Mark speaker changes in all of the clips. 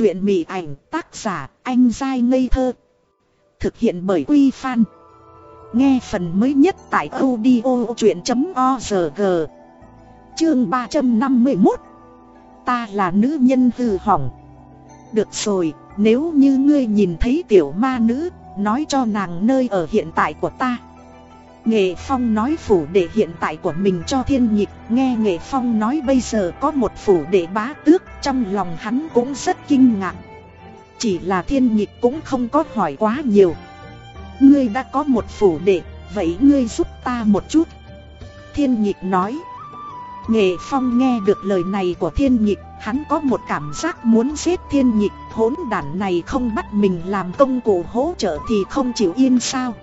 Speaker 1: Chuyện mị ảnh tác giả anh dai ngây thơ. Thực hiện bởi Quy Phan. Nghe phần mới nhất tại audio chuyện.org. Chương 351. Ta là nữ nhân hư hỏng. Được rồi, nếu như ngươi nhìn thấy tiểu ma nữ, nói cho nàng nơi ở hiện tại của ta. Nghệ Phong nói phủ đệ hiện tại của mình cho thiên nhịp. Nghe Nghệ Phong nói bây giờ có một phủ đệ bá tước, Trong lòng hắn cũng rất kinh ngạc. Chỉ là thiên nhịp cũng không có hỏi quá nhiều. Ngươi đã có một phủ đệ, Vậy ngươi giúp ta một chút. Thiên nhịp nói. Nghệ Phong nghe được lời này của thiên nhịp, Hắn có một cảm giác muốn giết thiên nhịp. Hốn đản này không bắt mình làm công cụ hỗ trợ thì không chịu yên sao?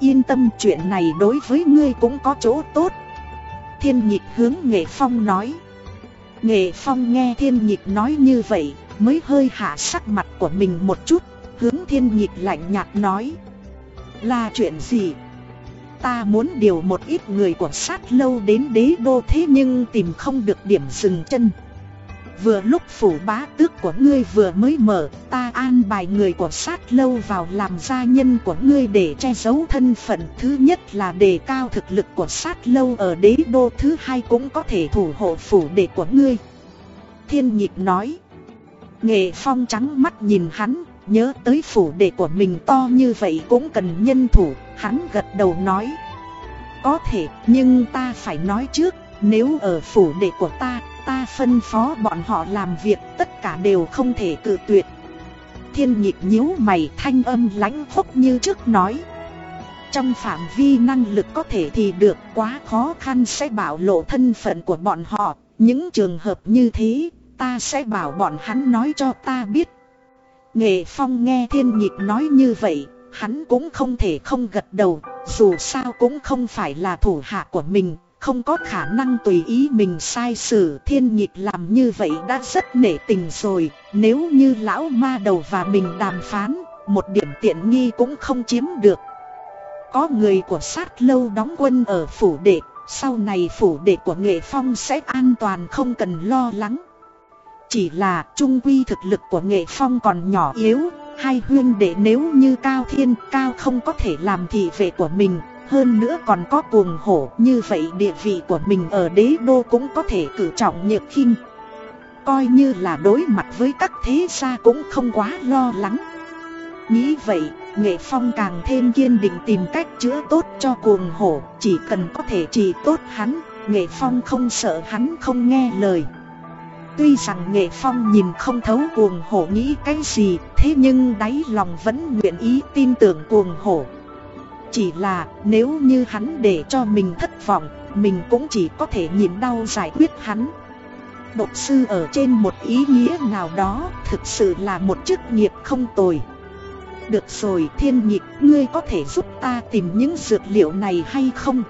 Speaker 1: Yên tâm chuyện này đối với ngươi cũng có chỗ tốt. Thiên nhịp hướng Nghệ Phong nói. Nghệ Phong nghe thiên nhịp nói như vậy, Mới hơi hạ sắc mặt của mình một chút, Hướng thiên nhịp lạnh nhạt nói. Là chuyện gì? Ta muốn điều một ít người của sát lâu đến đế đô thế nhưng tìm không được điểm dừng chân. Vừa lúc phủ bá tước của ngươi vừa mới mở, Ta an bài người của sát lâu vào làm gia nhân của ngươi để che giấu thân phận. Thứ nhất là đề cao thực lực của sát lâu ở đế đô, Thứ hai cũng có thể thủ hộ phủ đệ của ngươi. Thiên nhịp nói. Nghệ phong trắng mắt nhìn hắn, Nhớ tới phủ đệ của mình to như vậy cũng cần nhân thủ, Hắn gật đầu nói. Có thể, nhưng ta phải nói trước, Nếu ở phủ đệ của ta Ta phân phó bọn họ làm việc, tất cả đều không thể cự tuyệt. Thiên nhịp nhíu mày, thanh âm lãnh khốc như trước nói. Trong phạm vi năng lực có thể thì được, quá khó khăn sẽ bảo lộ thân phận của bọn họ. Những trường hợp như thế, ta sẽ bảo bọn hắn nói cho ta biết. Nghệ Phong nghe thiên nhịp nói như vậy, Hắn cũng không thể không gật đầu, Dù sao cũng không phải là thủ hạ của mình không có khả năng tùy ý mình sai xử thiên nhịp làm như vậy đã rất nể tình rồi. Nếu như lão ma đầu và mình đàm phán, Một điểm tiện nghi cũng không chiếm được. Có người của sát lâu đóng quân ở phủ đệ, Sau này phủ đệ của nghệ phong sẽ an toàn không cần lo lắng. Chỉ là trung quy thực lực của nghệ phong còn nhỏ yếu, Hai huyên đệ nếu như cao thiên, cao không có thể làm thị vệ của mình hơn nữa còn có cuồng hổ như vậy địa vị của mình ở đế đô cũng có thể cử trọng nhược khinh Coi như là đối mặt với các thế gia cũng không quá lo lắng. Nghĩ vậy, Nghệ Phong càng thêm kiên định tìm cách chữa tốt cho cuồng hổ Chỉ cần có thể trị tốt hắn, Nghệ Phong không sợ hắn không nghe lời. Tuy rằng Nghệ Phong nhìn không thấu cuồng hổ nghĩ cái gì Thế nhưng đáy lòng vẫn nguyện ý tin tưởng cuồng hổ chỉ là nếu như hắn để cho mình thất vọng, Mình cũng chỉ có thể nhìn đau giải quyết hắn. Độc sư ở trên một ý nghĩa nào đó Thực sự là một chức nghiệp không tồi. Được rồi, thiên nhịp Ngươi có thể giúp ta tìm những dược liệu này hay không?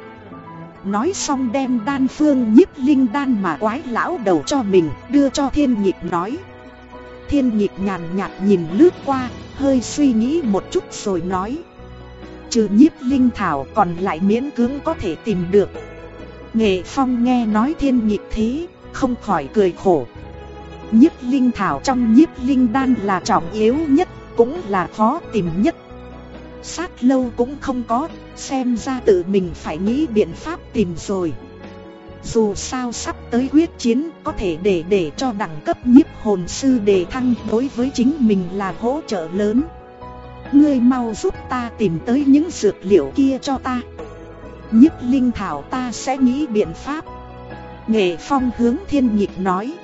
Speaker 1: Nói xong đem đan phương nhiếp linh đan mà quái lão đầu cho mình, Đưa cho thiên nhịp nói. Thiên nhịp nhàn nhạt nhìn lướt qua, Hơi suy nghĩ một chút rồi nói. Trừ nhiếp linh thảo còn lại miễn cưỡng có thể tìm được. Nghệ Phong nghe nói thiên nhịp thế, không khỏi cười khổ. Nhiếp linh thảo trong nhiếp linh đan là trọng yếu nhất, cũng là khó tìm nhất. Sát lâu cũng không có, xem ra tự mình phải nghĩ biện pháp tìm rồi. Dù sao sắp tới quyết chiến có thể để để cho đẳng cấp nhiếp hồn sư đề thăng đối với chính mình là hỗ trợ lớn. Ngươi mau giúp ta tìm tới những dược liệu kia cho ta. Nhất linh thảo ta sẽ nghĩ biện pháp. Nghệ phong hướng thiên nhịp nói.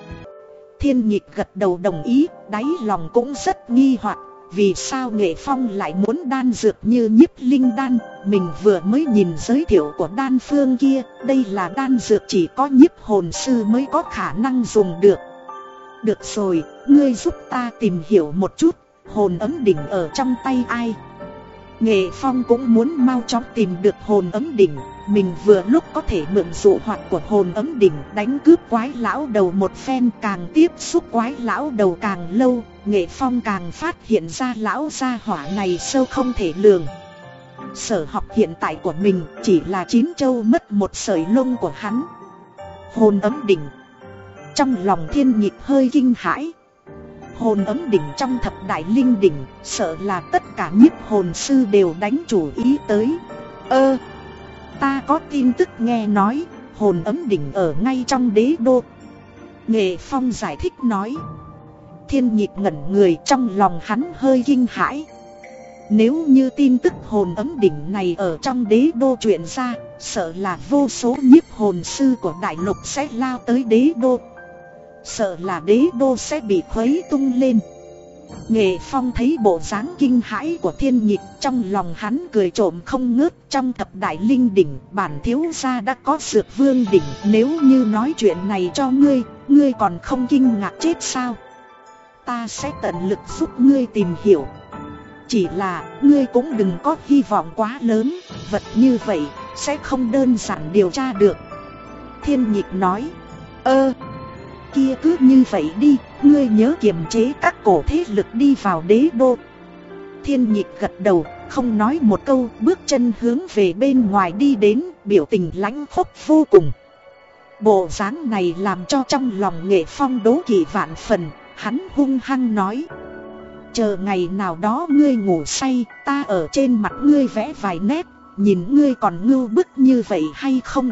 Speaker 1: Thiên nhịp gật đầu đồng ý Đáy lòng cũng rất nghi hoặc. Vì sao nghệ phong lại muốn đan dược như nhiếp linh đan? Mình vừa mới nhìn giới thiệu của đan phương kia Đây là đan dược chỉ có nhiếp hồn sư mới có khả năng dùng được. Được rồi, ngươi giúp ta tìm hiểu một chút hồn ấm đỉnh ở trong tay ai. Nghệ Phong cũng muốn mau chóng tìm được hồn ấm đỉnh, Mình vừa lúc có thể mượn dụ hoạt của hồn ấm đỉnh đánh cướp quái lão đầu một phen càng tiếp xúc quái lão đầu càng lâu, Nghệ Phong càng phát hiện ra lão gia hỏa này sâu không thể lường. Sở học hiện tại của mình chỉ là chín châu mất một sợi lông của hắn. Hồn ấm đỉnh. Trong lòng thiên nhịp hơi kinh hãi Hồn ấm đỉnh trong thập đại linh đỉnh, Sợ là tất cả nhiếp hồn sư đều đánh chủ ý tới. Ơ, Ta có tin tức nghe nói, Hồn ấm đỉnh ở ngay trong đế đô. Nghệ Phong giải thích nói, Thiên nhịp ngẩn người trong lòng hắn hơi kinh hãi. Nếu như tin tức hồn ấm đỉnh này ở trong đế đô chuyện ra, Sợ là vô số nhiếp hồn sư của đại lục sẽ lao tới đế đô. Sợ là đế đô sẽ bị khuấy tung lên. Nghệ Phong thấy bộ dáng kinh hãi của thiên nhịp Trong lòng hắn cười trộm không ngớt, Trong thập đại linh đỉnh, bản thiếu gia đã có dược vương đỉnh, Nếu như nói chuyện này cho ngươi Ngươi còn không kinh ngạc chết sao? Ta sẽ tận lực giúp ngươi tìm hiểu. Chỉ là, ngươi cũng đừng có hy vọng quá lớn, Vật như vậy, sẽ không đơn giản điều tra được. Thiên nhịp nói, Ơ kia cứ như vậy đi, Ngươi nhớ kiềm chế các cổ thế lực đi vào đế đô. Thiên nhịp gật đầu, Không nói một câu, bước chân hướng về bên ngoài đi đến, Biểu tình lãnh khốc vô cùng. Bộ dáng này làm cho trong lòng nghệ phong đố kỵ vạn phần, Hắn hung hăng nói. Chờ ngày nào đó ngươi ngủ say, Ta ở trên mặt ngươi vẽ vài nét, Nhìn ngươi còn ngưu bức như vậy hay không?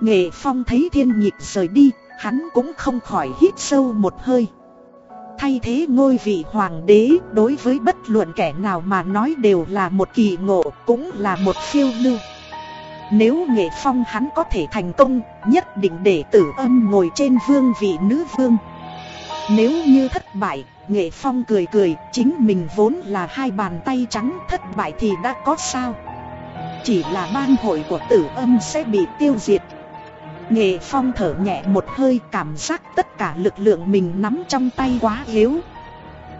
Speaker 1: Nghệ phong thấy thiên nhịp rời đi Hắn cũng không khỏi hít sâu một hơi. Thay thế ngôi vị hoàng đế, đối với bất luận kẻ nào mà nói đều là một kỳ ngộ, cũng là một phiêu lưu. Nếu nghệ phong hắn có thể thành công, nhất định để tử âm ngồi trên vương vị nữ vương. Nếu như thất bại, nghệ phong cười cười, chính mình vốn là hai bàn tay trắng, thất bại thì đã có sao? Chỉ là ban hội của tử âm sẽ bị tiêu diệt. Nghệ Phong thở nhẹ một hơi, cảm giác tất cả lực lượng mình nắm trong tay quá yếu.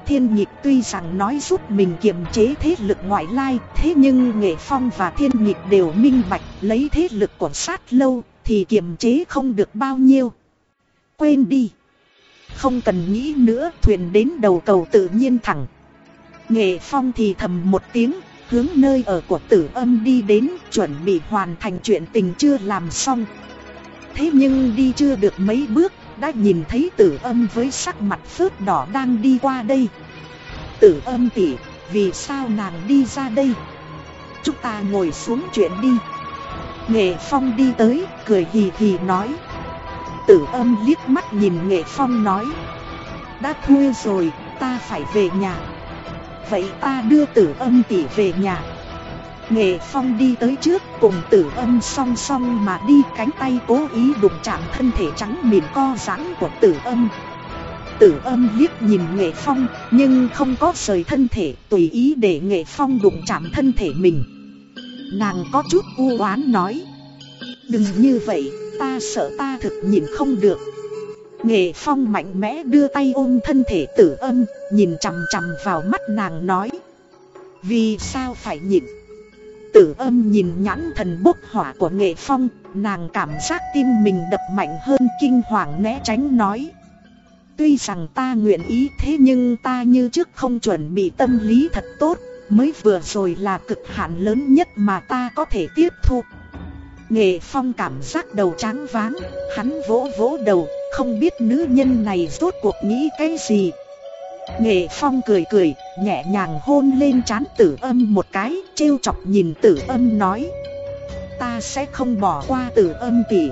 Speaker 1: Thiên nhịp tuy rằng nói giúp mình kiềm chế thế lực ngoại lai, Thế nhưng Nghệ Phong và Thiên nhịp đều minh bạch lấy thế lực của sát lâu Thì kiềm chế không được bao nhiêu. Quên đi. Không cần nghĩ nữa, thuyền đến đầu cầu tự nhiên thẳng. Nghệ Phong thì thầm một tiếng, Hướng nơi ở của tử âm đi đến, Chuẩn bị hoàn thành chuyện tình chưa làm xong. Thế nhưng đi chưa được mấy bước, Đã nhìn thấy tử âm với sắc mặt phớt đỏ đang đi qua đây. Tử âm tỉ, Vì sao nàng đi ra đây? Chúng ta ngồi xuống chuyện đi. Nghệ Phong đi tới, Cười hì hì nói. Tử âm liếc mắt nhìn Nghệ Phong nói. Đã khuya rồi, Ta phải về nhà. Vậy ta đưa tử âm tỉ về nhà. Nghệ Phong đi tới trước cùng tử âm song song mà đi cánh tay cố ý đụng chạm thân thể trắng mịn co giãn của tử âm. Tử âm liếc nhìn Nghệ Phong nhưng không có rời thân thể tùy ý để Nghệ Phong đụng chạm thân thể mình. Nàng có chút u oán nói. Đừng như vậy, ta sợ ta thực nhìn không được. Nghệ Phong mạnh mẽ đưa tay ôm thân thể tử âm, nhìn chằm chằm vào mắt nàng nói. Vì sao phải nhịn? Tử âm nhìn nhãn thần bốc hỏa của nghệ phong, Nàng cảm giác tim mình đập mạnh hơn kinh hoàng né tránh nói. Tuy rằng ta nguyện ý thế nhưng ta như trước không chuẩn bị tâm lý thật tốt, Mới vừa rồi là cực hạn lớn nhất mà ta có thể tiếp thu. Nghệ phong cảm giác đầu tráng váng, Hắn vỗ vỗ đầu, Không biết nữ nhân này rốt cuộc nghĩ cái gì. Nghệ Phong cười cười, nhẹ nhàng hôn lên trán tử âm một cái, trêu chọc nhìn tử âm nói. Ta sẽ không bỏ qua tử âm tỷ.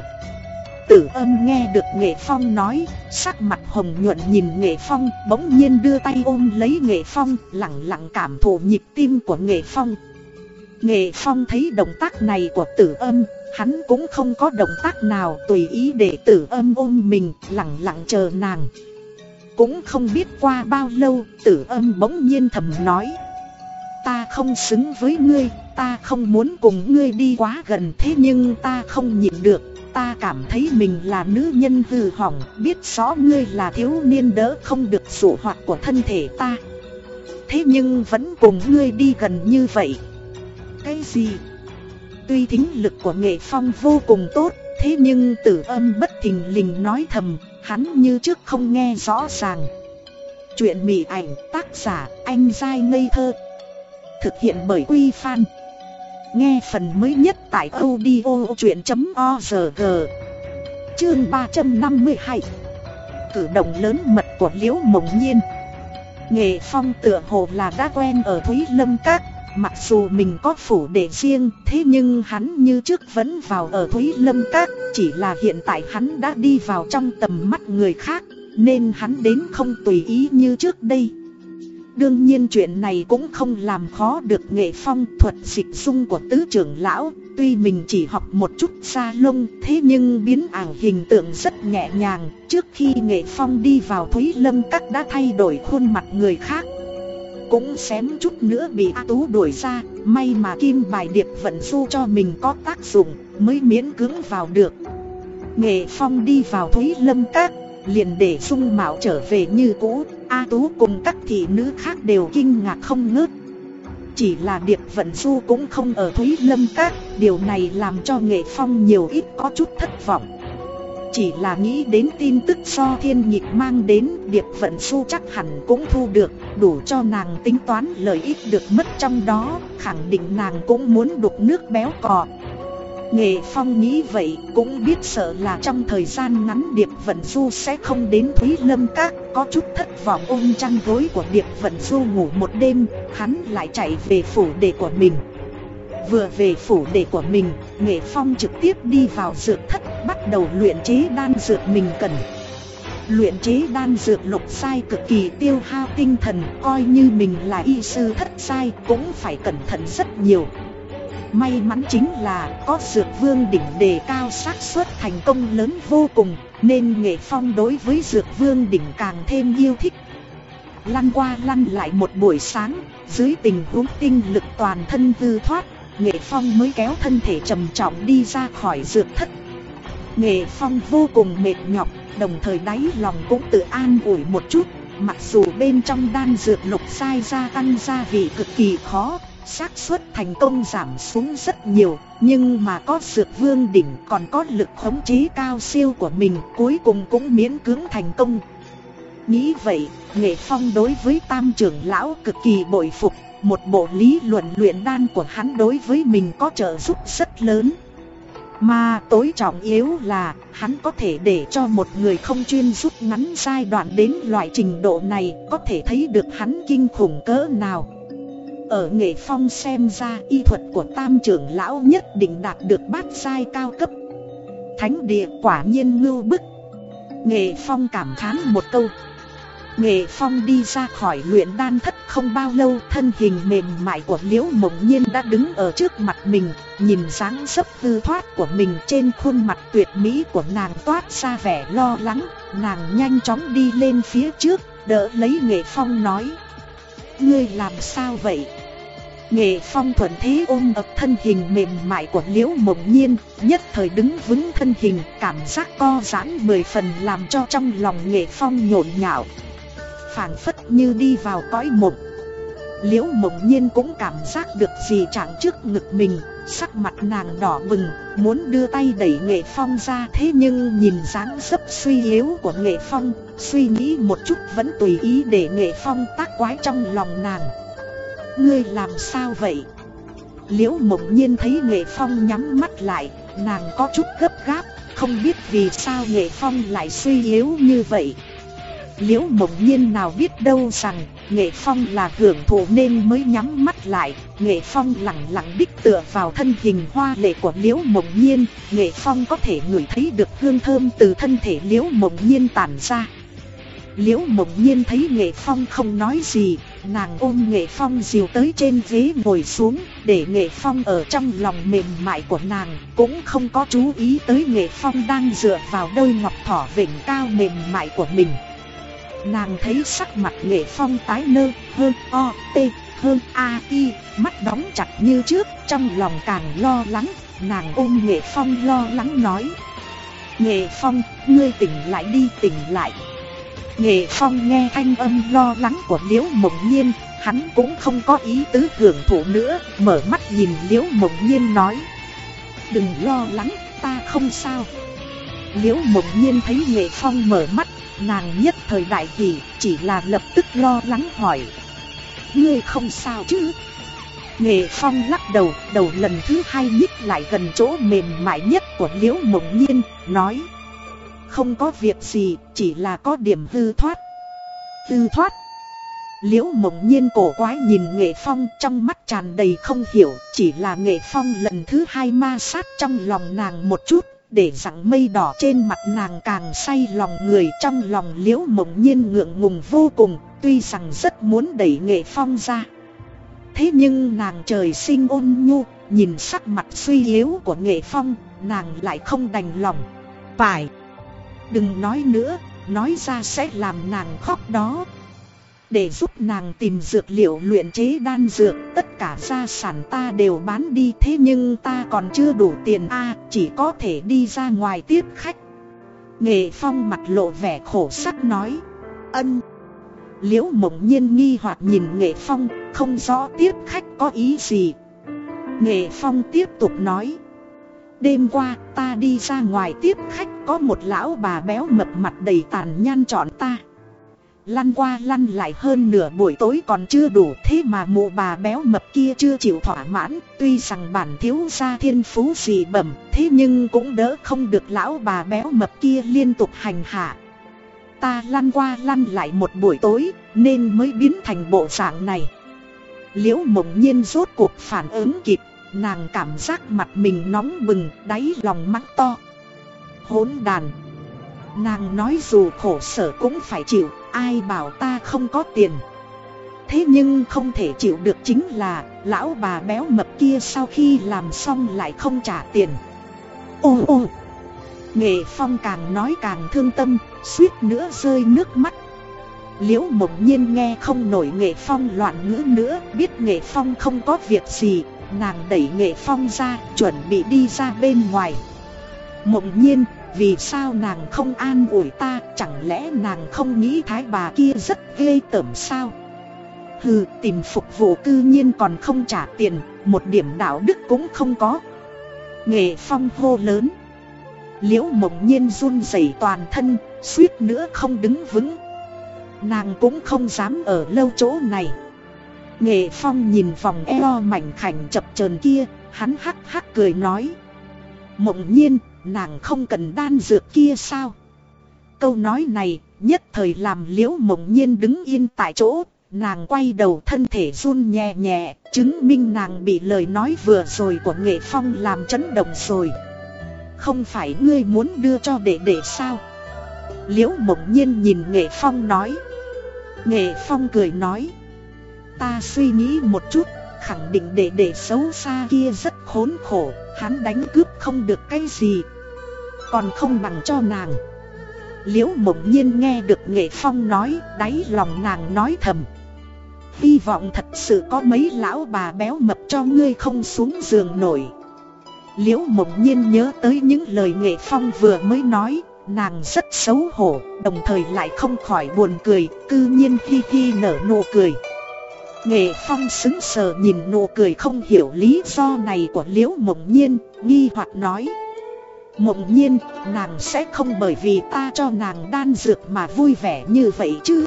Speaker 1: Tử âm nghe được Nghệ Phong nói, sắc mặt hồng nhuận nhìn Nghệ Phong, bỗng nhiên đưa tay ôm lấy Nghệ Phong, lặng lặng cảm thụ nhịp tim của Nghệ Phong. Nghệ Phong thấy động tác này của tử âm, hắn cũng không có động tác nào tùy ý để tử âm ôm mình, lặng lặng chờ nàng. Cũng không biết qua bao lâu tử âm bỗng nhiên thầm nói. Ta không xứng với ngươi, ta không muốn cùng ngươi đi quá gần thế nhưng ta không nhịn được. Ta cảm thấy mình là nữ nhân hư hỏng, biết rõ ngươi là thiếu niên đỡ không được sụ hoạt của thân thể ta. Thế nhưng vẫn cùng ngươi đi gần như vậy. Cái gì? Tuy thính lực của nghệ phong vô cùng tốt Thế nhưng tử âm bất thình lình nói thầm Hắn như trước không nghe rõ ràng. Chuyện mỉ ảnh tác giả anh dai ngây thơ. Thực hiện bởi Quy Phan. Nghe phần mới nhất tại audio chuyện.org Chương 352 cử động lớn mật của Liễu Mộng Nhiên. Nghệ Phong tựa hồ là đã quen ở Thúy Lâm Các, mặc dù mình có phủ để riêng, thế nhưng hắn như trước vẫn vào ở Thúy Lâm Các, chỉ là hiện tại hắn đã đi vào trong tầm mắt người khác, nên hắn đến không tùy ý như trước đây. Đương nhiên chuyện này cũng không làm khó được nghệ phong thuật dịch dung của tứ trưởng lão Tuy mình chỉ học một chút xa lông thế nhưng biến ảo hình tượng rất nhẹ nhàng Trước khi nghệ phong đi vào Thúy Lâm Các đã thay đổi khuôn mặt người khác cũng xém chút nữa bị A Tú đuổi ra. May mà kim bài điệp vận du cho mình có tác dụng, mới miễn cưỡng vào được. Nghệ phong đi vào Thúy Lâm Các, liền để dung mạo trở về như cũ. A Tú cùng các thị nữ khác đều kinh ngạc không ngớt. Chỉ là Điệp Vận Du cũng không ở Thúy Lâm Các, Điều này làm cho Nghệ Phong nhiều ít có chút thất vọng. Chỉ là nghĩ đến tin tức do thiên nhịp mang đến, Điệp Vận su chắc hẳn cũng thu được, Đủ cho nàng tính toán lợi ích được mất trong đó, Khẳng định nàng cũng muốn đục nước béo cò. Nghệ Phong nghĩ vậy cũng biết sợ là trong thời gian ngắn Điệp Vận Du sẽ không đến Thúy Lâm Các, Có chút thất vọng ôm chăn gối của Điệp Vận Du ngủ một đêm, Hắn lại chạy về phủ đệ của mình. Vừa về phủ đệ của mình, Nghệ Phong trực tiếp đi vào dược thất, Bắt đầu luyện chế đan dược mình cần. Luyện chế đan dược lục sai cực kỳ tiêu hao tinh thần, Coi như mình là y sư thất sai cũng phải cẩn thận rất nhiều. May mắn chính là có dược vương đỉnh đề cao xác suất thành công lớn vô cùng, Nên nghệ phong đối với dược vương đỉnh càng thêm yêu thích. Lăn qua lăn lại một buổi sáng, Dưới tình huống tinh lực toàn thân hư thoát Nghệ phong mới kéo thân thể trầm trọng đi ra khỏi dược thất. Nghệ phong vô cùng mệt nhọc Đồng thời đáy lòng cũng tự an ủi một chút. Mặc dù bên trong đan dược lục sai ra ăn gia vị cực kỳ khó xác suất thành công giảm xuống rất nhiều, nhưng mà có dược vương đỉnh còn có lực khống chế cao siêu của mình cuối cùng cũng miễn cưỡng thành công. Nghĩ vậy, Nghệ Phong đối với tam trưởng lão cực kỳ bội phục, một bộ lý luận luyện đan của hắn đối với mình có trợ giúp rất lớn. Mà tối trọng yếu là, hắn có thể để cho một người không chuyên rút ngắn giai đoạn đến loại trình độ này, có thể thấy được hắn kinh khủng cỡ nào. Ở nghệ phong xem ra, y thuật của tam trưởng lão nhất định đạt được bát sai cao cấp Thánh địa quả nhiên ngưu bức Nghệ phong cảm thán một câu Nghệ phong đi ra khỏi luyện đan thất không bao lâu, Thân hình mềm mại của liễu mộng nhiên đã đứng ở trước mặt mình, Nhìn dáng dấp tư thoát của mình trên khuôn mặt tuyệt mỹ của nàng toát ra vẻ lo lắng Nàng nhanh chóng đi lên phía trước, đỡ lấy nghệ phong nói, Ngươi làm sao vậy? Nghệ phong thuận thế ôm ập thân hình mềm mại của liễu mộng nhiên, Nhất thời đứng vững thân hình, cảm giác co giãn mười phần làm cho trong lòng nghệ phong nhộn nhạo phảng phất như đi vào cõi mộng. Liễu mộng nhiên cũng cảm giác được gì chẳng trước ngực mình, Sắc mặt nàng đỏ bừng, Muốn đưa tay đẩy nghệ phong ra Thế nhưng nhìn dáng dấp suy yếu của nghệ phong, Suy nghĩ một chút vẫn tùy ý để nghệ phong tác quái trong lòng nàng. Ngươi làm sao vậy? Liễu mộng nhiên thấy nghệ phong nhắm mắt lại, Nàng có chút gấp gáp, Không biết vì sao nghệ phong lại suy yếu như vậy. Liễu mộng nhiên nào biết đâu rằng, Nghệ Phong là hưởng thụ nên mới nhắm mắt lại. Nghệ Phong lặng lặng đích tựa vào thân hình hoa lệ của Liễu Mộng Nhiên. Nghệ Phong có thể ngửi thấy được hương thơm từ thân thể Liễu Mộng Nhiên tản ra. Liễu Mộng Nhiên thấy Nghệ Phong không nói gì, Nàng ôm Nghệ Phong dìu tới trên ghế ngồi xuống, Để Nghệ Phong ở trong lòng mềm mại của nàng. Cũng không có chú ý tới Nghệ Phong đang dựa vào đôi ngọc thỏ vỉnh cao mềm mại của mình. Nàng thấy sắc mặt nghệ phong tái nơ hơn o t hơn a i mắt đóng chặt như trước, trong lòng càng lo lắng. Nàng ôm nghệ phong lo lắng nói nghệ phong, ngươi tỉnh lại đi, tỉnh lại. Nghệ phong nghe thanh âm lo lắng của liễu mộng nhiên, hắn cũng không có ý tứ hưởng thụ nữa, mở mắt nhìn liễu mộng nhiên nói, đừng lo lắng, ta không sao. Liễu mộng nhiên thấy nghệ phong mở mắt Nàng nhất thời đại hỷ chỉ là lập tức lo lắng hỏi Ngươi không sao chứ Nghệ Phong lắc đầu, đầu lần thứ hai nhích lại gần chỗ mềm mại nhất của Liễu Mộng Nhiên, nói không có việc gì, chỉ là có điểm hư thoát. Hư thoát. Liễu mộng nhiên cổ quái nhìn nghệ phong trong mắt tràn đầy không hiểu, chỉ là nghệ phong lần thứ hai ma sát trong lòng nàng một chút, để rằng mây đỏ trên mặt nàng càng say lòng người trong lòng liễu mộng nhiên ngượng ngùng vô cùng, tuy rằng rất muốn đẩy nghệ phong ra. Thế nhưng nàng trời sinh ôn nhu, nhìn sắc mặt suy yếu của nghệ phong, nàng lại không đành lòng. Phải, đừng nói nữa, nói ra sẽ làm nàng khóc đó. Để giúp nàng tìm dược liệu luyện chế đan dược. Tất cả gia sản ta đều bán đi, Thế nhưng ta còn chưa đủ tiền a, Chỉ có thể đi ra ngoài tiếp khách. Nghệ Phong mặt lộ vẻ khổ sắc nói, Ân. Liễu mộng nhiên nghi hoặc nhìn Nghệ Phong, Không rõ tiếp khách có ý gì. Nghệ Phong tiếp tục nói, Đêm qua ta đi ra ngoài tiếp khách Có một lão bà béo mập mặt đầy tàn nhăn chọn ta. Lăn qua lăn lại hơn nửa buổi tối còn chưa đủ, thế mà mụ bà béo mập kia chưa chịu thỏa mãn. Tuy rằng bản thiếu gia thiên phú gì bẩm, thế nhưng cũng đỡ không được lão bà béo mập kia liên tục hành hạ. Ta lăn qua lăn lại một buổi tối, nên mới biến thành bộ dạng này. Liễu mộng nhiên rốt cuộc phản ứng kịp, Nàng cảm giác mặt mình nóng bừng, đáy lòng mắng to. Hỗn đàn. Nàng nói dù khổ sở cũng phải chịu ai bảo ta không có tiền. Thế nhưng không thể chịu được chính là, Lão bà béo mập kia sau khi làm xong lại không trả tiền. Ô ô. Nghệ Phong càng nói càng thương tâm, Suýt nữa rơi nước mắt. Liễu mộng nhiên nghe không nổi Nghệ Phong loạn ngữ nữa, Biết Nghệ Phong không có việc gì, Nàng đẩy Nghệ Phong ra, Chuẩn bị đi ra bên ngoài. Mộng nhiên vì sao nàng không an ủi ta? Chẳng lẽ nàng không nghĩ thái bà kia rất ghê tởm sao? Hừ, tìm phục vụ cư nhiên còn không trả tiền, Một điểm đạo đức cũng không có. Nghệ phong hô lớn. Liễu mộng nhiên run rẩy toàn thân, Suýt nữa không đứng vững. Nàng cũng không dám ở lâu chỗ này. Nghệ phong nhìn vòng eo mảnh khảnh chập chờn kia, Hắn hắc hắc cười nói. Mộng nhiên nàng không cần đan dược kia sao? Câu nói này nhất thời làm liễu mộng nhiên đứng yên tại chỗ, nàng quay đầu thân thể run nhẹ nhẹ, chứng minh nàng bị lời nói vừa rồi của nghệ phong làm chấn động rồi. Không phải ngươi muốn đưa cho đệ đệ sao? Liễu mộng nhiên nhìn nghệ phong nói. Nghệ phong cười nói. Ta suy nghĩ một chút, khẳng định đệ đệ xấu xa kia rất khốn khổ, hắn đánh cướp không được cái gì, còn không bằng cho nàng. Liễu mộng nhiên nghe được nghệ phong nói, Đáy lòng nàng nói thầm. Hy vọng thật sự có mấy lão bà béo mập cho ngươi không xuống giường nổi. Liễu mộng nhiên nhớ tới những lời nghệ phong vừa mới nói, Nàng rất xấu hổ, Đồng thời lại không khỏi buồn cười, Cư nhiên hi hi nở nụ cười. Nghệ phong xứng sờ nhìn nụ cười không hiểu lý do này của liễu mộng nhiên, Nghi hoặc nói. Mộng nhiên, nàng sẽ không bởi vì ta cho nàng đan dược mà vui vẻ như vậy chứ.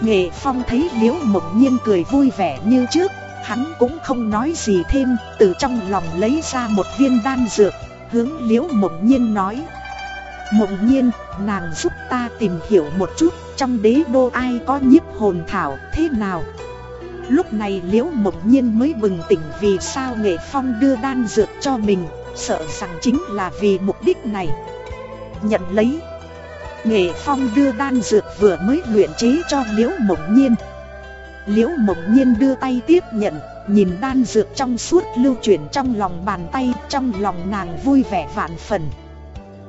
Speaker 1: Nghệ Phong thấy Liễu Mộng Nhiên cười vui vẻ như trước Hắn cũng không nói gì thêm Từ trong lòng lấy ra một viên đan dược Hướng Liễu Mộng Nhiên nói. Mộng Nhiên, nàng giúp ta tìm hiểu một chút Trong đế đô ai có nhiếp hồn thảo thế nào? Lúc này Liễu Mộng Nhiên mới bừng tỉnh vì sao Nghệ Phong đưa đan dược cho mình. Sợ rằng chính là vì mục đích này. Nhận lấy. Nghệ Phong đưa đan dược vừa mới luyện chế cho Liễu Mộng Nhiên. Liễu Mộng Nhiên đưa tay tiếp nhận, Nhìn đan dược trong suốt lưu chuyển trong lòng bàn tay, Trong lòng nàng vui vẻ vạn phần.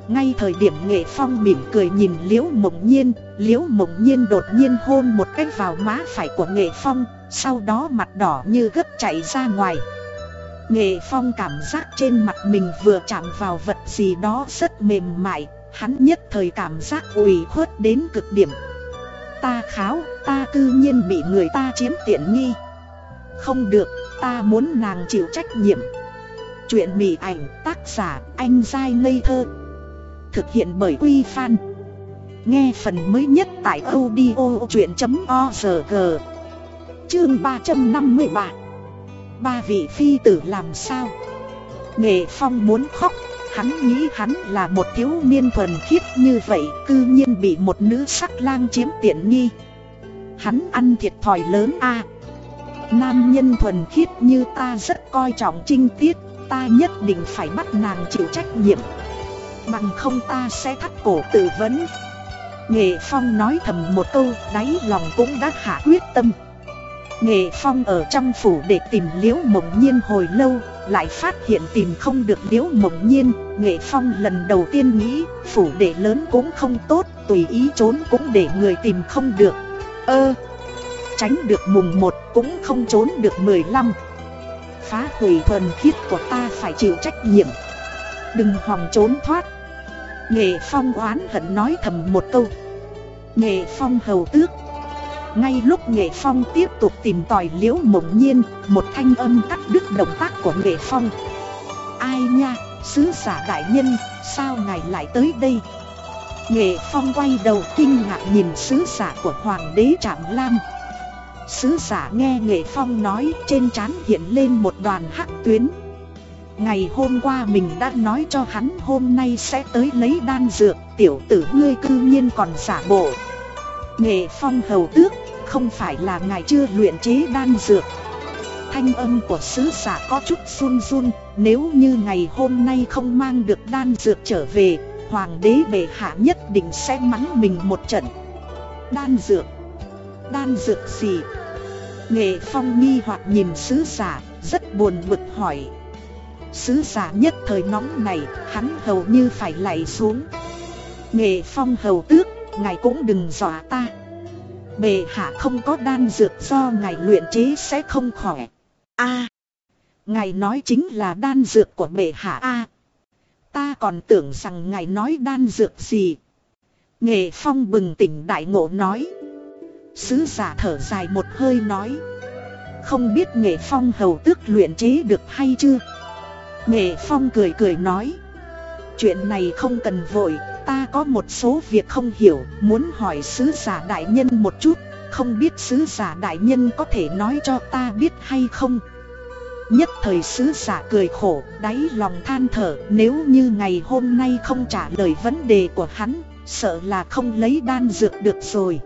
Speaker 1: Ngay thời điểm Nghệ Phong mỉm cười nhìn Liễu Mộng Nhiên, Liễu Mộng Nhiên đột nhiên hôn một cách vào má phải của Nghệ Phong, Sau đó mặt đỏ như gấp chạy ra ngoài. Nghệ Phong cảm giác trên mặt mình vừa chạm vào vật gì đó rất mềm mại, hắn nhất thời cảm giác ủy khuất đến cực điểm. Ta kháo, ta cư nhiên bị người ta chiếm tiện nghi. Không được, ta muốn nàng chịu trách nhiệm. Chuyện mỉ ảnh tác giả anh dai ngây thơ. Thực hiện bởi Quy Phan. Nghe phần mới nhất tại audio chuyện.org Chương 353 ba vị phi tử làm sao? Nghệ Phong muốn khóc, Hắn nghĩ hắn là một thiếu niên thuần khiết như vậy, Cư nhiên bị một nữ sắc lang chiếm tiện nghi. Hắn ăn thiệt thòi lớn a. Nam nhân thuần khiết như ta rất coi trọng trinh tiết, Ta nhất định phải bắt nàng chịu trách nhiệm. Bằng không ta sẽ thắt cổ tự vấn. Nghệ Phong nói thầm một câu, Đáy lòng cũng đã hạ quyết tâm. Nghệ Phong ở trong phủ để tìm liễu mộng nhiên hồi lâu, Lại phát hiện tìm không được liễu mộng nhiên. Nghệ Phong lần đầu tiên nghĩ, Phủ để lớn cũng không tốt, Tùy ý trốn cũng để người tìm không được. Ơ, Tránh được mùng một cũng không trốn được 15 Phá hủy thuần khiết của ta phải chịu trách nhiệm. Đừng hòng trốn thoát. Nghệ Phong oán hận nói thầm một câu. Nghệ Phong hầu tước. Ngay lúc Nghệ Phong tiếp tục tìm tòi liễu mộng nhiên Một thanh âm cắt đứt động tác của Nghệ Phong. Ai nha, sứ giả đại nhân, sao ngài lại tới đây? Nghệ Phong quay đầu kinh ngạc nhìn sứ giả của Hoàng đế Trạm Lam. Sứ giả nghe Nghệ Phong nói trên trán hiện lên một đoàn hắc tuyến. Ngày hôm qua mình đã nói cho hắn hôm nay sẽ tới lấy đan dược Tiểu tử ngươi cư nhiên còn giả bộ. Nghệ Phong hầu tước, không phải là ngài chưa luyện chế đan dược. Thanh âm của sứ giả có chút run run, Nếu như ngày hôm nay không mang được đan dược trở về, Hoàng đế bệ hạ nhất định sẽ mắng mình một trận. Đan dược? Đan dược gì? Nghệ Phong nghi hoặc nhìn sứ giả, Rất buồn bực hỏi. Sứ giả nhất thời nóng này Hắn hầu như phải lạy xuống. Nghệ Phong hầu tước Ngài cũng đừng dọa ta. Bệ hạ không có đan dược do ngài luyện chế sẽ không khỏe. A. Ngài nói chính là đan dược của bệ hạ a. Ta còn tưởng rằng ngài nói đan dược gì. Nghệ Phong bừng tỉnh đại ngộ nói. Sứ giả thở dài một hơi nói. Không biết nghệ phong hầu tước luyện chế được hay chưa? Nghệ phong cười cười nói. Chuyện này không cần vội. Ta có một số việc không hiểu Muốn hỏi sứ giả đại nhân một chút Không biết sứ giả đại nhân có thể nói cho ta biết hay không Nhất thời sứ giả cười khổ Đáy lòng than thở Nếu như ngày hôm nay không trả lời vấn đề của hắn Sợ là không lấy đan dược được rồi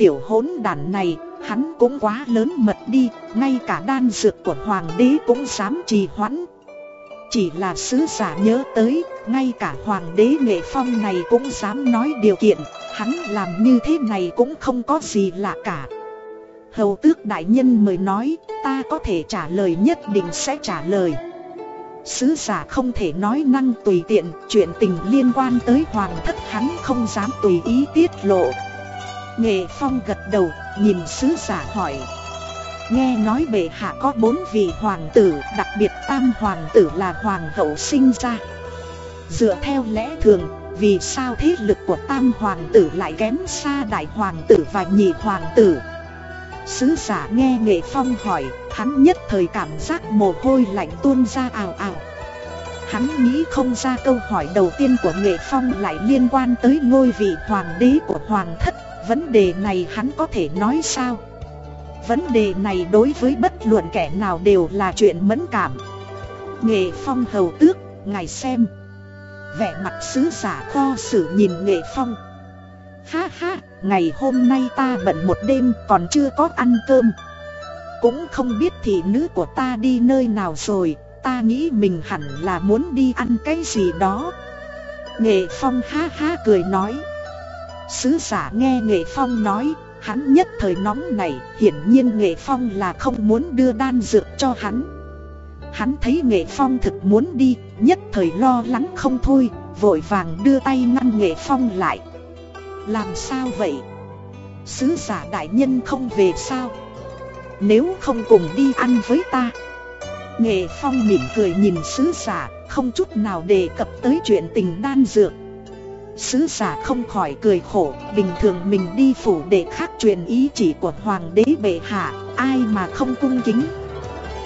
Speaker 1: tiểu hỗn đản này, hắn cũng quá lớn mật đi, ngay cả đan dược của hoàng đế cũng dám trì hoãn. Chỉ là sứ giả nhớ tới, ngay cả hoàng đế nghệ phong này cũng dám nói điều kiện, hắn làm như thế này cũng không có gì lạ cả. Hầu tước đại nhân mới nói, ta có thể trả lời nhất định sẽ trả lời. Sứ giả không thể nói năng tùy tiện, chuyện tình liên quan tới hoàng thất hắn không dám tùy ý tiết lộ. Nghệ Phong gật đầu, nhìn sứ giả hỏi. Nghe nói bệ hạ có bốn vị hoàng tử, đặc biệt tam hoàng tử là hoàng hậu sinh ra. Dựa theo lẽ thường, vì sao thế lực của tam hoàng tử lại kém xa đại hoàng tử và nhị hoàng tử? Sứ giả nghe Nghệ Phong hỏi, hắn nhất thời cảm giác mồ hôi lạnh tuôn ra ào ào. Hắn nghĩ không ra câu hỏi đầu tiên của Nghệ Phong lại liên quan tới ngôi vị hoàng đế của hoàng thất Vấn đề này hắn có thể nói sao? Vấn đề này đối với bất luận kẻ nào đều là chuyện mẫn cảm. Nghệ phong hầu tước, ngài xem. Vẻ mặt sứ giả kho sử nhìn nghệ phong. Ha ha, ngày hôm nay ta bận một đêm còn chưa có ăn cơm. Cũng không biết thị nữ của ta đi nơi nào rồi, ta nghĩ mình hẳn là muốn đi ăn cái gì đó. Nghệ phong ha ha cười nói. Sứ giả nghe Nghệ Phong nói, hắn nhất thời nóng này, hiển nhiên Nghệ Phong là không muốn đưa đan dược cho hắn. Hắn thấy Nghệ Phong thực muốn đi, nhất thời lo lắng không thôi, vội vàng đưa tay ngăn Nghệ Phong lại. Làm sao vậy? Sứ giả đại nhân không về sao? Nếu không cùng đi ăn với ta Nghệ Phong mỉm cười nhìn sứ giả Không chút nào đề cập tới chuyện tình đan dược Sứ giả không khỏi cười khổ, bình thường mình đi phủ để khác truyền ý chỉ của hoàng đế bệ hạ, ai mà không cung kính.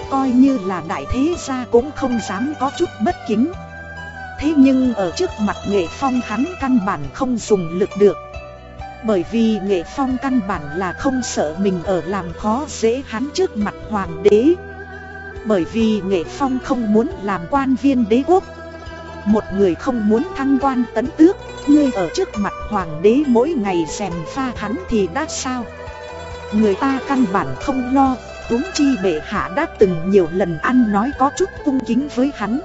Speaker 1: Coi như là đại thế gia cũng không dám có chút bất kính. Thế nhưng ở trước mặt nghệ phong hắn căn bản không dùng lực được. Bởi vì nghệ phong căn bản là không sợ mình ở làm khó dễ hắn trước mặt hoàng đế. Bởi vì nghệ phong không muốn làm quan viên đế quốc một người không muốn thăng quan tấn tước, Ngươi ở trước mặt hoàng đế mỗi ngày xèm pha hắn thì đã sao? Người ta căn bản không lo, huống chi bệ hạ đã từng nhiều lần ăn nói có chút cung kính với hắn.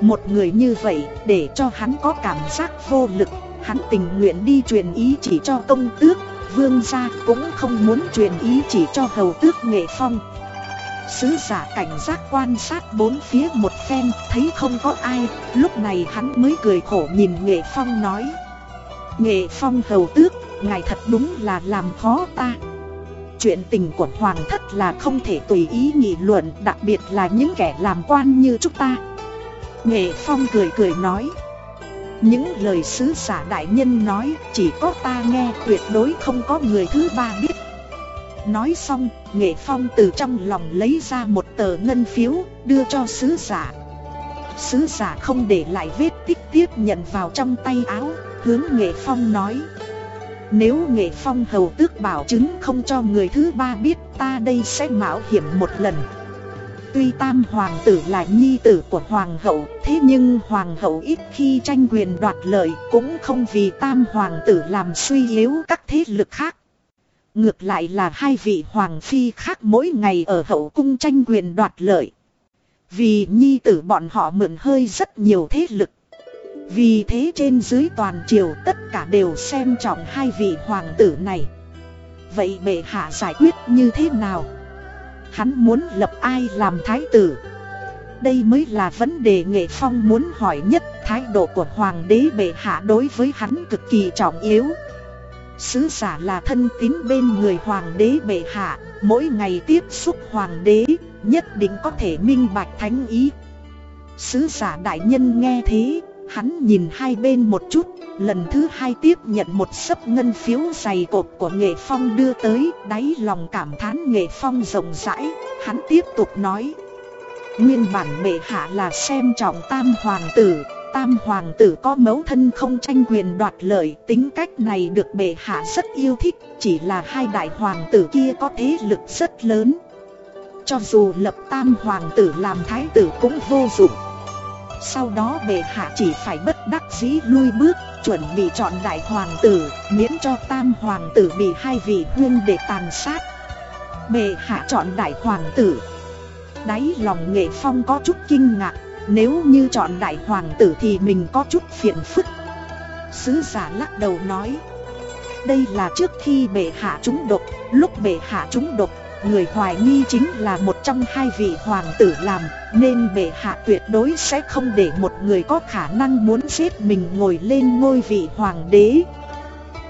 Speaker 1: Một người như vậy, để cho hắn có cảm giác vô lực, Hắn tình nguyện đi truyền ý chỉ cho công tước, Vương gia cũng không muốn truyền ý chỉ cho hầu tước nghệ phong. Sứ giả cảnh giác quan sát bốn phía một phen, Thấy không có ai. Lúc này hắn mới cười khổ nhìn nghệ phong nói. Nghệ phong hầu tước, Ngài thật đúng là làm khó ta. Chuyện tình của Hoàng thất là không thể tùy ý nghị luận, Đặc biệt là những kẻ làm quan như chúng ta. Nghệ Phong cười cười nói. Những lời sứ giả đại nhân nói, Chỉ có ta nghe, tuyệt đối không có người thứ ba biết. Nói xong, Nghệ Phong từ trong lòng lấy ra một tờ ngân phiếu Đưa cho sứ giả. Sứ giả không để lại vết tích tiếp nhận vào trong tay áo Hướng Nghệ Phong nói. Nếu nghệ phong hầu tước bảo chứng không cho người thứ ba biết ta đây sẽ mạo hiểm một lần. Tuy tam hoàng tử là nhi tử của hoàng hậu Thế nhưng hoàng hậu ít khi tranh quyền đoạt lợi Cũng không vì tam hoàng tử làm suy yếu các thế lực khác. Ngược lại là hai vị hoàng phi khác mỗi ngày ở hậu cung tranh quyền đoạt lợi. Vì nhi tử bọn họ mượn hơi rất nhiều thế lực. Vì thế trên dưới toàn triều tất cả đều xem trọng hai vị hoàng tử này. Vậy bệ hạ giải quyết như thế nào? Hắn muốn lập ai làm thái tử? Đây mới là vấn đề nghệ phong muốn hỏi nhất. Thái độ của hoàng đế bệ hạ đối với hắn cực kỳ trọng yếu. Sứ giả là thân tín bên người hoàng đế bệ hạ Mỗi ngày tiếp xúc hoàng đế Nhất định có thể minh bạch thánh ý Sứ giả đại nhân nghe thế Hắn nhìn hai bên một chút, lần thứ hai tiếp nhận một sấp ngân phiếu dày cộp của nghệ phong đưa tới, đáy lòng cảm thán nghệ phong rộng rãi, hắn tiếp tục nói. Nguyên bản bệ hạ là xem trọng tam hoàng tử, tam hoàng tử có mẫu thân không tranh quyền đoạt lợi, tính cách này được bệ hạ rất yêu thích, chỉ là hai đại hoàng tử kia có thế lực rất lớn. Cho dù lập tam hoàng tử làm thái tử cũng vô dụng. Sau đó bệ hạ chỉ phải bất đắc dĩ lui bước Chuẩn bị chọn đại hoàng tử Miễn cho tam hoàng tử bị hai vị huyên để tàn sát Bệ hạ chọn đại hoàng tử Đáy lòng nghệ phong có chút kinh ngạc nếu như chọn đại hoàng tử thì mình có chút phiền phức. Sứ giả lắc đầu nói, Đây là trước khi bệ hạ trúng độc. Lúc bệ hạ trúng độc, Người hoài nghi chính là một trong hai vị hoàng tử làm, Nên bệ hạ tuyệt đối sẽ không để một người có khả năng muốn giết mình ngồi lên ngôi vị hoàng đế.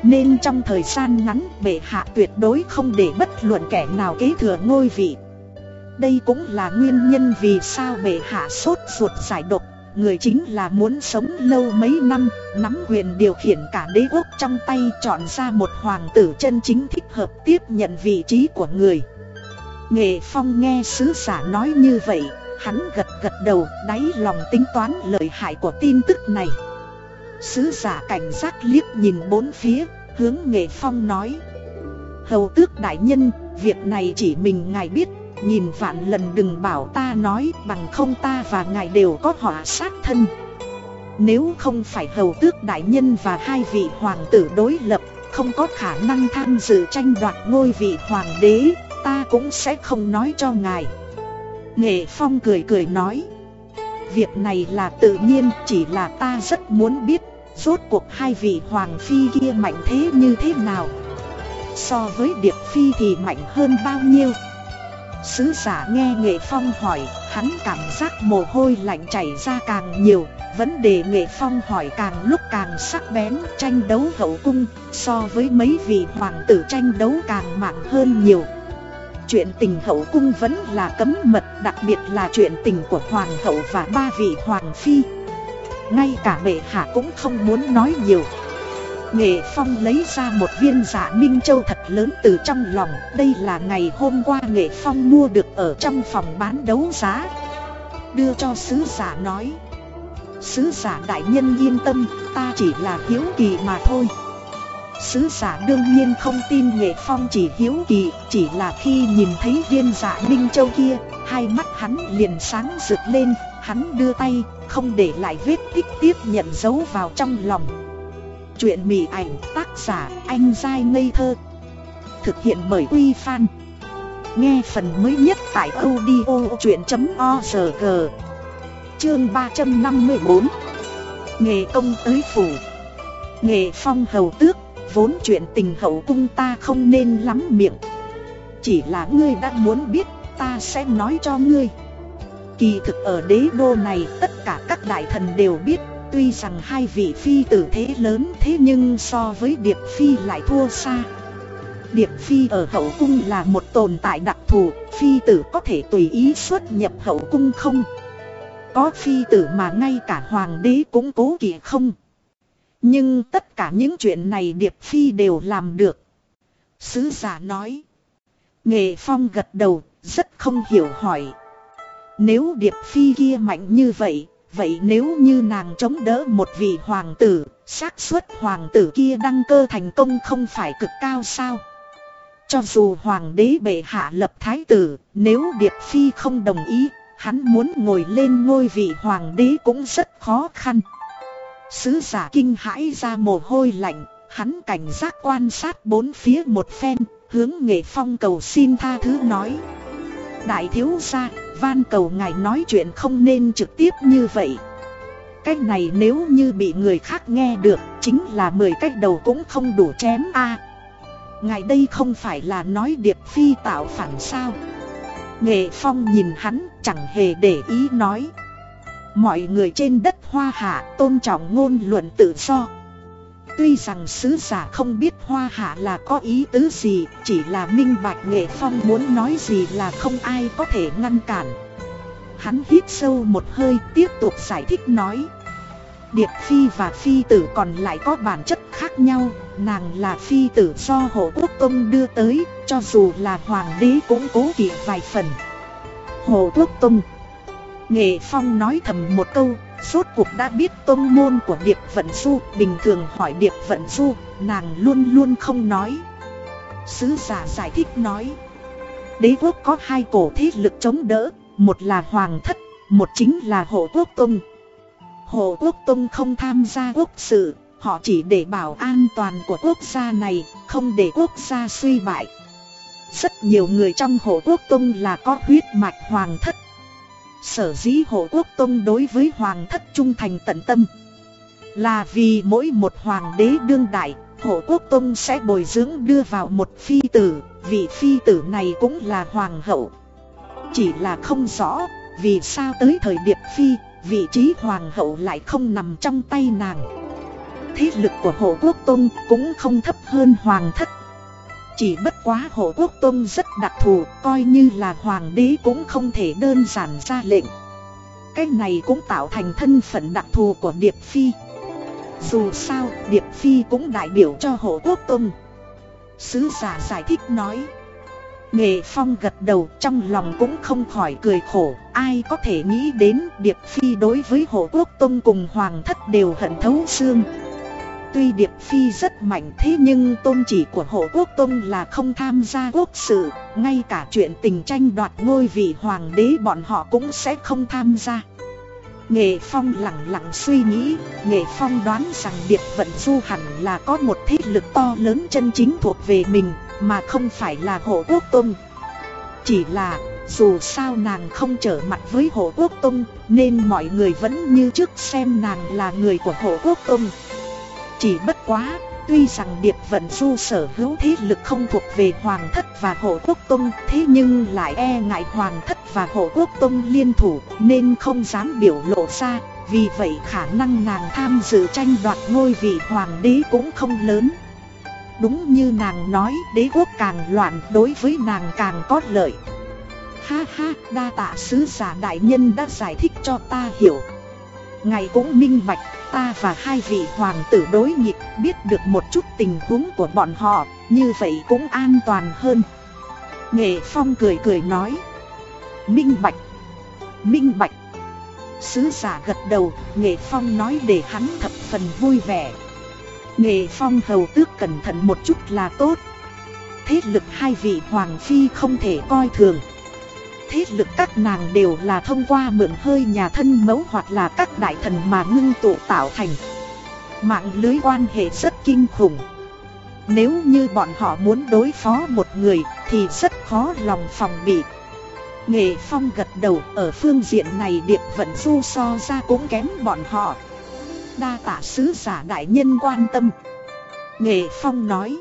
Speaker 1: Nên trong thời gian ngắn, bệ hạ tuyệt đối không để bất luận kẻ nào kế thừa ngôi vị. Đây cũng là nguyên nhân vì sao bệ hạ sốt ruột giải độc Người chính là muốn sống lâu mấy năm, nắm quyền điều khiển cả đế quốc trong tay chọn ra một hoàng tử chân chính thích hợp tiếp nhận vị trí của người Nghệ Phong nghe sứ giả nói như vậy, hắn gật gật đầu đáy lòng tính toán lợi hại của tin tức này. Sứ giả cảnh giác liếc nhìn bốn phía, hướng Nghệ Phong nói. Hầu tước đại nhân, việc này chỉ mình ngài biết, nhìn vạn lần đừng bảo ta nói bằng không ta và ngài đều có họa sát thân. Nếu không phải hầu tước đại nhân và hai vị hoàng tử đối lập, không có khả năng tham dự tranh đoạt ngôi vị hoàng đế, ta cũng sẽ không nói cho ngài. Nghệ Phong cười cười nói Việc này là tự nhiên chỉ là ta rất muốn biết Rốt cuộc hai vị hoàng phi kia mạnh thế như thế nào? So với điệp phi thì mạnh hơn bao nhiêu? Sứ giả nghe Nghệ Phong hỏi, Hắn cảm giác mồ hôi lạnh chảy ra càng nhiều, Vấn đề Nghệ Phong hỏi càng lúc càng sắc bén, Tranh đấu hậu cung, So với mấy vị hoàng tử tranh đấu càng mạnh hơn nhiều. Chuyện tình hậu cung vẫn là cấm mật, Đặc biệt là chuyện tình của hoàng hậu và ba vị hoàng phi. Ngay cả bệ hạ cũng không muốn nói nhiều. Nghệ Phong lấy ra một viên giả Minh Châu thật lớn từ trong lòng. Đây là ngày hôm qua Nghệ Phong mua được ở trong phòng bán đấu giá. Đưa cho sứ giả nói Sứ giả đại nhân yên tâm Ta chỉ là hiếu kỳ mà thôi. Sứ giả đương nhiên không tin nghệ phong chỉ hiếu kỳ Chỉ là khi nhìn thấy viên dạ Minh Châu kia Hai mắt hắn liền sáng rực lên. Hắn đưa tay, không để lại vết tích tiếp nhận dấu vào trong lòng. Chuyện mỉ ảnh tác giả anh dai ngây thơ. Thực hiện bởi Uy Fan Nghe phần mới nhất tại audio chuyện.org Chương 354 Nghề công tới phủ Nghề phong hầu tước, Vốn chuyện tình hậu cung ta không nên lắm miệng. Chỉ là ngươi đã muốn biết, ta sẽ nói cho ngươi. Kỳ thực ở đế đô này tất cả các đại thần đều biết. Tuy rằng hai vị phi tử thế lớn thế nhưng so với Điệp Phi lại thua xa. Điệp Phi ở hậu cung là một tồn tại đặc thù, Phi tử có thể tùy ý xuất nhập hậu cung không? Có phi tử mà ngay cả hoàng đế cũng cố kỵ không? Nhưng tất cả những chuyện này Điệp Phi đều làm được. Sứ giả nói. Nghệ Phong gật đầu, rất không hiểu hỏi. Nếu Điệp Phi kia mạnh như vậy Vậy nếu như nàng chống đỡ một vị hoàng tử, xác suất hoàng tử kia đăng cơ thành công không phải cực cao sao? Cho dù hoàng đế bệ hạ lập thái tử, nếu Điệp Phi không đồng ý, hắn muốn ngồi lên ngôi vị hoàng đế cũng rất khó khăn. Sứ giả kinh hãi ra mồ hôi lạnh, hắn cảnh giác quan sát bốn phía một phen, hướng nghệ phong cầu xin tha thứ nói. Đại thiếu gia, van cầu ngài nói chuyện không nên trực tiếp như vậy. Cách này nếu như bị người khác nghe được, Chính là 10 cách đầu cũng không đủ chém a. Ngài đây không phải là nói Điệp Phi tạo phản sao? Nghệ Phong nhìn hắn, chẳng hề để ý nói. Mọi người trên đất hoa hạ tôn trọng ngôn luận tự do. Tuy rằng sứ giả không biết hoa hạ là có ý tứ gì, Chỉ là minh bạch nghệ phong muốn nói gì là không ai có thể ngăn cản. Hắn hít sâu một hơi, tiếp tục giải thích nói. Điệp phi và phi tử còn lại có bản chất khác nhau, Nàng là phi tử do hộ quốc tông đưa tới, Cho dù là hoàng đế cũng cố kỵ vài phần. Hộ quốc tông Nghệ phong nói thầm một câu. Suốt cuộc đã biết tôn môn của Điệp Vận Du, Bình thường hỏi Điệp Vận Du, Nàng luôn luôn không nói. Sứ giả giải thích nói, Đế quốc có hai cổ thế lực chống đỡ, Một là Hoàng thất, Một chính là Hộ Quốc Tông. Hộ Quốc Tông không tham gia quốc sự, Họ chỉ để bảo an toàn của quốc gia này, Không để quốc gia suy bại. Rất nhiều người trong Hộ Quốc Tông là có huyết mạch Hoàng thất. Sở dĩ hộ quốc tông đối với hoàng thất trung thành tận tâm Là vì mỗi một hoàng đế đương đại Hộ quốc tông sẽ bồi dưỡng đưa vào một phi tử. Vị phi tử này cũng là hoàng hậu. Chỉ là không rõ Vì sao tới thời điệp phi, Vị trí hoàng hậu lại không nằm trong tay nàng. Thế lực của hộ quốc tông cũng không thấp hơn hoàng thất chỉ bất quá hộ quốc tôn rất đặc thù, coi như là hoàng đế cũng không thể đơn giản ra lệnh. Cái này cũng tạo thành thân phận đặc thù của Điệp Phi. Dù sao, Điệp Phi cũng đại biểu cho hộ quốc tôn. Sứ giả giải thích nói. Nghệ Phong gật đầu trong lòng cũng không khỏi cười khổ Ai có thể nghĩ đến Điệp Phi đối với hộ quốc tôn cùng Hoàng thất đều hận thấu xương Tuy Điệp Phi rất mạnh thế nhưng tôn chỉ của hộ quốc tôn là không tham gia quốc sự. Ngay cả chuyện tình tranh đoạt ngôi vị hoàng đế bọn họ cũng sẽ không tham gia. Nghệ Phong lặng lặng suy nghĩ, Nghệ Phong đoán rằng Điệp Vận Du hẳn là có một thế lực to lớn chân chính thuộc về mình, Mà không phải là hộ quốc tôn Chỉ là, dù sao nàng không trở mặt với hộ quốc tôn Nên mọi người vẫn như trước xem nàng là người của hộ quốc tôn chỉ bất quá, tuy rằng Điệp Vận Du sở hữu thế lực không thuộc về Hoàng thất và Hộ Quốc Tông Thế nhưng lại e ngại Hoàng thất và Hộ Quốc Tông liên thủ nên không dám biểu lộ ra Vì vậy khả năng nàng tham dự tranh đoạt ngôi vị Hoàng đế cũng không lớn. Đúng như nàng nói đế quốc càng loạn đối với nàng càng có lợi. Ha ha đa tạ sứ giả đại nhân đã giải thích cho ta hiểu. Ngài cũng minh bạch. Ta và hai vị hoàng tử đối nghịch biết được một chút tình huống của bọn họ, như vậy cũng an toàn hơn. Nghệ Phong cười cười nói. Minh Bạch. Minh Bạch. Sứ giả gật đầu, Nghệ Phong nói để hắn thập phần vui vẻ. Nghệ Phong hầu tước cẩn thận một chút là tốt. Thế lực hai vị hoàng phi không thể coi thường thế lực các nàng đều là thông qua mượn hơi nhà thân mẫu hoặc là các đại thần mà ngưng tụ tạo thành. Mạng lưới quan hệ rất kinh khủng. Nếu như bọn họ muốn đối phó một người, thì rất khó lòng phòng bị. Nghệ Phong gật đầu, ở phương diện này điệp vận du so ra cũng kém bọn họ. Đa tạ sứ giả đại nhân quan tâm. Nghệ Phong nói.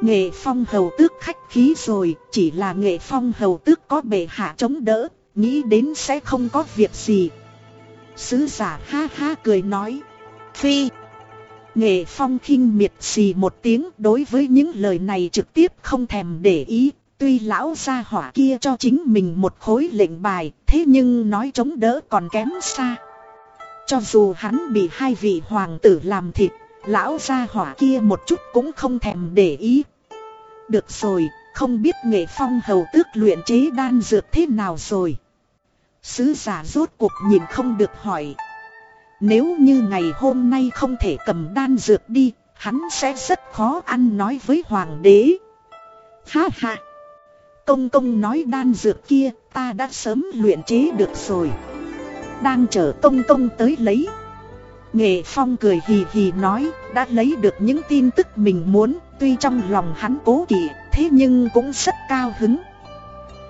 Speaker 1: Nghệ Phong hầu tước khách khí rồi, chỉ là Nghệ Phong hầu tước có bệ hạ chống đỡ, nghĩ đến sẽ không có việc gì. Sứ giả ha ha cười nói. Phi. Nghệ Phong khinh miệt xì một tiếng đối với những lời này trực tiếp không thèm để ý. Tuy lão gia hỏa kia cho chính mình một khối lệnh bài, thế nhưng nói chống đỡ còn kém xa. Cho dù hắn bị hai vị hoàng tử làm thịt, lão gia hỏa kia một chút cũng không thèm để ý. Được rồi, không biết nghệ phong hầu tước luyện chế đan dược thế nào rồi. Sứ giả rốt cuộc nhìn không được hỏi. Nếu như ngày hôm nay không thể cầm đan dược đi, hắn sẽ rất khó ăn nói với hoàng đế. Ha ha! Công công nói đan dược kia, ta đã sớm luyện chế được rồi. Đang chờ công công tới lấy. Nghệ Phong cười hì hì nói, đã lấy được những tin tức mình muốn, tuy trong lòng hắn cố kỵ, thế nhưng cũng rất cao hứng.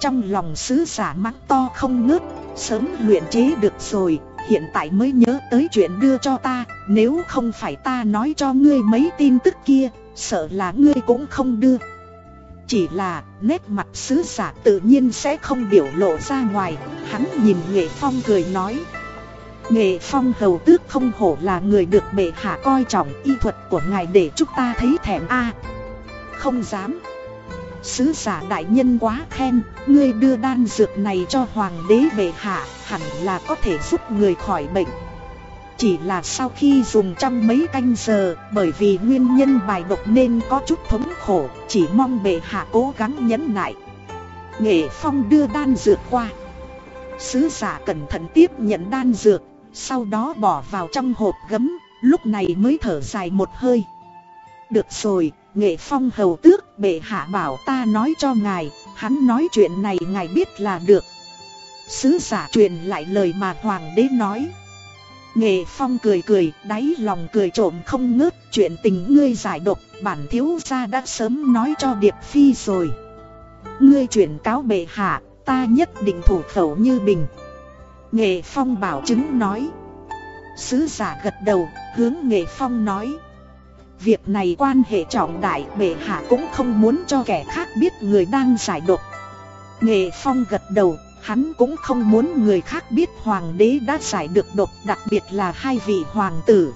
Speaker 1: Trong lòng sứ giả mắng to không ngớt, sớm luyện chế được rồi, hiện tại mới nhớ tới chuyện đưa cho ta, nếu không phải ta nói cho ngươi mấy tin tức kia, sợ là ngươi cũng không đưa. Chỉ là nét mặt sứ giả tự nhiên sẽ không biểu lộ ra ngoài, hắn nhìn Nghệ Phong cười nói. Nghệ Phong hầu tước không hổ là người được bệ hạ coi trọng y thuật của ngài để chúng ta thấy thèm a Không dám. Sứ giả đại nhân quá khen, ngươi đưa đan dược này cho hoàng đế bệ hạ, hẳn là có thể giúp người khỏi bệnh. Chỉ là sau khi dùng trong mấy canh giờ, bởi vì nguyên nhân bài độc nên có chút thống khổ, chỉ mong bệ hạ cố gắng nhẫn nại. Nghệ Phong đưa đan dược qua. Sứ giả cẩn thận tiếp nhận đan dược, sau đó bỏ vào trong hộp gấm, lúc này mới thở dài một hơi. Được rồi, Nghệ Phong hầu tước, bệ hạ bảo ta nói cho ngài, hắn nói chuyện này ngài biết là được. Sứ giả truyền lại lời mà hoàng đế nói. Nghệ Phong cười cười, đáy lòng cười trộm không ngớt, chuyện tình ngươi giải độc, bản thiếu gia đã sớm nói cho Điệp Phi rồi. Ngươi chuyển cáo bệ hạ, ta nhất định thủ khẩu như bình. Nghệ Phong bảo chứng nói. Sứ giả gật đầu, hướng Nghệ Phong nói. Việc này quan hệ trọng đại, bệ hạ cũng không muốn cho kẻ khác biết người đang giải độc. Nghệ Phong gật đầu, Hắn cũng không muốn người khác biết hoàng đế đã giải được độc đặc biệt là hai vị hoàng tử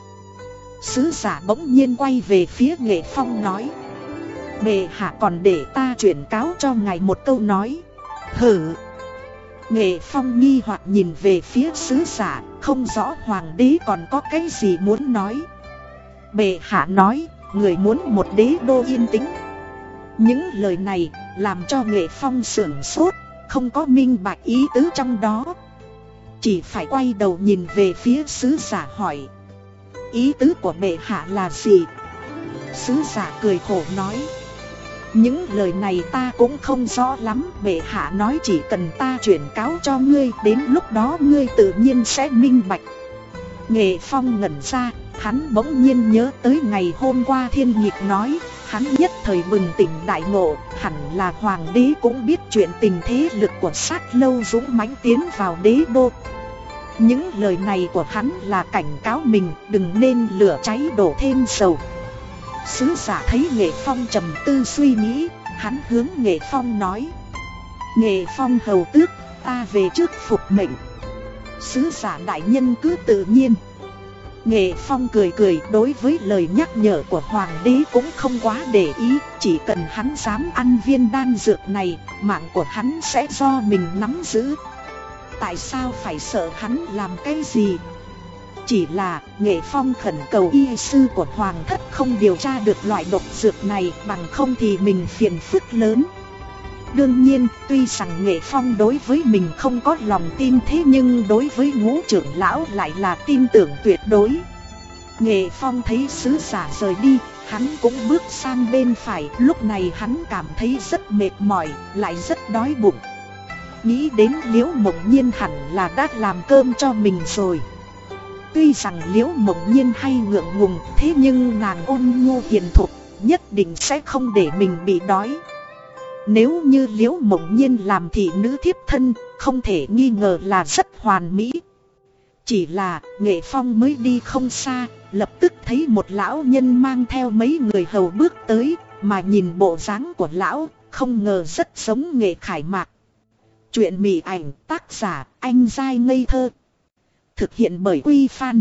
Speaker 1: Sứ giả bỗng nhiên quay về phía nghệ phong nói Bệ hạ còn để ta chuyển cáo cho ngài một câu nói Hử Nghệ phong nghi hoặc nhìn về phía sứ giả, Không rõ hoàng đế còn có cái gì muốn nói. Bệ hạ nói, Người muốn một đế đô yên tĩnh. Những lời này làm cho nghệ phong sưởng sốt, không có minh bạch ý tứ trong đó. Chỉ phải quay đầu nhìn về phía sứ giả hỏi, Ý tứ của bệ hạ là gì? Sứ giả cười khổ nói những lời này ta cũng không rõ lắm Bệ hạ nói chỉ cần ta chuyển cáo cho ngươi Đến lúc đó ngươi tự nhiên sẽ minh bạch Nghệ Phong ngẩn ra Hắn bỗng nhiên nhớ tới ngày hôm qua thiên nhịp nói Hắn nhất thời bừng tỉnh đại ngộ, hẳn là hoàng đế cũng biết chuyện tình thế lực của sát lâu dũng mãnh tiến vào đế đô. Những lời này của hắn là cảnh cáo mình đừng nên lửa cháy đổ thêm dầu. Sứ giả thấy Nghệ Phong trầm tư suy nghĩ, hắn hướng Nghệ Phong nói. Nghệ Phong hầu tước, ta về trước phục mệnh. Sứ giả đại nhân cứ tự nhiên. Nghệ Phong cười cười đối với lời nhắc nhở của Hoàng đế cũng không quá để ý Chỉ cần hắn dám ăn viên đan dược này Mạng của hắn sẽ do mình nắm giữ Tại sao phải sợ hắn làm cái gì chỉ là Nghệ Phong khẩn cầu y sư của Hoàng thất không điều tra được loại độc dược này Bằng không thì mình phiền phức lớn Đương nhiên, tuy rằng Nghệ Phong đối với mình không có lòng tin thế nhưng đối với ngũ trưởng lão lại là tin tưởng tuyệt đối. Nghệ Phong thấy sứ giả rời đi, hắn cũng bước sang bên phải, lúc này hắn cảm thấy rất mệt mỏi, lại rất đói bụng. nghĩ đến liễu mộng nhiên hẳn là đã làm cơm cho mình rồi Tuy rằng liễu mộng nhiên hay ngượng ngùng, thế nhưng nàng ôn nhu hiền thục, nhất định sẽ không để mình bị đói. Nếu như liễu mộng nhiên làm thị nữ thiếp thân, không thể nghi ngờ là rất hoàn mỹ. Chỉ là, nghệ phong mới đi không xa, lập tức thấy một lão nhân mang theo mấy người hầu bước tới, mà nhìn bộ dáng của lão, không ngờ rất giống nghệ khải mạc. Chuyện mị ảnh, tác giả, anh dai ngây thơ. Thực hiện bởi Quy Phan.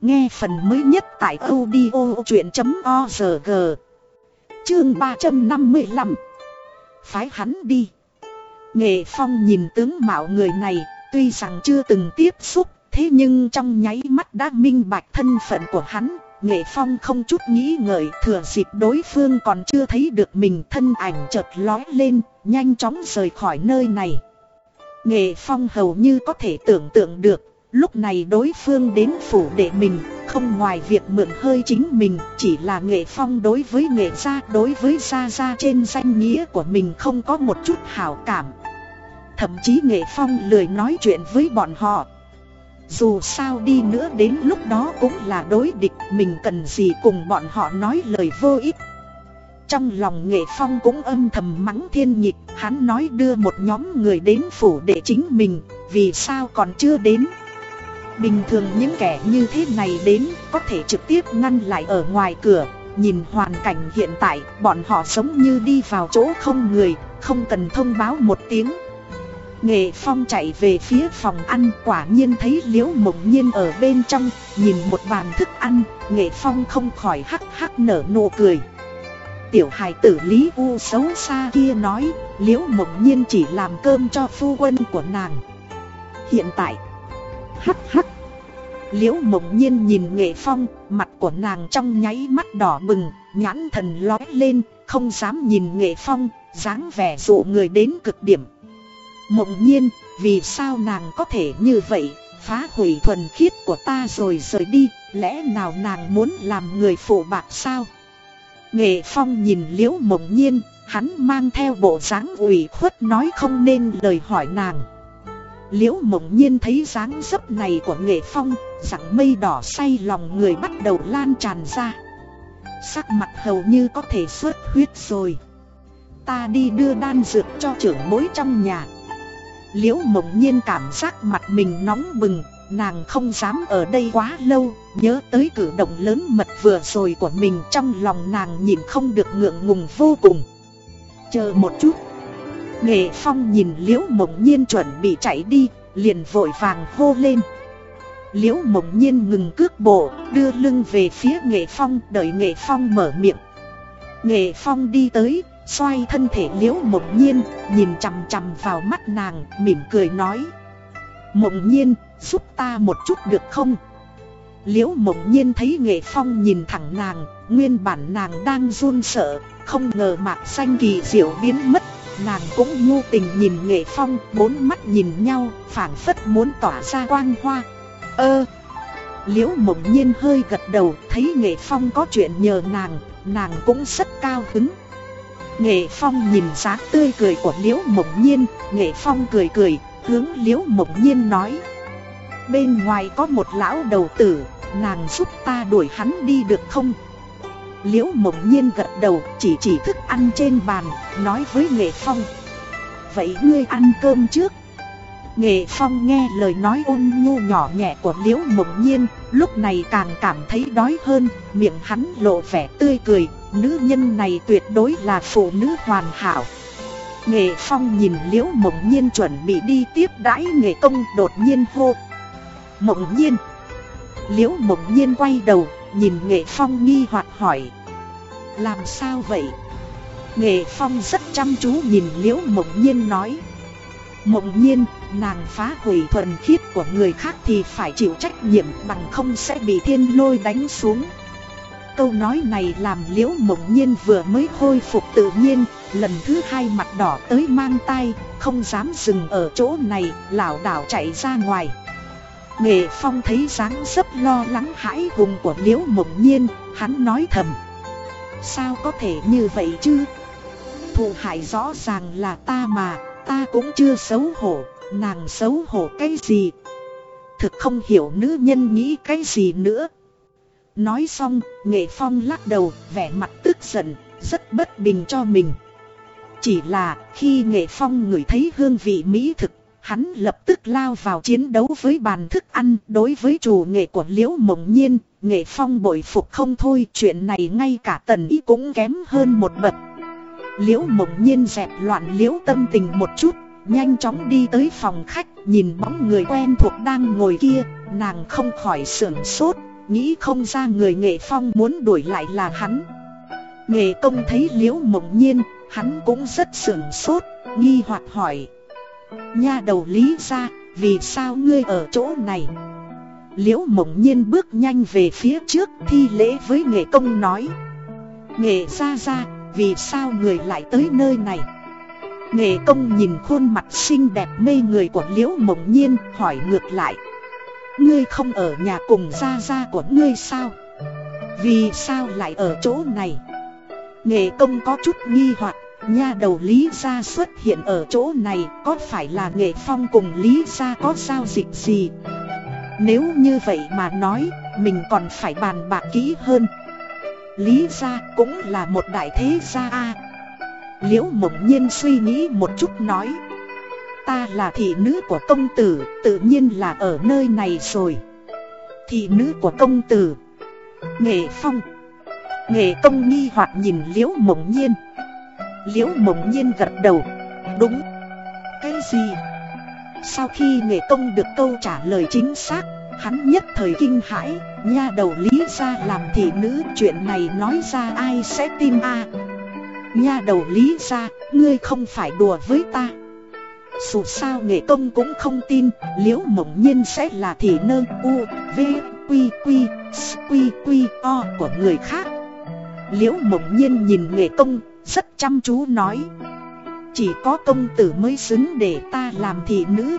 Speaker 1: Nghe phần mới nhất tại audio chuyện.org Chương 355 Phái hắn đi. Nghệ Phong nhìn tướng mạo người này, Tuy rằng chưa từng tiếp xúc, Thế nhưng trong nháy mắt đã minh bạch thân phận của hắn. Nghệ Phong không chút nghĩ ngợi, thừa dịp đối phương còn chưa thấy được mình, thân ảnh chợt lói lên, Nhanh chóng rời khỏi nơi này. Nghệ Phong hầu như có thể tưởng tượng được Lúc này đối phương đến phủ để mình, Không ngoài việc mượn hơi chính mình, Chỉ là nghệ phong đối với nghệ gia, Đối với gia gia trên danh nghĩa của mình Không có một chút hảo cảm. Thậm chí nghệ phong lười nói chuyện với bọn họ. Dù sao đi nữa đến lúc đó cũng là đối địch, Mình cần gì cùng bọn họ nói lời vô ích. Trong lòng nghệ phong cũng âm thầm mắng thiên nhịp Hắn nói đưa một nhóm người đến phủ để chính mình, Vì sao còn chưa đến? Bình thường những kẻ như thế này đến có thể trực tiếp ngăn lại ở ngoài cửa. Nhìn hoàn cảnh hiện tại, bọn họ giống như đi vào chỗ không người, Không cần thông báo một tiếng. Nghệ Phong chạy về phía phòng ăn, quả nhiên thấy Liễu Mộng Nhiên ở bên trong, Nhìn một bàn thức ăn, Nghệ Phong không khỏi hắc hắc nở nụ cười. Tiểu hài tử Lý U xấu xa kia nói, Liễu Mộng Nhiên chỉ làm cơm cho phu quân của nàng. Hiện tại Hắc hắc. Liễu mộng nhiên nhìn nghệ phong, Mặt của nàng trong nháy mắt đỏ bừng, Nhãn thần lói lên, Không dám nhìn nghệ phong, dáng vẻ dụ người đến cực điểm. Mộng nhiên, Vì sao nàng có thể như vậy? Phá hủy thuần khiết của ta rồi rời đi, Lẽ nào nàng muốn làm người phụ bạc sao? Nghệ phong nhìn liễu mộng nhiên, Hắn mang theo bộ dáng ủy khuất nói không nên lời hỏi nàng. Liễu mộng nhiên thấy dáng dấp này của nghệ phong Dạng mây đỏ say lòng người bắt đầu lan tràn ra. Sắc mặt hầu như có thể xuất huyết rồi. Ta đi đưa đan dược cho trưởng bối trong nhà. Liễu mộng nhiên cảm giác mặt mình nóng bừng, Nàng không dám ở đây quá lâu, Nhớ tới cử động lớn mật vừa rồi của mình Trong lòng nàng nhìn không được ngượng ngùng vô cùng. Chờ một chút. Nghệ Phong nhìn Liễu Mộng Nhiên chuẩn bị chạy đi, liền vội vàng hô lên. Liễu Mộng Nhiên ngừng cước bộ, đưa lưng về phía Nghệ Phong, đợi Nghệ Phong mở miệng. Nghệ Phong đi tới, xoay thân thể Liễu Mộng Nhiên, nhìn chằm chằm vào mắt nàng, mỉm cười nói. Mộng Nhiên, giúp ta một chút được không? Liễu Mộng Nhiên thấy Nghệ Phong nhìn thẳng nàng, nguyên bản nàng đang run sợ, không ngờ mạc xanh kỳ diệu biến mất Nàng cũng nhu tình nhìn nghệ phong, Bốn mắt nhìn nhau, phảng phất muốn tỏa ra quang hoa. Ơ! Liễu mộng nhiên hơi gật đầu, Thấy nghệ phong có chuyện nhờ nàng Nàng cũng rất cao hứng. Nghệ phong nhìn dáng tươi cười của liễu mộng nhiên, Nghệ phong cười cười, Hướng liễu mộng nhiên nói. Bên ngoài có một lão đầu tử, Nàng giúp ta đuổi hắn đi được không? Liễu mộng nhiên gật đầu, chỉ chỉ thức ăn trên bàn, Nói với Nghệ Phong. Vậy ngươi ăn cơm trước. Nghệ Phong nghe lời nói ôn nhu nhỏ nhẹ của Liễu Mộng Nhiên, Lúc này càng cảm thấy đói hơn, Miệng hắn lộ vẻ tươi cười, Nữ nhân này tuyệt đối là phụ nữ hoàn hảo. Nghệ Phong nhìn Liễu Mộng Nhiên chuẩn bị đi tiếp đãi Nghệ Công đột nhiên hô. Mộng Nhiên. Liễu Mộng Nhiên quay đầu nhìn Nghệ Phong nghi hoặc hỏi. Làm sao vậy? Nghệ Phong rất chăm chú nhìn Liễu Mộng Nhiên nói. Mộng Nhiên, nàng phá hủy thuần khiết của người khác thì phải chịu trách nhiệm bằng không sẽ bị thiên lôi đánh xuống. Câu nói này làm Liễu Mộng Nhiên vừa mới khôi phục tự nhiên Lần thứ hai mặt đỏ tới mang tay, không dám dừng ở chỗ này, lảo đảo chạy ra ngoài. Nghệ Phong thấy dáng dấp lo lắng hãi hùng của Liễu Mộng Nhiên, hắn nói thầm. Sao có thể như vậy chứ? Thù hại rõ ràng là ta mà, ta cũng chưa xấu hổ, nàng xấu hổ cái gì? Thực không hiểu nữ nhân nghĩ cái gì nữa. Nói xong, nghệ phong lắc đầu, vẻ mặt tức giận, rất bất bình cho mình. Chỉ là khi nghệ phong ngửi thấy hương vị mỹ thực, hắn lập tức lao vào chiến đấu với bàn thức ăn. Đối với chủ nghệ của liễu mộng nhiên, nghệ phong bội phục không thôi. Chuyện này ngay cả tần ý cũng kém hơn một bậc. Liễu mộng nhiên dẹp loạn liễu tâm tình một chút, nhanh chóng đi tới phòng khách, nhìn bóng người quen thuộc đang ngồi kia, nàng không khỏi sưởng sốt, nghĩ không ra người nghệ phong muốn đuổi lại là hắn. Nghệ công thấy liễu mộng nhiên, hắn cũng rất sưởng sốt, nghi hoặc hỏi. Nha đầu lý ra, vì sao ngươi ở chỗ này? Liễu mộng nhiên bước nhanh về phía trước thi lễ với nghệ công nói. Nghệ ra ra, vì sao người lại tới nơi này? Nghệ công nhìn khuôn mặt xinh đẹp mê người của liễu mộng nhiên hỏi ngược lại Ngươi không ở nhà cùng gia gia của ngươi sao? Vì sao lại ở chỗ này? Nghệ công có chút nghi hoặc Nha đầu Lý Gia xuất hiện ở chỗ này, Có phải là Nghệ Phong cùng Lý Gia có giao dịch gì? Nếu như vậy mà nói, Mình còn phải bàn bạc kỹ hơn. Lý Gia cũng là một đại thế gia a. Liễu mộng nhiên suy nghĩ một chút nói, Ta là thị nữ của công tử, Tự nhiên là ở nơi này rồi. Thị nữ của công tử, Nghệ phong. Nghệ công nghi hoặc nhìn liễu mộng nhiên. Liễu mộng nhiên gật đầu. Đúng. Cái gì? Sau khi nghệ công được câu trả lời chính xác Hắn nhất thời kinh hãi Nha đầu lý ra làm thị nữ Chuyện này nói ra ai sẽ tin a? Nha đầu lý ra Ngươi không phải đùa với ta. Dù sao nghệ công cũng không tin Liễu mộng nhiên sẽ là thị nơ U, V, Quy, Quy, Quy, Quy, O của người khác. Liễu mộng nhiên nhìn nghệ công rất chăm chú nói. Chỉ có công tử mới xứng để ta làm thị nữ.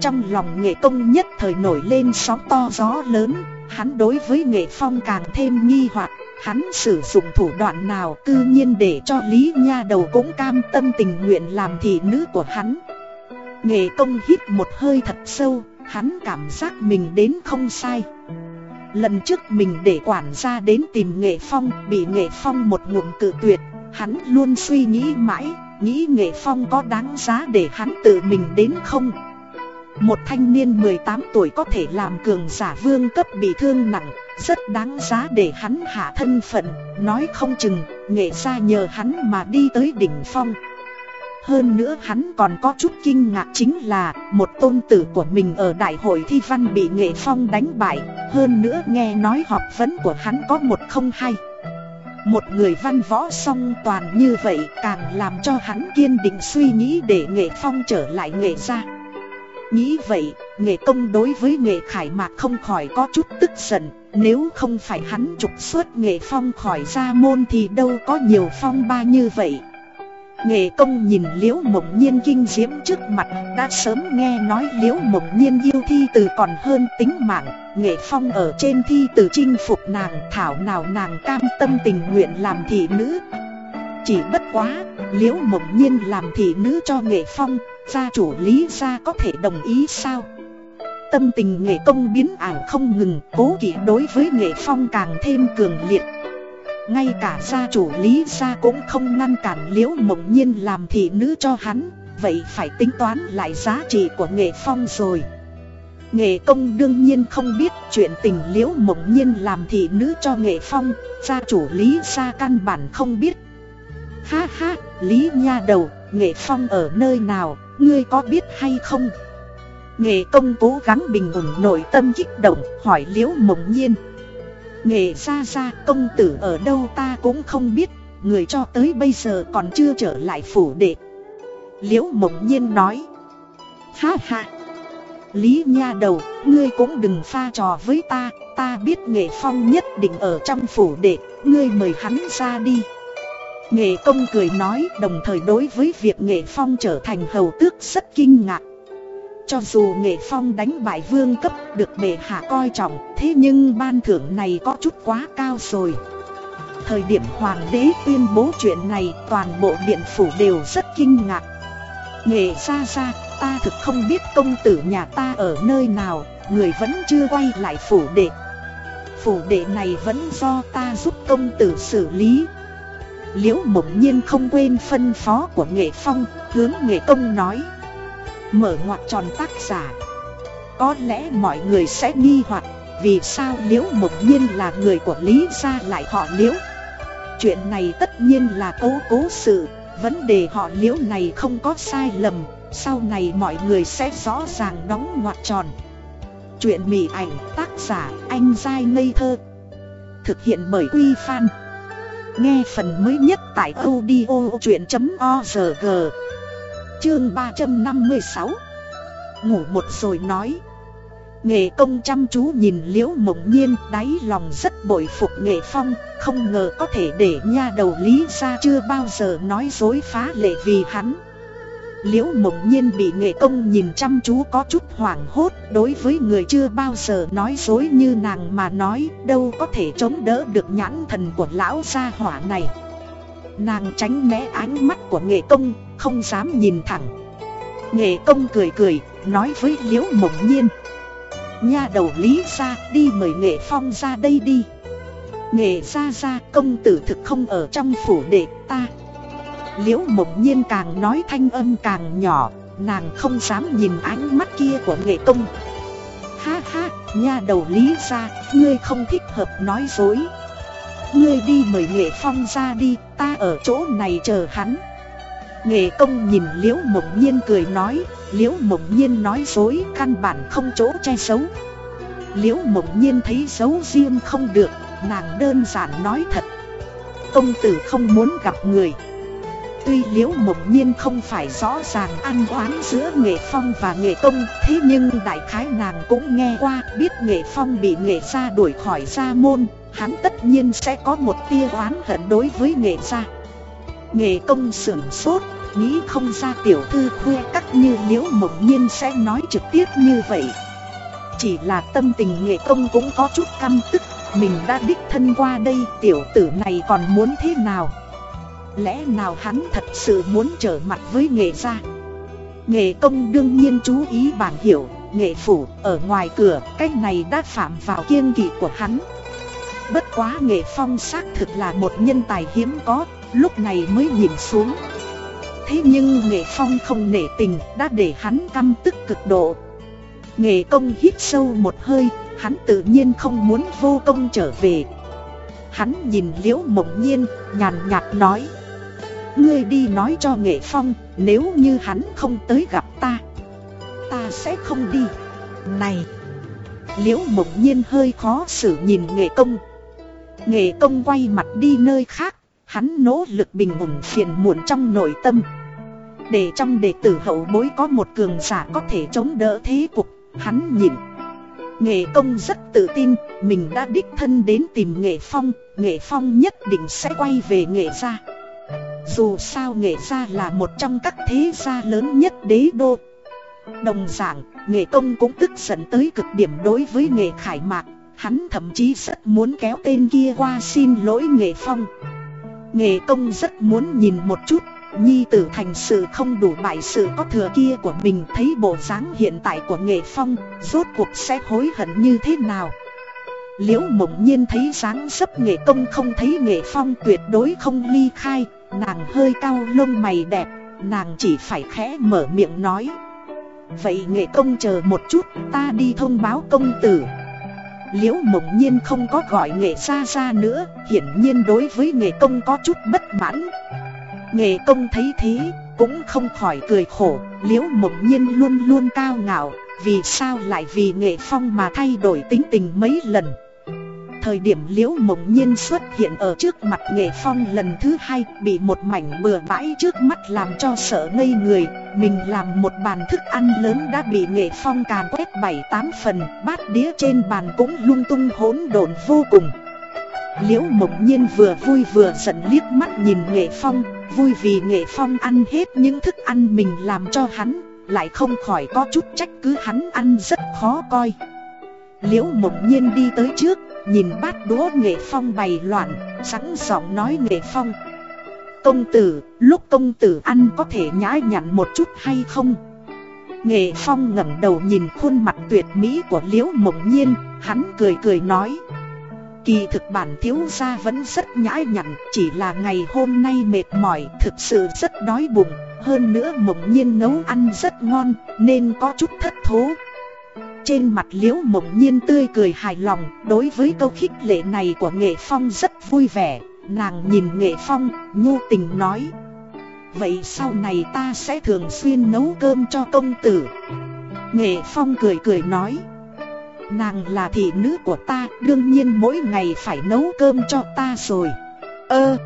Speaker 1: Trong lòng nghệ công nhất thời nổi lên sóng to gió lớn, Hắn đối với nghệ phong càng thêm nghi hoặc. Hắn sử dụng thủ đoạn nào cư nhiên để cho Lý Nha đầu cũng cam tâm tình nguyện làm thị nữ của hắn. Nghệ công hít một hơi thật sâu, Hắn cảm giác mình đến không sai. Lần trước mình để quản gia đến tìm nghệ phong, Bị nghệ phong một ngụm cự tuyệt. Hắn luôn suy nghĩ mãi, Nghĩ nghệ phong có đáng giá để hắn tự mình đến không? Một thanh niên 18 tuổi có thể làm cường giả vương cấp bị thương nặng, Rất đáng giá để hắn hạ thân phận, Nói không chừng, nghệ ra nhờ hắn mà đi tới đỉnh phong. Hơn nữa hắn còn có chút kinh ngạc chính là, Một tôn tử của mình ở đại hội thi văn bị nghệ phong đánh bại, Hơn nữa nghe nói học vấn của hắn có một không hay một người văn võ song toàn như vậy càng làm cho hắn kiên định suy nghĩ để nghệ phong trở lại nghệ gia. Nghĩ vậy, nghệ công đối với nghệ khải mạc không khỏi có chút tức giận. Nếu không phải hắn trục xuất nghệ phong khỏi gia môn thì đâu có nhiều phong ba như vậy. Nghệ công nhìn liễu mộng nhiên kinh diễm trước mặt Đã sớm nghe nói liễu mộng nhiên yêu thi từ còn hơn tính mạng Nghệ phong ở trên thi từ chinh phục nàng Thảo nào nàng cam tâm tình nguyện làm thị nữ. Chỉ bất quá, liễu mộng nhiên làm thị nữ cho nghệ phong Gia chủ lý gia có thể đồng ý sao? Tâm tình nghệ công biến ảo không ngừng Cố kỵ đối với nghệ phong càng thêm cường liệt. Ngay cả gia chủ lý gia cũng không ngăn cản liễu mộng nhiên làm thị nữ cho hắn Vậy phải tính toán lại giá trị của nghệ phong rồi Nghệ công đương nhiên không biết chuyện tình liễu mộng nhiên làm thị nữ cho nghệ phong Gia chủ lý gia căn bản không biết Ha ha, lý nha đầu, nghệ phong ở nơi nào Ngươi có biết hay không? Nghệ công cố gắng bình ổn nội tâm kích động, hỏi liễu mộng nhiên. Nghệ ra ra công tử ở đâu ta cũng không biết, người cho tới bây giờ còn chưa trở lại phủ đệ. Liễu mộng nhiên nói. Ha ha! Lý nha đầu, ngươi cũng đừng pha trò với ta, ta biết nghệ phong nhất định ở trong phủ đệ, ngươi mời hắn ra đi. Nghệ công cười nói đồng thời đối với việc Nghệ Phong trở thành hầu tước rất kinh ngạc. Cho dù Nghệ Phong đánh bại vương cấp được bệ hạ coi trọng, thế nhưng ban thưởng này có chút quá cao rồi. Thời điểm hoàng đế tuyên bố chuyện này, toàn bộ điện phủ đều rất kinh ngạc. Nghệ ra ra, ta thực không biết công tử nhà ta ở nơi nào, người vẫn chưa quay lại phủ đệ. Phủ đệ này vẫn do ta giúp công tử xử lý. Liễu mộng nhiên không quên phân phó của nghệ phong, hướng nghệ công nói. Mở ngoặt tròn tác giả. Có lẽ mọi người sẽ nghi hoặc vì sao Liễu mộng nhiên là người của Lý gia lại họ Liễu. Chuyện này tất nhiên là cố cố sự, vấn đề họ Liễu này không có sai lầm, sau này mọi người sẽ rõ ràng đóng ngoặt tròn. Chuyện mỉ ảnh tác giả anh dai ngây thơ Thực hiện bởi Quy Phan Nghe phần mới nhất tại audio chuyện.org Chương 356 Ngủ một rồi nói. Nghệ công chăm chú nhìn liễu mộng nhiên, đáy lòng rất bội phục nghệ phong, Không ngờ có thể để nha đầu lý ra chưa bao giờ nói dối phá lệ vì hắn. Liễu mộng nhiên bị nghệ công nhìn chăm chú có chút hoảng hốt, Đối với người chưa bao giờ nói dối như nàng mà nói, Đâu có thể chống đỡ được nhãn thần của lão gia hỏa này. Nàng tránh né ánh mắt của nghệ công không dám nhìn thẳng. Nghệ công cười cười Nói với liễu mộng nhiên. Nha đầu lý ra đi mời nghệ phong ra đây đi. Nghệ ra ra công tử thực không ở trong phủ đệ ta. Liễu mộng nhiên càng nói thanh âm càng nhỏ Nàng không dám nhìn ánh mắt kia của nghệ công. Ha ha, nha đầu lý ra, ngươi không thích hợp nói dối. Ngươi đi mời nghệ phong ra đi, ta ở chỗ này chờ hắn. Nghệ công nhìn liễu mộng nhiên cười nói, Liễu mộng nhiên nói dối, căn bản không chỗ che giấu. Liễu mộng nhiên thấy giấu riêng không được, Nàng đơn giản nói thật. Công tử không muốn gặp người. Tuy liễu mộng nhiên không phải rõ ràng ăn oán giữa nghệ phong và nghệ công, Thế nhưng đại khái nàng cũng nghe qua, biết nghệ phong bị nghệ gia đuổi khỏi gia môn, Hắn tất nhiên sẽ có một tia oán hận đối với nghệ gia. Nghệ công sửng sốt Nghĩ không ra tiểu thư khuê cắt như liễu mộng nhiên sẽ nói trực tiếp như vậy. Chỉ là tâm tình nghệ công cũng có chút căm tức, Mình đã đích thân qua đây tiểu tử này còn muốn thế nào? Lẽ nào hắn thật sự muốn trở mặt với nghệ gia? Nghệ công đương nhiên chú ý bản hiểu Nghệ phủ ở ngoài cửa, Cái này đã phạm vào kiên kỵ của hắn. Bất quá nghệ phong xác thực là một nhân tài hiếm có, Lúc này mới nhìn xuống. Thế nhưng nghệ phong không nể tình, Đã để hắn căm tức cực độ. Nghệ công hít sâu một hơi, Hắn tự nhiên không muốn vô công trở về. Hắn nhìn liễu mộng nhiên, Nhàn nhạt nói, Ngươi đi nói cho nghệ phong, Nếu như hắn không tới gặp ta Ta sẽ không đi. Này, Liễu mộng nhiên hơi khó xử nhìn nghệ công. Nghệ công quay mặt đi nơi khác, Hắn nỗ lực bình ổn phiền muộn trong nội tâm. Để trong đệ tử hậu bối có một cường giả có thể chống đỡ thế cục Hắn nhìn. Nghệ công rất tự tin Mình đã đích thân đến tìm nghệ phong Nghệ phong nhất định sẽ quay về nghệ gia. Dù sao nghệ gia là một trong các thế gia lớn nhất đế đô. Đồng dạng, nghệ công cũng tức giận tới cực điểm đối với nghệ khải mạc. Hắn thậm chí rất muốn kéo tên kia qua xin lỗi nghệ phong. Nghệ công rất muốn nhìn một chút. Nhi tử thành sự không đủ bại sự có thừa kia của mình Thấy bộ dáng hiện tại của nghệ phong, Rốt cuộc sẽ hối hận như thế nào? Liễu mộng nhiên thấy dáng dấp nghệ công không thấy nghệ phong tuyệt đối không ly khai, Nàng hơi cao lông mày đẹp, Nàng chỉ phải khẽ mở miệng nói. Vậy nghệ công chờ một chút, Ta đi thông báo công tử. Liễu mộng nhiên không có gọi nghệ ra ra nữa, Hiển nhiên đối với nghệ công có chút bất mãn. Nghệ công thấy thế, Cũng không khỏi cười khổ, Liễu mộng nhiên luôn luôn cao ngạo, Vì sao lại vì nghệ phong mà thay đổi tính tình mấy lần? Thời điểm liễu mộng nhiên xuất hiện ở trước mặt nghệ phong lần thứ hai, bị một mảnh bừa bãi trước mắt làm cho sợ ngây người, Mình làm một bàn thức ăn lớn đã bị nghệ phong càn quét bảy tám phần, Bát đĩa trên bàn cũng lung tung hỗn độn vô cùng. Liễu mộng nhiên vừa vui vừa giận liếc mắt nhìn nghệ phong Vui vì nghệ phong ăn hết những thức ăn mình làm cho hắn Lại không khỏi có chút trách cứ hắn ăn rất khó coi Liễu mộng nhiên đi tới trước Nhìn bát đũa nghệ phong bày loạn Sẵn giọng nói nghệ phong công tử, lúc công tử ăn có thể nhã nhặn một chút hay không? Nghệ Phong ngẩng đầu nhìn khuôn mặt tuyệt mỹ của Liễu Mộng Nhiên, hắn cười cười nói. Kỳ thực bản thiếu gia vẫn rất nhã nhặn, chỉ là ngày hôm nay mệt mỏi, thực sự rất đói bụng. Hơn nữa Mộng Nhiên nấu ăn rất ngon, nên có chút thất thố. Trên mặt Liễu Mộng Nhiên tươi cười hài lòng, đối với câu khích lệ này của Nghệ Phong rất vui vẻ. Nàng nhìn Nghệ Phong, nhu tình nói Vậy sau này ta sẽ thường xuyên nấu cơm cho công tử Nghệ Phong cười cười nói Nàng là thị nữ của ta, Đương nhiên mỗi ngày phải nấu cơm cho ta rồi. Ơ,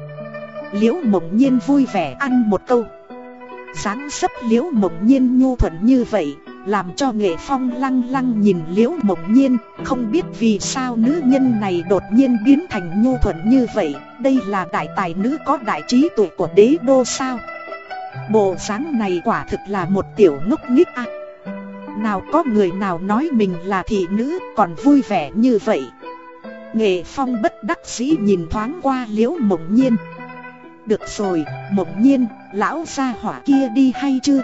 Speaker 1: Liễu mộng nhiên vui vẻ ăn một câu. Dáng sấp liễu mộng nhiên nhu thuận như vậy, làm cho nghệ phong lăng lăng nhìn liễu mộng nhiên, Không biết vì sao nữ nhân này đột nhiên biến thành nhu thuận như vậy, Đây là đại tài nữ có đại trí tuệ của đế đô sao? Bộ dáng này quả thực là một tiểu ngốc nghích à nào có người nào nói mình là thị nữ còn vui vẻ như vậy. Nghệ phong bất đắc dĩ nhìn thoáng qua liễu mộng nhiên. Được rồi, mộng nhiên, lão gia hỏa kia đi hay chưa?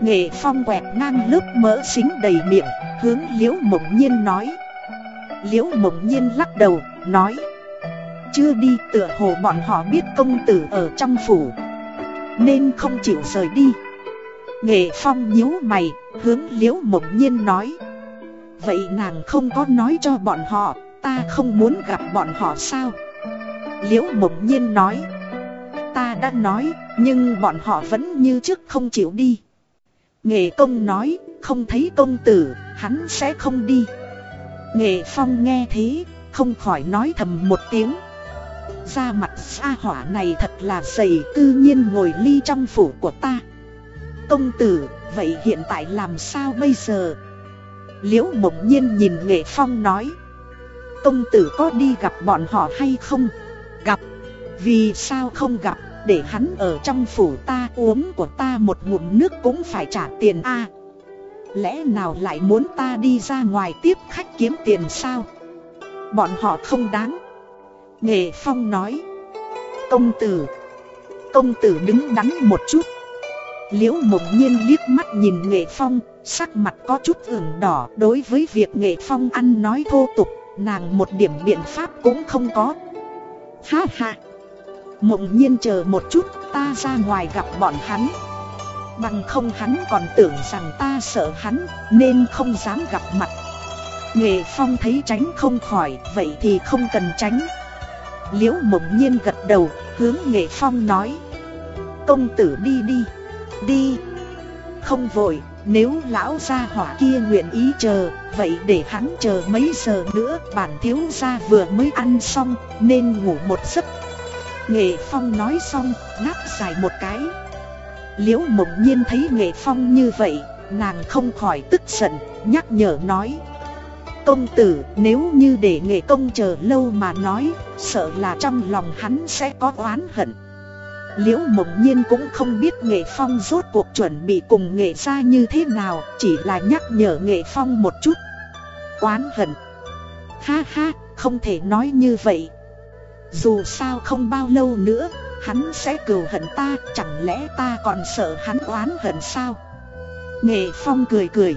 Speaker 1: Nghệ phong quẹt ngang lớp mỡ xính đầy miệng Hướng liễu mộng nhiên nói. Liễu mộng nhiên lắc đầu nói. Chưa đi tựa hồ bọn họ biết công tử ở trong phủ. Nên không chịu rời đi. Nghệ phong nhíu mày hướng liễu mộng nhiên nói Vậy nàng không có nói cho bọn họ Ta không muốn gặp bọn họ sao Liễu mộng nhiên nói Ta đã nói Nhưng bọn họ vẫn như trước không chịu đi Nghệ công nói, không thấy công tử, hắn sẽ không đi. Nghệ phong nghe thế, không khỏi nói thầm một tiếng. Da mặt xa hỏa này thật là dày cư nhiên ngồi ly trong phủ của ta. Công tử, vậy hiện tại làm sao bây giờ? Liễu mộng nhiên nhìn nghệ phong nói. Công tử có đi gặp bọn họ hay không? Gặp. Vì sao không gặp? Để hắn ở trong phủ ta uống của ta một ngụm nước cũng phải trả tiền a Lẽ nào lại muốn ta đi ra ngoài tiếp khách kiếm tiền sao Bọn họ không đáng Nghệ Phong nói Công tử Công tử đứng đắn một chút Liễu mộng nhiên liếc mắt nhìn Nghệ Phong, Sắc mặt có chút ửng đỏ, Đối với việc Nghệ Phong ăn nói thô tục, Nàng một điểm biện pháp cũng không có. Ha ha! Mộng nhiên chờ một chút, ta ra ngoài gặp bọn hắn. Bằng không hắn còn tưởng rằng ta sợ hắn, Nên không dám gặp mặt. Nghệ Phong thấy tránh không khỏi, Vậy thì không cần tránh. Liễu mộng nhiên gật đầu, Hướng Nghệ Phong nói, Công tử đi đi. Đi. Không vội Nếu lão gia hỏa kia nguyện ý chờ Vậy để hắn chờ mấy giờ nữa Bản thiếu gia vừa mới ăn xong Nên ngủ một giấc. Nghệ Phong nói xong, ngáp dài một cái. Liễu mộng nhiên thấy Nghệ Phong như vậy, nàng không khỏi tức giận, nhắc nhở nói. Công tử, nếu như để Nghệ Công chờ lâu mà nói, sợ là trong lòng hắn sẽ có oán hận. Liễu mộng nhiên cũng không biết Nghệ Phong rốt cuộc chuẩn bị cùng Nghệ ra như thế nào, chỉ là nhắc nhở Nghệ Phong một chút Oán hận Ha ha, không thể nói như vậy dù sao không bao lâu nữa, hắn sẽ cừu hận ta, chẳng lẽ ta còn sợ hắn oán hận sao? Nghệ Phong cười cười.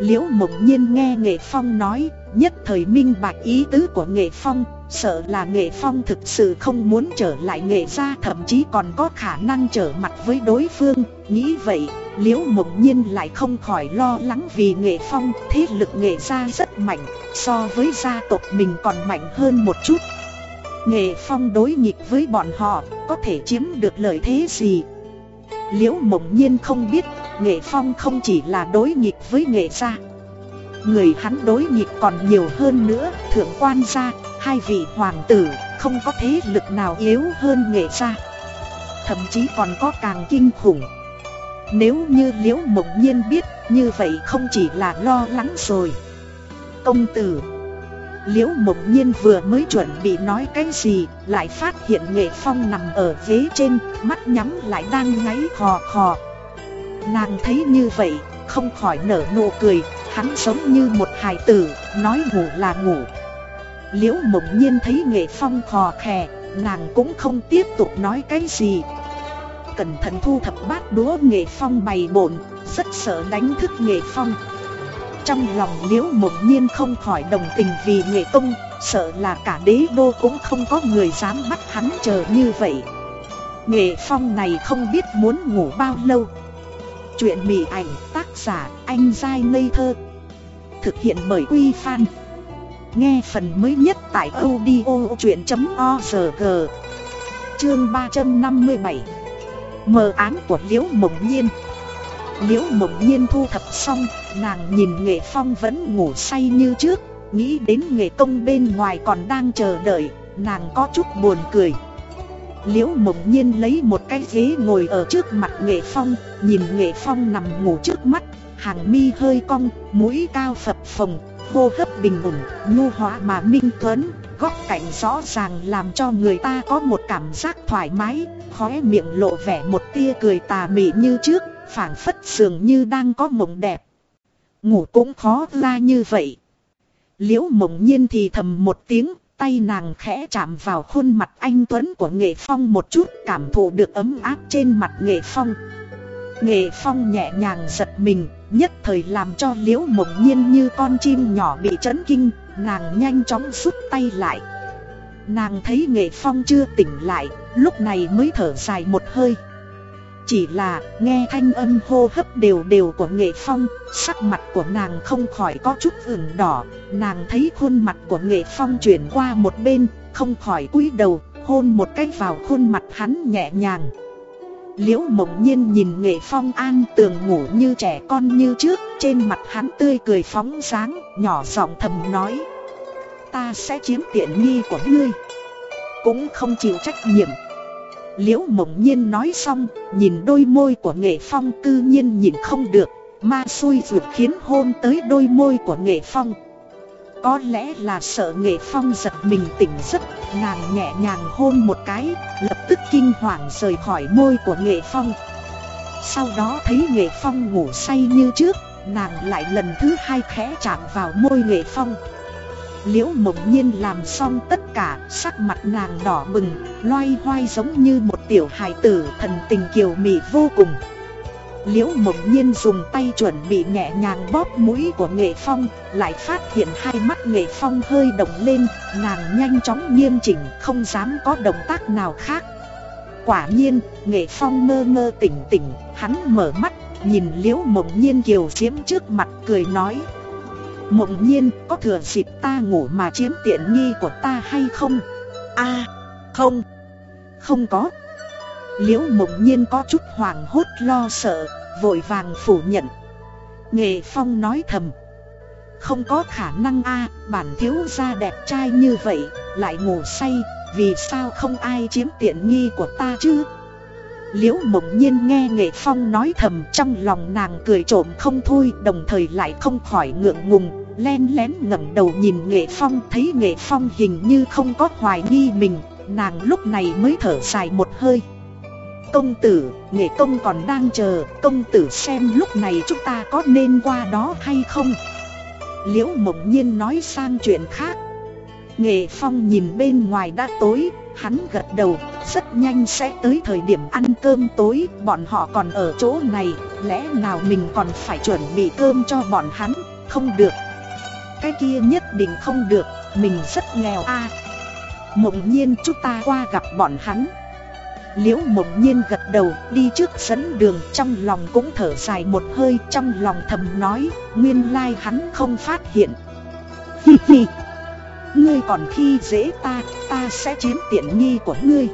Speaker 1: Liễu mộng nhiên nghe Nghệ Phong nói, nhất thời minh bạch ý tứ của Nghệ Phong, sợ là Nghệ Phong thực sự không muốn trở lại Nghệ gia thậm chí còn có khả năng trở mặt với đối phương. Nghĩ vậy, Liễu mộng nhiên lại không khỏi lo lắng vì Nghệ Phong thế lực Nghệ gia rất mạnh, so với gia tộc mình còn mạnh hơn một chút. Nghệ Phong đối nghịch với bọn họ, có thể chiếm được lợi thế gì? Liễu mộng nhiên không biết, Nghệ Phong không chỉ là đối nghịch với Nghệ gia. Người hắn đối nghịch còn nhiều hơn nữa, thượng quan gia, hai vị hoàng tử, không có thế lực nào yếu hơn Nghệ gia. Thậm chí còn có càng kinh khủng. Nếu như Liễu mộng nhiên biết, như vậy không chỉ là lo lắng rồi. Công tử Liễu mộng nhiên vừa mới chuẩn bị nói cái gì Lại phát hiện nghệ phong nằm ở ghế trên Mắt nhắm lại đang ngáy khò khò Nàng thấy như vậy Không khỏi nở nụ cười Hắn giống như một hài tử Nói ngủ là ngủ Liễu mộng nhiên thấy nghệ phong khò khè, nàng cũng không tiếp tục nói cái gì. Cẩn thận thu thập bát đũa nghệ phong bày bổn Rất sợ đánh thức nghệ phong. Trong lòng liễu mộng nhiên không khỏi đồng tình vì nghệ công, Sợ là cả đế đô cũng không có người dám bắt hắn chờ như vậy. Nghệ phong này không biết muốn ngủ bao lâu. Chuyện mị ảnh tác giả anh dai ngây thơ. Thực hiện bởi Quy Phan. Nghe phần mới nhất tại audio.org Chương 357 Mờ án của Liễu Mộng Nhiên. Liễu Mộng Nhiên thu thập xong Nàng nhìn nghệ phong vẫn ngủ say như trước Nghĩ đến nghệ công bên ngoài còn đang chờ đợi Nàng có chút buồn cười. Liễu mộng nhiên lấy một cái ghế ngồi ở trước mặt nghệ phong Nhìn nghệ phong nằm ngủ trước mắt Hàng mi hơi cong, mũi cao phập phồng Hô hấp bình ổn, nhu hóa mà minh tuấn Góc cạnh rõ ràng làm cho người ta có một cảm giác thoải mái Khóe miệng lộ vẻ một tia cười tà mị như trước phảng phất dường như đang có mộng đẹp Ngủ cũng khó ra như vậy Liễu mộng nhiên thì thầm một tiếng Tay nàng khẽ chạm vào khuôn mặt anh Tuấn của Nghệ Phong một chút cảm thụ được ấm áp trên mặt Nghệ Phong. Nghệ Phong nhẹ nhàng giật mình, nhất thời làm cho liễu mộng nhiên như con chim nhỏ bị chấn kinh, nàng nhanh chóng rút tay lại. Nàng thấy Nghệ Phong chưa tỉnh lại, lúc này mới thở dài một hơi. Chỉ là nghe thanh âm hô hấp đều đều của nghệ phong Sắc mặt của nàng không khỏi có chút ửng đỏ Nàng thấy khuôn mặt của nghệ phong chuyển qua một bên Không khỏi cúi đầu hôn một cái vào khuôn mặt hắn nhẹ nhàng Liễu mộng nhiên nhìn nghệ phong an tường ngủ như trẻ con như trước Trên mặt hắn tươi cười phóng sáng nhỏ giọng thầm nói. Ta sẽ chiếm tiện nghi của ngươi. Cũng không chịu trách nhiệm. Liễu mộng nhiên nói xong, nhìn đôi môi của nghệ phong cư nhiên nhìn không được, ma xui ruột khiến hôn tới đôi môi của nghệ phong. Có lẽ là sợ nghệ phong giật mình tỉnh giấc, nàng nhẹ nhàng hôn một cái, lập tức kinh hoàng rời khỏi môi của nghệ phong. Sau đó thấy nghệ phong ngủ say như trước, nàng lại lần thứ hai khẽ chạm vào môi nghệ phong. Liễu mộng nhiên làm xong tất cả Sắc mặt nàng đỏ bừng Loay hoay giống như một tiểu hài tử Thần tình kiều mị vô cùng Liễu mộng nhiên dùng tay chuẩn bị nhẹ nhàng bóp mũi của nghệ phong Lại phát hiện hai mắt nghệ phong hơi động lên Nàng nhanh chóng nghiêm chỉnh Không dám có động tác nào khác Quả nhiên nghệ phong mơ mơ tỉnh tỉnh Hắn mở mắt Nhìn liễu mộng nhiên kiều diễm trước mặt cười nói Mộng nhiên có thừa dịp ta ngủ mà chiếm tiện nghi của ta hay không? a không, không có. Liễu mộng nhiên có chút hoảng hốt lo sợ, vội vàng phủ nhận. Nghệ Phong nói thầm. Không có khả năng a bản thiếu gia đẹp trai như vậy, lại ngủ say, vì sao không ai chiếm tiện nghi của ta chứ? Liễu mộng nhiên nghe Nghệ Phong nói thầm trong lòng nàng cười trộm không thôi Đồng thời lại không khỏi ngượng ngùng Len lén ngẩng đầu nhìn Nghệ Phong Thấy Nghệ Phong hình như không có hoài nghi mình Nàng lúc này mới thở dài một hơi Công tử, Nghệ Công còn đang chờ Công tử xem lúc này chúng ta có nên qua đó hay không Liễu mộng nhiên nói sang chuyện khác Nghệ Phong nhìn bên ngoài đã tối Hắn gật đầu, rất nhanh sẽ tới thời điểm ăn cơm tối, bọn họ còn ở chỗ này, lẽ nào mình còn phải chuẩn bị cơm cho bọn hắn, không được. Cái kia nhất định không được, mình rất nghèo a. mộng nhiên chúng ta qua gặp bọn hắn. Liễu mộng nhiên gật đầu đi trước dẫn đường trong lòng cũng thở dài một hơi trong lòng thầm nói Nguyên lai hắn không phát hiện. Hi hi Ngươi còn khi dễ ta, ta sẽ chiếm tiện nghi của ngươi.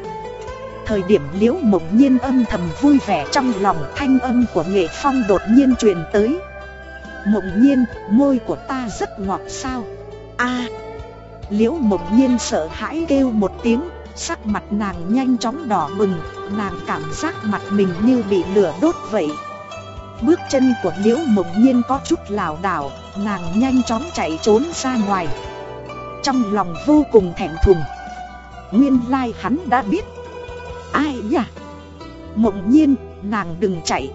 Speaker 1: Thời điểm liễu mộng nhiên âm thầm vui vẻ trong lòng thanh âm của nghệ phong đột nhiên truyền tới. Mộng nhiên, môi của ta rất ngọt sao? A! Liễu mộng nhiên sợ hãi kêu một tiếng Sắc mặt nàng nhanh chóng đỏ bừng, Nàng cảm giác mặt mình như bị lửa đốt vậy. Bước chân của liễu mộng nhiên có chút lảo đảo, Nàng nhanh chóng chạy trốn ra ngoài. Trong lòng vô cùng thẹn thùng. Nguyên lai like hắn đã biết. Ai nhỉ Mộng nhiên, nàng đừng chạy.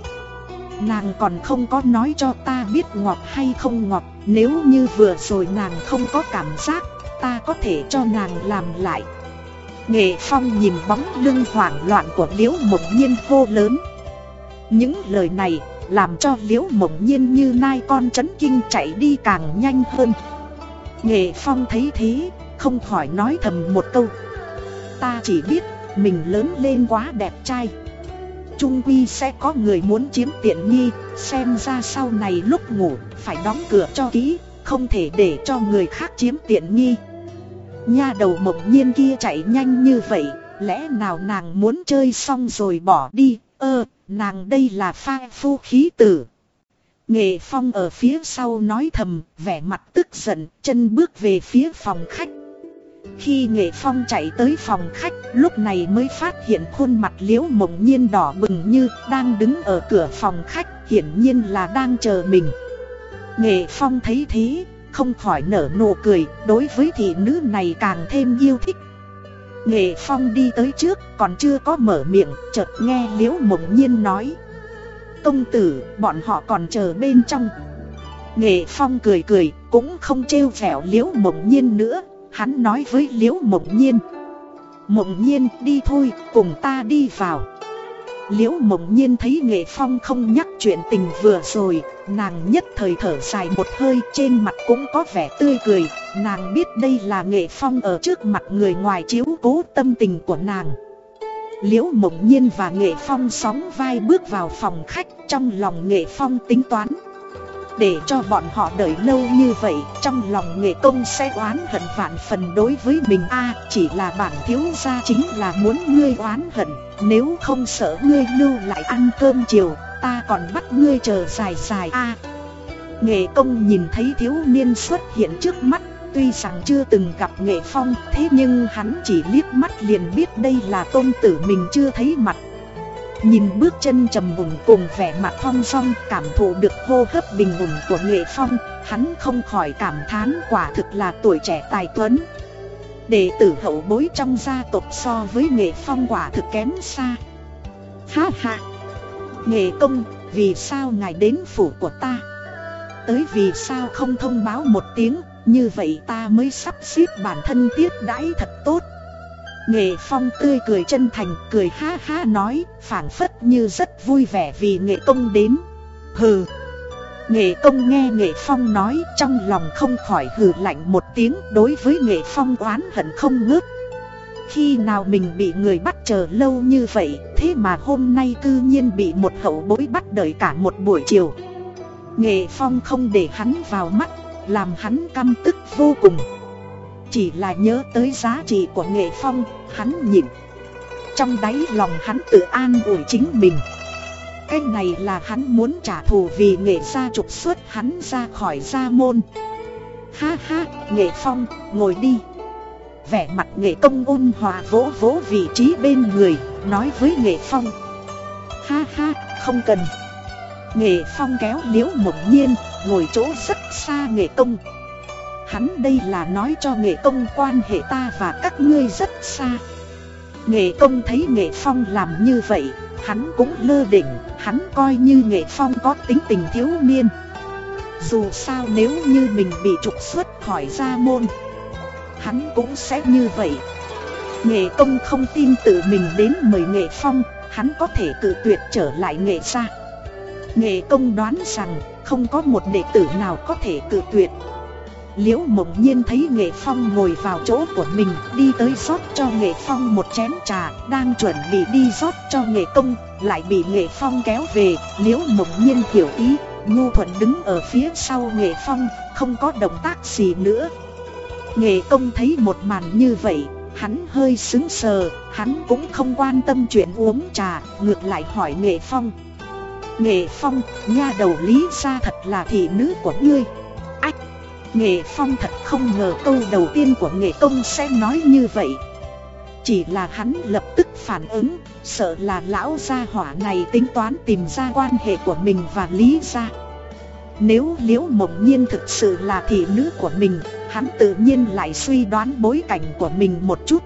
Speaker 1: Nàng còn không có nói cho ta biết ngọt hay không ngọt, Nếu như vừa rồi nàng không có cảm giác, Ta có thể cho nàng làm lại. Nghệ Phong nhìn bóng lưng hoảng loạn của Liễu Mộng Nhiên hô lớn. Những lời này làm cho Liễu Mộng Nhiên như nai con chấn kinh chạy đi càng nhanh hơn. Nghệ Phong thấy thế, không khỏi nói thầm một câu. Ta chỉ biết mình lớn lên quá đẹp trai. Trung Quy sẽ có người muốn chiếm tiện nghi Xem ra sau này lúc ngủ phải đóng cửa cho kỹ Không thể để cho người khác chiếm tiện nghi. Nha đầu mộng nhiên kia chạy nhanh như vậy Lẽ nào nàng muốn chơi xong rồi bỏ đi Ơ, nàng đây là pha phu khí tử Nghệ Phong ở phía sau nói thầm, vẻ mặt tức giận, chân bước về phía phòng khách. Khi Nghệ Phong chạy tới phòng khách, lúc này mới phát hiện khuôn mặt liễu mộng nhiên đỏ bừng như đang đứng ở cửa phòng khách, hiển nhiên là đang chờ mình. Nghệ Phong thấy thế, không khỏi nở nụ cười, đối với thị nữ này càng thêm yêu thích. Nghệ Phong đi tới trước, còn chưa có mở miệng, chợt nghe liễu mộng nhiên nói. Công tử, bọn họ còn chờ bên trong. Nghệ Phong cười cười, cũng không trêu vẻo liễu mộng nhiên nữa, hắn nói với liễu mộng nhiên. Mộng nhiên đi thôi, cùng ta đi vào. Liễu mộng nhiên thấy nghệ phong không nhắc chuyện tình vừa rồi, nàng nhất thời thở dài một hơi trên mặt cũng có vẻ tươi cười, nàng biết đây là nghệ phong ở trước mặt người ngoài chiếu cố tâm tình của nàng. Liễu mộng nhiên và nghệ phong sóng vai bước vào phòng khách trong lòng nghệ phong tính toán. Để cho bọn họ đợi lâu như vậy, Trong lòng nghệ công sẽ oán hận vạn phần đối với mình. A, Chỉ là bản thiếu gia chính là muốn ngươi oán hận, Nếu không sợ ngươi lưu lại ăn cơm chiều, Ta còn bắt ngươi chờ dài dài. A Nghệ công nhìn thấy thiếu niên xuất hiện trước mắt, Tuy rằng chưa từng gặp nghệ phong, Thế nhưng hắn chỉ liếc mắt liền biết đây là tôn tử mình chưa thấy mặt. Nhìn bước chân trầm mùng cùng vẻ mặt thong song cảm thụ được hô hấp bình ổn của nghệ phong, Hắn không khỏi cảm thán quả thực là tuổi trẻ tài tuấn. Đệ tử hậu bối trong gia tộc so với nghệ phong quả thực kém xa. Ha ha! Nghệ công, vì sao ngài đến phủ của ta? Tới vì sao không thông báo một tiếng, Như vậy ta mới sắp xếp bản thân tiếp đãi thật tốt. Nghệ Phong tươi cười chân thành, cười ha ha nói, phảng phất như rất vui vẻ vì Nghệ Công đến. Hừ. Nghệ Công nghe Nghệ Phong nói, trong lòng không khỏi hừ lạnh một tiếng, đối với Nghệ Phong oán hận không ngớt. Khi nào mình bị người bắt chờ lâu như vậy, thế mà hôm nay cư nhiên bị một hậu bối bắt đợi cả một buổi chiều. Nghệ Phong không để hắn vào mắt, làm hắn căm tức vô cùng. Chỉ là nhớ tới giá trị của nghệ phong, hắn nhịn. Trong đáy lòng hắn tự an ủi chính mình. Cái này là hắn muốn trả thù vì nghệ gia trục xuất hắn ra khỏi gia môn. Ha ha, nghệ phong, ngồi đi. Vẻ mặt nghệ công ôn hòa vỗ vỗ vị trí bên người, nói với nghệ phong. Ha ha, không cần. Nghệ phong kéo liễu mộng nhiên, ngồi chỗ rất xa nghệ công. Hắn đây là nói cho nghệ công quan hệ ta và các ngươi rất xa. Nghệ công thấy nghệ phong làm như vậy, Hắn cũng lơ đỉnh, Hắn coi như nghệ phong có tính tình thiếu niên. Dù sao nếu như mình bị trục xuất khỏi gia môn, Hắn cũng sẽ như vậy. Nghệ công không tin tự mình đến mời nghệ phong, Hắn có thể tự tuyệt trở lại nghệ gia. Nghệ công đoán rằng, không có một đệ tử nào có thể tự tuyệt. Liễu mộng nhiên thấy nghệ phong ngồi vào chỗ của mình Đi tới rót cho nghệ phong một chén trà Đang chuẩn bị đi rót cho nghệ công Lại bị nghệ phong kéo về. Liễu mộng nhiên hiểu ý Nhu thuận đứng ở phía sau nghệ phong Không có động tác gì nữa. Nghệ công thấy một màn như vậy Hắn hơi xứng sờ Hắn cũng không quan tâm chuyện uống trà Ngược lại hỏi nghệ phong. Nghệ phong, nha đầu lý ra thật là thị nữ của ngươi Nghệ Phong thật không ngờ câu đầu tiên của Nghệ Công sẽ nói như vậy. Chỉ là hắn lập tức phản ứng, Sợ là lão gia hỏa này tính toán tìm ra quan hệ của mình và Lý gia Nếu Liễu Mộng Nhiên thực sự là thị nữ của mình, Hắn tự nhiên lại suy đoán bối cảnh của mình một chút.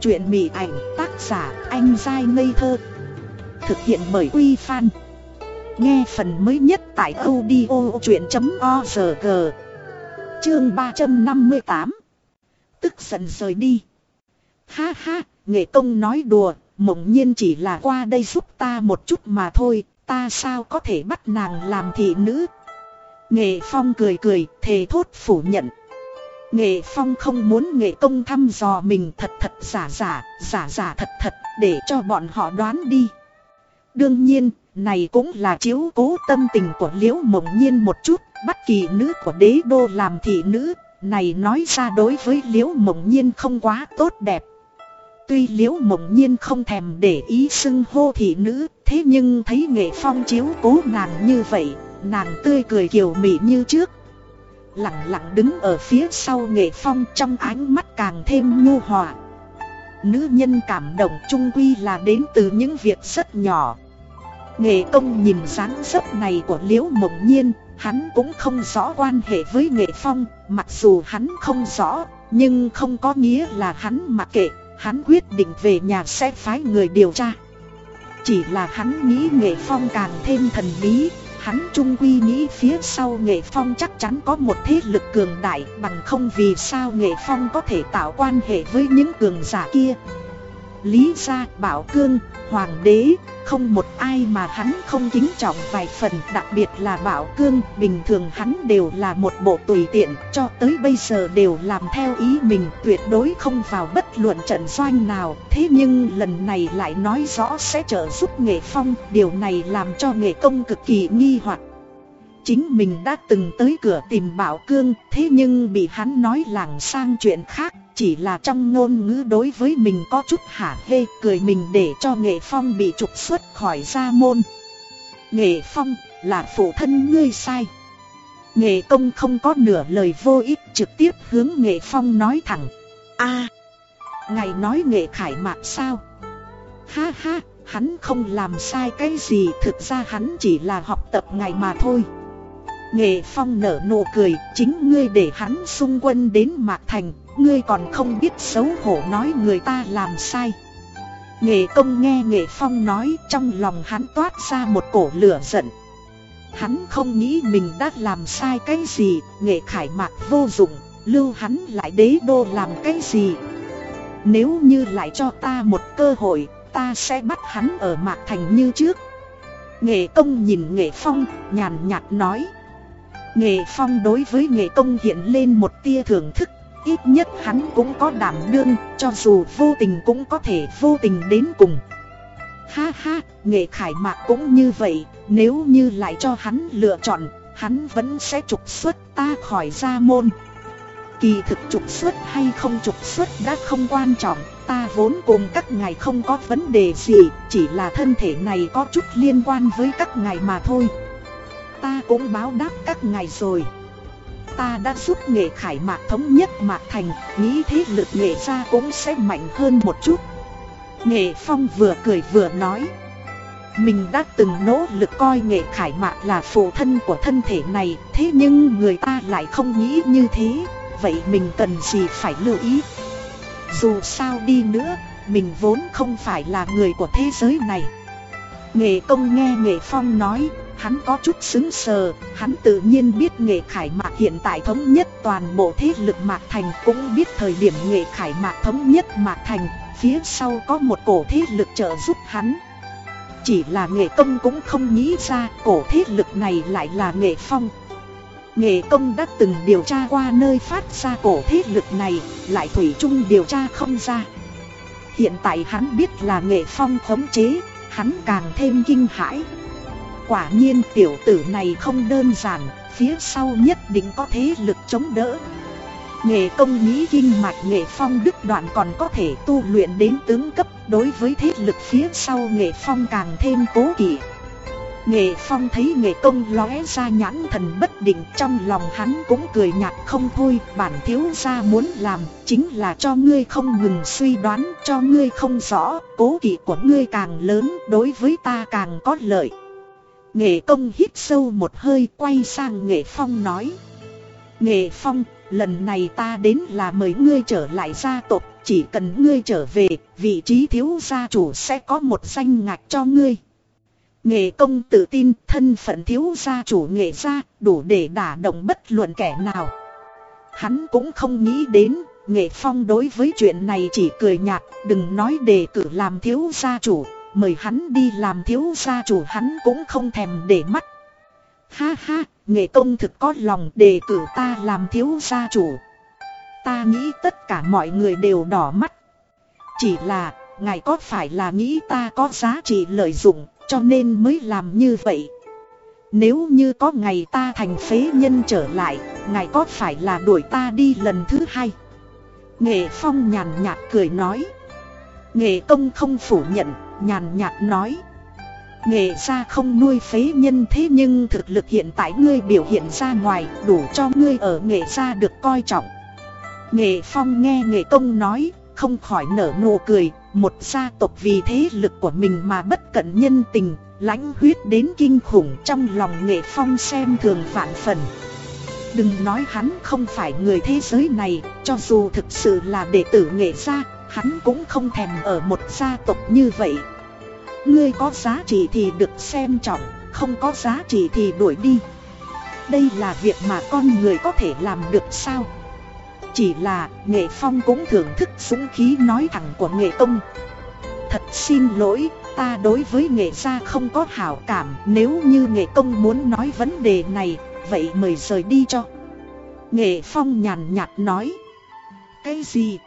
Speaker 1: Chuyện mị ảnh tác giả anh dai ngây thơ, Thực hiện bởi Uy Phan. Nghe phần mới nhất tại audio chuyện.org Chương 358 Tức giận rời đi Ha ha, nghệ công nói đùa, mộng nhiên chỉ là qua đây giúp ta một chút mà thôi, ta sao có thể bắt nàng làm thị nữ. Nghệ phong cười cười, thề thốt phủ nhận. Nghệ phong không muốn nghệ công thăm dò mình thật thật giả giả, giả giả thật thật, để cho bọn họ đoán đi. Đương nhiên, này cũng là chiếu cố tâm tình của liễu mộng nhiên một chút, bất kỳ nữ của đế đô làm thị nữ, này nói ra đối với liễu mộng nhiên không quá tốt đẹp. Tuy liễu mộng nhiên không thèm để ý xưng hô thị nữ, thế nhưng thấy nghệ phong chiếu cố nàng như vậy, nàng tươi cười kiều mị như trước. Lặng lặng đứng ở phía sau nghệ phong trong ánh mắt càng thêm nhu hòa. Nữ nhân cảm động trung quy là đến từ những việc rất nhỏ. Nghệ công nhìn dáng dấp này của liễu mộng nhiên, hắn cũng không rõ quan hệ với nghệ phong, mặc dù hắn không rõ, nhưng không có nghĩa là hắn mặc kệ, hắn quyết định về nhà sẽ phái người điều tra. Chỉ là hắn nghĩ nghệ phong càng thêm thần bí, hắn trung quy nghĩ phía sau nghệ phong chắc chắn có một thế lực cường đại bằng không vì sao nghệ phong có thể tạo quan hệ với những cường giả kia. Lý gia bảo cương, hoàng đế, không một ai mà hắn không kính trọng vài phần Đặc biệt là Bảo Cương Bình thường hắn đều là một bộ tùy tiện Cho tới bây giờ đều làm theo ý mình Tuyệt đối không vào bất luận trận doanh nào. Thế nhưng lần này lại nói rõ sẽ trợ giúp nghệ phong Điều này làm cho nghệ công cực kỳ nghi hoặc. Chính mình đã từng tới cửa tìm Bảo Cương Thế nhưng bị hắn nói làng sang chuyện khác chỉ là trong ngôn ngữ đối với mình có chút hả hê cười mình để cho nghệ phong bị trục xuất khỏi gia môn. Nghệ phong là phụ thân ngươi sai. Nghệ công không có nửa lời vô ích trực tiếp hướng nghệ phong nói thẳng. A à, Ngài nói nghệ khải mạc sao? Ha ha Hắn không làm sai cái gì Thực ra hắn chỉ là học tập ngài mà thôi. Nghệ phong nở nụ cười, Chính ngươi để hắn xung quân đến Mạc Thành, Ngươi còn không biết xấu hổ nói người ta làm sai. Nghệ công nghe Nghệ Phong nói, trong lòng hắn toát ra một cổ lửa giận. Hắn không nghĩ mình đã làm sai cái gì, Nghệ khải mạc vô dụng, Lưu hắn lại đế đô làm cái gì? Nếu như lại cho ta một cơ hội, Ta sẽ bắt hắn ở mạc thành như trước. Nghệ công nhìn Nghệ Phong, nhàn nhạt nói. Nghệ Phong đối với Nghệ công hiện lên một tia thưởng thức Ít nhất hắn cũng có đảm đương, cho dù vô tình cũng có thể vô tình đến cùng. Ha ha, nghệ khải mạc cũng như vậy, nếu như lại cho hắn lựa chọn, hắn vẫn sẽ trục xuất ta khỏi gia môn. Kỳ thực trục xuất hay không trục xuất đã không quan trọng, ta vốn cùng các ngài không có vấn đề gì, chỉ là thân thể này có chút liên quan với các ngài mà thôi. Ta cũng báo đáp các ngài rồi ta đã giúp nghệ khải mạc thống nhất mạc thành, nghĩ thế lực nghệ ra cũng sẽ mạnh hơn một chút. Nghệ phong vừa cười vừa nói. Mình đã từng nỗ lực coi nghệ khải mạc là phụ thân của thân thể này, thế nhưng người ta lại không nghĩ như thế, vậy mình cần gì phải lưu ý. Dù sao đi nữa, mình vốn không phải là người của thế giới này. Nghệ công nghe nghệ phong nói, Hắn có chút xứng sờ, hắn tự nhiên biết nghệ khải mạc hiện tại thống nhất toàn bộ thế lực mạc thành cũng biết thời điểm nghệ khải mạc thống nhất mạc thành, phía sau có một cổ thế lực trợ giúp hắn. Chỉ là nghệ công cũng không nghĩ ra cổ thế lực này lại là nghệ phong. Nghệ công đã từng điều tra qua nơi phát ra cổ thế lực này, lại thủy chung điều tra không ra. Hiện tại hắn biết là nghệ phong khống chế, hắn càng thêm kinh hãi. Quả nhiên tiểu tử này không đơn giản, phía sau nhất định có thế lực chống đỡ. Nghệ công lý kinh mạch nghệ phong đức đoạn còn có thể tu luyện đến tướng cấp đối với thế lực phía sau nghệ phong càng thêm cố kỵ. Nghệ phong thấy nghệ công lóe ra nhãn thần bất định trong lòng hắn cũng cười nhạt không thôi bản thiếu gia muốn làm chính là cho ngươi không ngừng suy đoán cho ngươi không rõ cố kỵ của ngươi càng lớn đối với ta càng có lợi. Nghệ công hít sâu một hơi quay sang Nghệ Phong nói. Nghệ Phong, lần này ta đến là mời ngươi trở lại gia tộc Chỉ cần ngươi trở về, vị trí thiếu gia chủ sẽ có một danh ngạch cho ngươi. Nghệ công tự tin thân phận thiếu gia chủ nghệ gia đủ để đả động bất luận kẻ nào. Hắn cũng không nghĩ đến, Nghệ Phong đối với chuyện này chỉ cười nhạt, đừng nói đề cử làm thiếu gia chủ, mời hắn đi làm thiếu gia chủ hắn cũng không thèm để mắt. Ha ha, Nghệ Công thực có lòng đề cử ta làm thiếu gia chủ. Ta nghĩ tất cả mọi người đều đỏ mắt. Chỉ là, ngài có phải là nghĩ ta có giá trị lợi dụng, cho nên mới làm như vậy. Nếu như có ngày ta thành phế nhân trở lại, ngài có phải là đuổi ta đi lần thứ hai? Nghệ Phong nhàn nhạt cười nói. Nghệ công không phủ nhận, nhàn nhạt nói. Nghệ gia không nuôi phế nhân thế nhưng thực lực hiện tại ngươi biểu hiện ra ngoài đủ cho ngươi ở nghệ gia được coi trọng. Nghệ Phong nghe Nghệ công nói, không khỏi nở nụ cười, một gia tộc vì thế lực của mình mà bất cẩn nhân tình, lãnh huyết đến kinh khủng trong lòng Nghệ Phong xem thường vạn phần. Đừng nói hắn không phải người thế giới này, cho dù thực sự là đệ tử nghệ gia, hắn cũng không thèm ở một gia tộc như vậy. Ngươi có giá trị thì được xem trọng, không có giá trị thì đuổi đi. Đây là việc mà con người có thể làm được sao? Chỉ là nghệ phong cũng thưởng thức súng khí nói thẳng của nghệ công. Thật xin lỗi, ta đối với nghệ gia không có hảo cảm Nếu như nghệ công muốn nói vấn đề này Vậy mời rời đi cho Nghệ Phong nhàn nhạt nói Cái gì?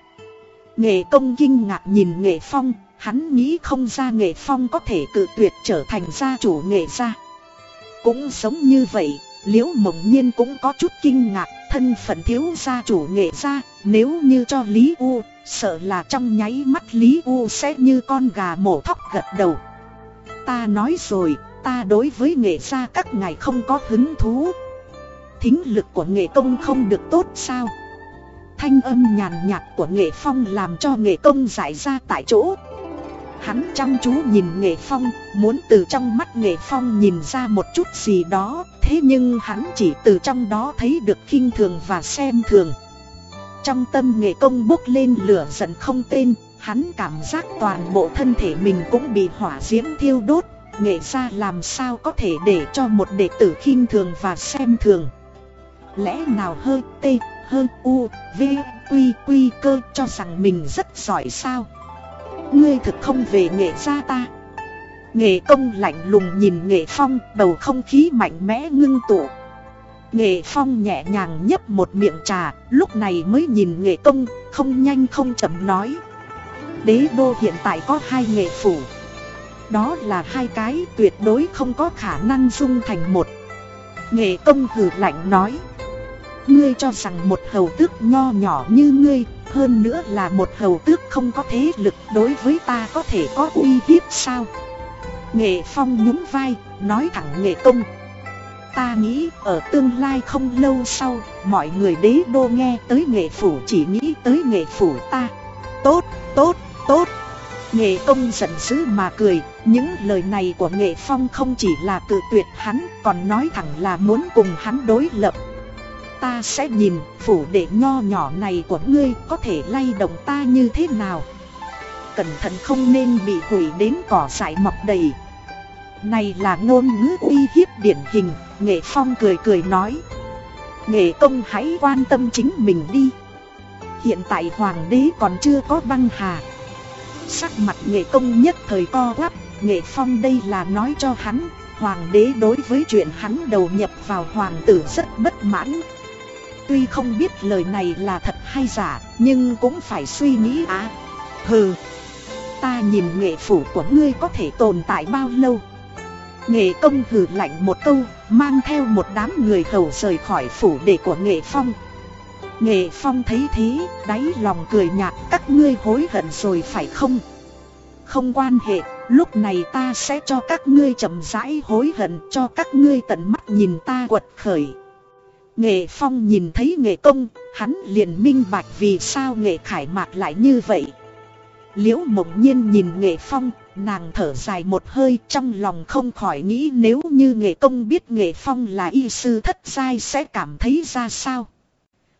Speaker 1: Nghệ công kinh ngạc nhìn Nghệ Phong, Hắn nghĩ không ra Nghệ Phong có thể cự tuyệt trở thành gia chủ Nghệ gia. Cũng giống như vậy, Liễu mộng nhiên cũng có chút kinh ngạc, Thân phận thiếu gia chủ Nghệ gia, Nếu như cho Lý U, Sợ là trong nháy mắt Lý U sẽ như con gà mổ thóc gật đầu. Ta nói rồi, Ta đối với nghệ gia các ngài không có hứng thú. Thính lực của nghệ công không được tốt sao? Thanh âm nhàn nhạt của nghệ phong làm cho nghệ công giải ra tại chỗ. Hắn chăm chú nhìn nghệ phong, Muốn từ trong mắt nghệ phong nhìn ra một chút gì đó, Thế nhưng hắn chỉ từ trong đó thấy được khinh thường và xem thường. Trong tâm nghệ công bốc lên lửa giận không tên, Hắn cảm giác toàn bộ thân thể mình cũng bị hỏa diễm thiêu đốt, Nghệ ra làm sao có thể để cho một đệ tử khinh thường và xem thường. Lẽ nào hơi tê hơn, u, v quy quy cơ cho rằng mình rất giỏi sao? Ngươi thực không về nghệ gia ta. Nghệ công lạnh lùng nhìn nghệ phong, bầu không khí mạnh mẽ ngưng tụ. Nghệ phong nhẹ nhàng nhấp một miệng trà, lúc này mới nhìn nghệ công, không nhanh không chậm nói. Đế đô hiện tại có hai nghệ phủ. Đó là hai cái tuyệt đối không có khả năng dung thành một. Nghệ công hử lạnh nói. Ngươi cho rằng một hầu tước nho nhỏ như ngươi, hơn nữa là một hầu tước không có thế lực đối với ta có thể có uy hiếp sao? Nghệ Phong nhún vai, nói thẳng Nghệ Tông Ta nghĩ ở tương lai không lâu sau, mọi người đế đô nghe tới Nghệ Phủ chỉ nghĩ tới Nghệ Phủ ta. Tốt, tốt, tốt. Nghệ Công giận dữ mà cười, những lời này của Nghệ Phong không chỉ là tự tuyệt hắn, còn nói thẳng là muốn cùng hắn đối lập. Ta sẽ nhìn phủ đệ nho nhỏ này của ngươi có thể lay động ta như thế nào. Cẩn thận không nên bị hủy đến cỏ dại mọc đầy. Này là ngôn ngữ uy hiếp điển hình, Nghệ Phong cười cười nói. Nghệ công hãy quan tâm chính mình đi. Hiện tại hoàng đế còn chưa có băng hà. Sắc mặt nghệ công nhất thời co quắp, Nghệ Phong đây là nói cho hắn, Hoàng đế đối với chuyện hắn đầu nhập vào hoàng tử rất bất mãn. Tuy không biết lời này là thật hay giả, nhưng cũng phải suy nghĩ á. hừ, ta nhìn nghệ phủ của ngươi có thể tồn tại bao lâu. Nghệ công hừ lạnh một câu, mang theo một đám người hầu rời khỏi phủ đệ của nghệ phong. Nghệ phong thấy thế, đáy lòng cười nhạt các ngươi hối hận rồi phải không? Không quan hệ, lúc này ta sẽ cho các ngươi chậm rãi hối hận cho các ngươi tận mắt nhìn ta quật khởi. Nghệ Phong nhìn thấy nghệ công, hắn liền minh bạch vì sao nghệ khải mạc lại như vậy. Liễu mộng nhiên nhìn nghệ phong, nàng thở dài một hơi trong lòng không khỏi nghĩ nếu như nghệ công biết nghệ phong là y sư thất giai sẽ cảm thấy ra sao.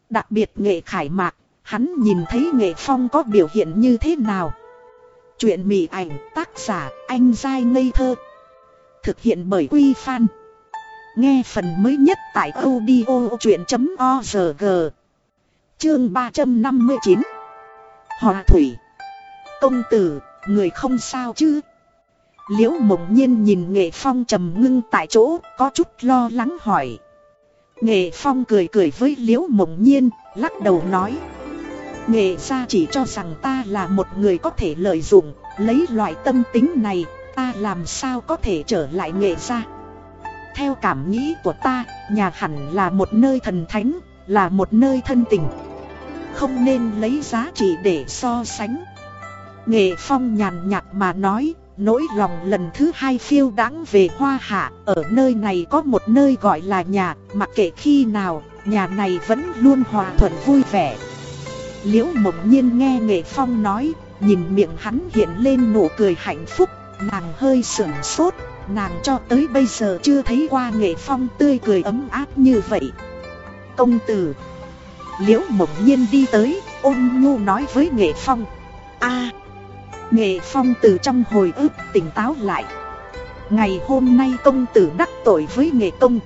Speaker 1: Đặc biệt nghệ khải mạc, hắn nhìn thấy nghệ phong có biểu hiện như thế nào. Chuyện mỉ ảnh tác giả anh giai ngây thơ. Thực hiện bởi Quy Phan. Nghe phần mới nhất tại audio chuyện.org Chương 359 Hòa thủy. Công tử, người không sao chứ? Liễu mộng nhiên nhìn nghệ phong trầm ngưng tại chỗ Có chút lo lắng hỏi. Nghệ phong cười cười với liễu mộng nhiên Lắc đầu nói. Nghệ gia chỉ cho rằng ta là một người có thể lợi dụng Lấy loại tâm tính này Ta làm sao có thể trở lại nghệ gia? Theo cảm nghĩ của ta, Nhà hẳn là một nơi thần thánh, Là một nơi thân tình. Không nên lấy giá trị để so sánh. Nghệ phong nhàn nhạt mà nói, Nỗi lòng lần thứ hai phiêu đáng về hoa hạ, Ở nơi này có một nơi gọi là nhà Mặc kệ khi nào, Nhà này vẫn luôn hòa thuận vui vẻ. Liễu mộng nhiên nghe nghệ phong nói, Nhìn miệng hắn hiện lên nụ cười hạnh phúc, Nàng hơi sửng sốt. Nàng cho tới bây giờ chưa thấy qua nghệ phong tươi cười ấm áp như vậy. Công tử, Liễu mộng nhiên đi tới, ôn nhu nói với nghệ phong. A, Nghệ phong từ trong hồi ức tỉnh táo lại. Ngày hôm nay công tử đắc tội với nghệ công.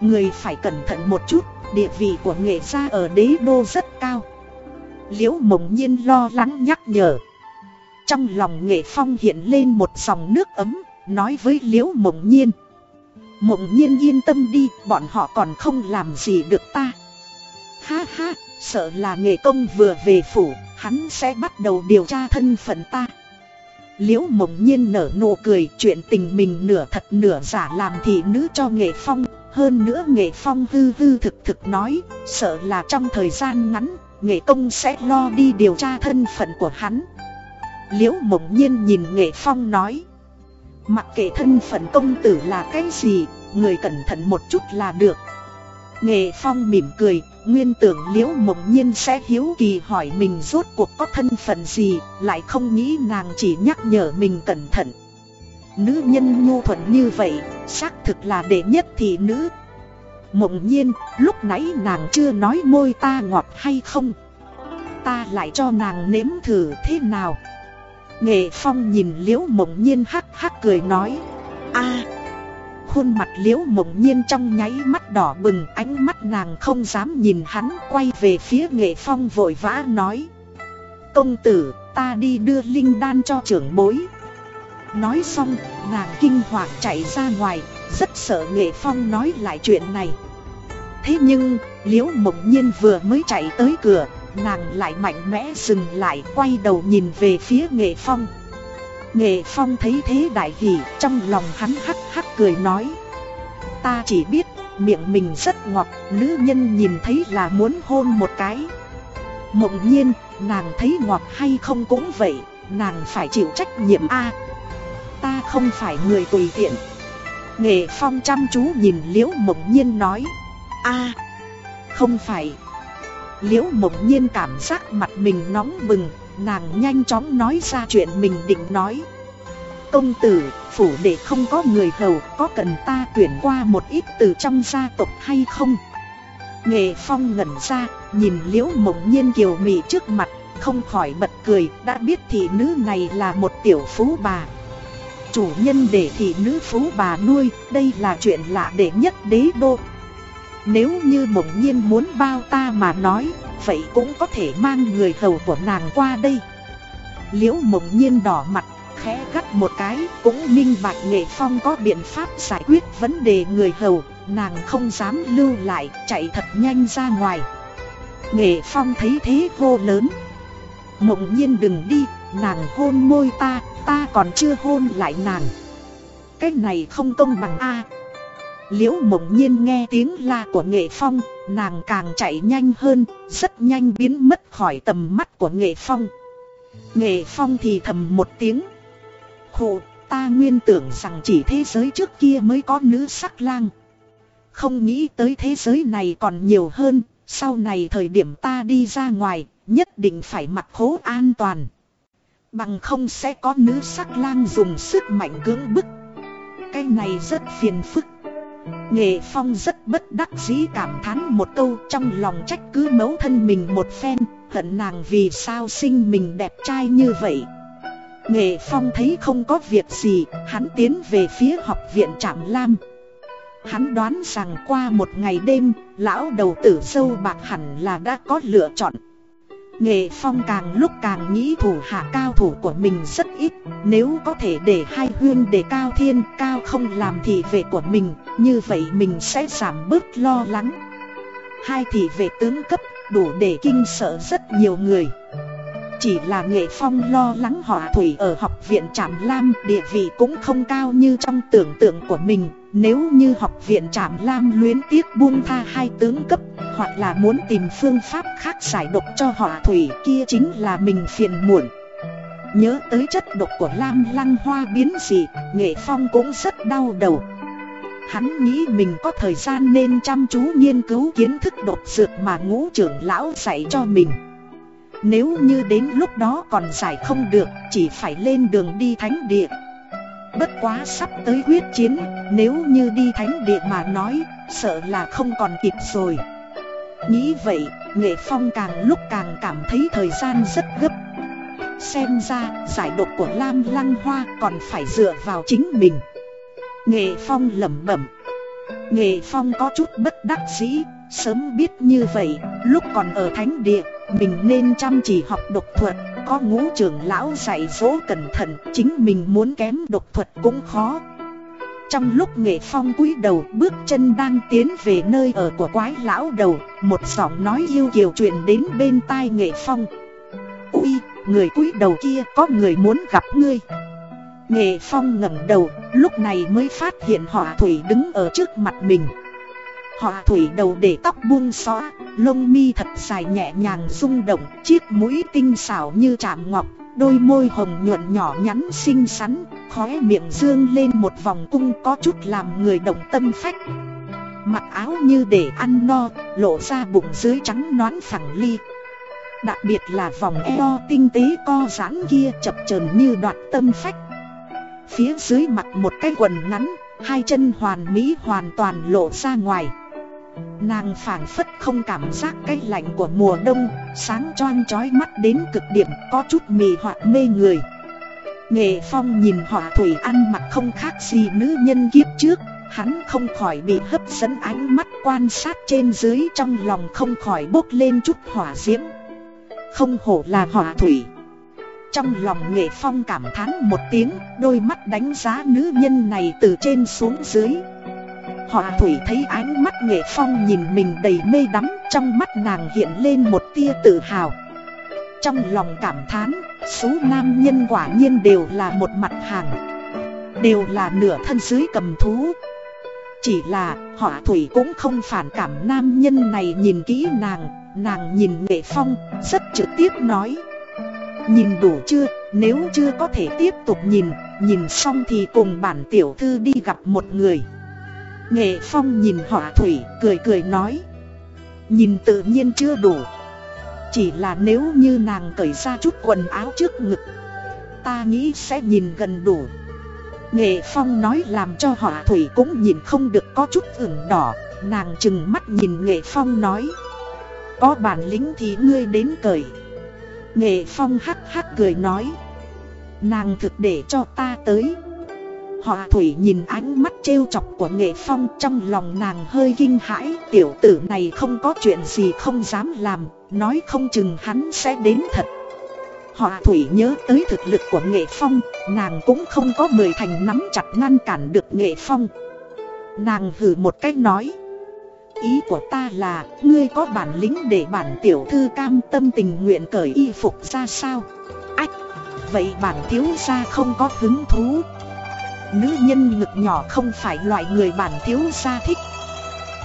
Speaker 1: Người phải cẩn thận một chút, Địa vị của nghệ gia ở đế đô rất cao. Liễu mộng nhiên lo lắng nhắc nhở. Trong lòng nghệ phong hiện lên một dòng nước ấm. Nói với liễu mộng nhiên. Mộng nhiên yên tâm đi, Bọn họ còn không làm gì được ta. Ha ha, Sợ là nghề công vừa về phủ, Hắn sẽ bắt đầu điều tra thân phận ta. Liễu mộng nhiên nở nụ cười, Chuyện tình mình nửa thật nửa giả làm thị nữ cho nghệ phong, Hơn nữa nghệ phong hư hư thực thực nói, Sợ là trong thời gian ngắn, Nghệ công sẽ lo đi điều tra thân phận của hắn. Liễu mộng nhiên nhìn nghệ phong nói Mặc kệ thân phận công tử là cái gì, Người cẩn thận một chút là được. Nghệ phong mỉm cười, Nguyên tưởng liễu mộng nhiên sẽ hiếu kỳ hỏi mình rốt cuộc có thân phận gì, Lại không nghĩ nàng chỉ nhắc nhở mình cẩn thận. Nữ nhân nhu thuận như vậy, Xác thực là đệ nhất thị nữ. Mộng nhiên, lúc nãy nàng chưa nói môi ta ngọt hay không? Ta lại cho nàng nếm thử thế nào? Nghệ phong nhìn liễu mộng nhiên hắc hắc cười nói. A, Khuôn mặt liễu mộng nhiên trong nháy mắt đỏ bừng, Ánh mắt nàng không dám nhìn hắn, Quay về phía nghệ phong vội vã nói. Công tử, ta đi đưa linh đan cho trưởng bối. Nói xong, nàng kinh hoàng chạy ra ngoài, Rất sợ nghệ phong nói lại chuyện này. Thế nhưng, liễu mộng nhiên vừa mới chạy tới cửa Nàng lại mạnh mẽ dừng lại quay đầu nhìn về phía nghệ phong Nghệ Phong thấy thế đại hỉ, trong lòng hắn hắc hắc cười nói. Ta chỉ biết, miệng mình rất ngọt, nữ nhân nhìn thấy là muốn hôn một cái. Mộng nhiên, nàng thấy ngọt hay không cũng vậy, nàng phải chịu trách nhiệm A. ta không phải người tùy tiện. Nghệ Phong chăm chú nhìn Liễu Mộng Nhiên nói. a không phải. Liễu Mộng Nhiên cảm giác mặt mình nóng bừng, Nàng nhanh chóng nói ra chuyện mình định nói. Công tử, phủ đệ không có người hầu Có cần ta tuyển qua một ít từ trong gia tộc hay không? Nghệ Phong ngẩn ra, nhìn liễu mộng nhiên kiều mị trước mặt Không khỏi bật cười, đã biết thị nữ này là một tiểu phú bà. Chủ nhân để thị nữ phú bà nuôi, đây là chuyện lạ để nhất đế đô. Nếu như mộng nhiên muốn bao ta mà nói, vậy cũng có thể mang người hầu của nàng qua đây. Liễu mộng nhiên đỏ mặt, khẽ gắt một cái, cũng minh bạch nghệ phong có biện pháp giải quyết vấn đề người hầu, nàng không dám lưu lại, chạy thật nhanh ra ngoài. Nghệ phong thấy thế hô lớn. Mộng nhiên đừng đi, nàng hôn môi ta ta còn chưa hôn lại nàng. Cái này không công bằng a. Liễu mộng nhiên nghe tiếng la của nghệ phong, nàng càng chạy nhanh hơn, rất nhanh biến mất khỏi tầm mắt của nghệ phong. Nghệ phong thì thầm một tiếng. Khổ, ta nguyên tưởng rằng chỉ thế giới trước kia mới có nữ sắc lang. Không nghĩ tới thế giới này còn nhiều hơn, sau này thời điểm ta đi ra ngoài, nhất định phải mặc khố an toàn. Bằng không sẽ có nữ sắc lang dùng sức mạnh cưỡng bức. Cái này rất phiền phức. Nghệ Phong rất bất đắc dĩ cảm thán một câu trong lòng trách cứ mấu thân mình một phen, hận nàng vì sao sinh mình đẹp trai như vậy. Nghệ Phong thấy không có việc gì, hắn tiến về phía học viện Trạm Lam. Hắn đoán rằng qua một ngày đêm, lão đầu tử sâu bạc hẳn là đã có lựa chọn. Nghệ Phong càng lúc càng nghĩ thủ hạ cao thủ của mình rất ít. Nếu có thể để hai huyên để cao thiên, cao không làm thị vệ của mình, Như vậy mình sẽ giảm bớt lo lắng. Hai thị vệ tướng cấp đủ để kinh sợ rất nhiều người. Chỉ là Nghệ Phong lo lắng họa thủy ở học viện Trạm Lam, địa vị cũng không cao như trong tưởng tượng của mình. Nếu như học viện Trạm Lam luyến tiếc buông tha hai tướng cấp hoặc là muốn tìm phương pháp khác giải độc cho họ thủy kia chính là mình phiền muộn. Nhớ tới chất độc của Lam Lăng Hoa biến dị, Nghệ Phong cũng rất đau đầu. Hắn nghĩ mình có thời gian nên chăm chú nghiên cứu kiến thức độc dược mà ngũ trưởng lão dạy cho mình. Nếu như đến lúc đó còn giải không được, chỉ phải lên đường đi thánh địa. Bất quá sắp tới quyết chiến, nếu như đi thánh địa mà nói, sợ là không còn kịp rồi. Nghĩ vậy, Nghệ Phong càng lúc càng cảm thấy thời gian rất gấp. Xem ra giải độc của Lam Lăng Hoa còn phải dựa vào chính mình. Nghệ Phong lẩm bẩm. Nghệ Phong có chút bất đắc dĩ Sớm biết như vậy, lúc còn ở thánh địa Mình nên chăm chỉ học độc thuật. Có ngũ trưởng lão dạy dỗ cẩn thận Chính mình muốn kém độc thuật cũng khó. Trong lúc nghệ phong cúi đầu bước chân đang tiến về nơi ở của quái lão đầu Một giọng nói yêu kiều truyền đến bên tai nghệ phong. Ui, người cúi đầu kia có người muốn gặp ngươi. Nghệ phong ngẩng đầu, lúc này mới phát hiện họ thủy đứng ở trước mặt mình. Họa thủy đầu để tóc buông xõa, lông mi thật dài nhẹ nhàng rung động Chiếc mũi tinh xảo như chạm ngọc Đôi môi hồng nhuận nhỏ nhắn xinh xắn Khóe miệng dương lên một vòng cung có chút làm người động tâm phách. Mặc áo như để ăn no Lộ ra bụng dưới trắng nõn phẳng ly. Đặc biệt là vòng eo tinh tế co giãn kia chập chờn như đoạt tâm phách. Phía dưới mặc một cái quần ngắn Hai chân hoàn mỹ hoàn toàn lộ ra ngoài. Nàng phảng phất không cảm giác cái lạnh của mùa đông, Sáng choang chói mắt đến cực điểm, có chút mì hoặc mê người. Nghệ Phong nhìn họa thủy ăn mặc không khác gì nữ nhân kiếp trước, Hắn không khỏi bị hấp dẫn ánh mắt quan sát trên dưới trong lòng không khỏi bốc lên chút hỏa diễm. Không hổ là họa thủy. Trong lòng Nghệ Phong cảm thán một tiếng, Đôi mắt đánh giá nữ nhân này từ trên xuống dưới. Họa thủy thấy ánh mắt nghệ phong nhìn mình đầy mê đắm Trong mắt nàng hiện lên một tia tự hào. Trong lòng cảm thán Số nam nhân quả nhiên đều là một mặt hàng Đều là nửa thân dưới cầm thú. Chỉ là họa thủy cũng không phản cảm nam nhân này nhìn kỹ nàng Nàng nhìn nghệ phong rất trực tiếp nói. Nhìn đủ chưa, nếu chưa có thể tiếp tục nhìn Nhìn xong thì cùng bản tiểu thư đi gặp một người. Nghệ Phong nhìn họa thủy, cười cười nói. Nhìn tự nhiên chưa đủ. Chỉ là nếu như nàng cởi ra chút quần áo trước ngực, Ta nghĩ sẽ nhìn gần đủ. Nghệ Phong nói làm cho họa thủy cũng nhìn không được có chút ửng đỏ, Nàng chừng mắt nhìn Nghệ Phong nói. Có bản lĩnh thì ngươi đến cởi. Nghệ Phong hắc hắc cười nói. Nàng thực để cho ta tới. Họa thủy nhìn ánh mắt trêu chọc của nghệ phong trong lòng nàng hơi kinh hãi. Tiểu tử này không có chuyện gì không dám làm, Nói không chừng hắn sẽ đến thật. Họa thủy nhớ tới thực lực của nghệ phong, Nàng cũng không có mười thành nắm chặt ngăn cản được nghệ phong. Nàng hử một cách nói, Ý của ta là, Ngươi có bản lĩnh để bản tiểu thư cam tâm tình nguyện cởi y phục ra sao? Ách, Vậy bản thiếu gia không có hứng thú. Nữ nhân ngực nhỏ không phải loại người bản thiếu gia thích.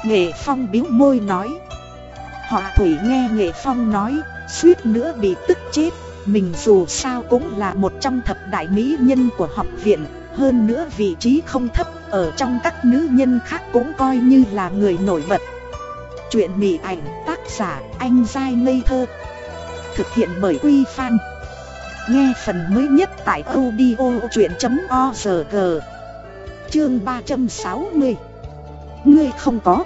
Speaker 1: Nghệ Phong biếu môi nói. Họa thủy nghe Nghệ Phong nói, Suýt nữa bị tức chết. Mình dù sao cũng là một trong thập đại mỹ nhân của học viện, Hơn nữa vị trí không thấp, Ở trong các nữ nhân khác cũng coi như là người nổi bật. Chuyện mỉ ảnh tác giả anh dai ngây thơ. Thực hiện bởi Quy Phan. Nghe phần mới nhất tại audio.org Chương 360 Ngươi không có.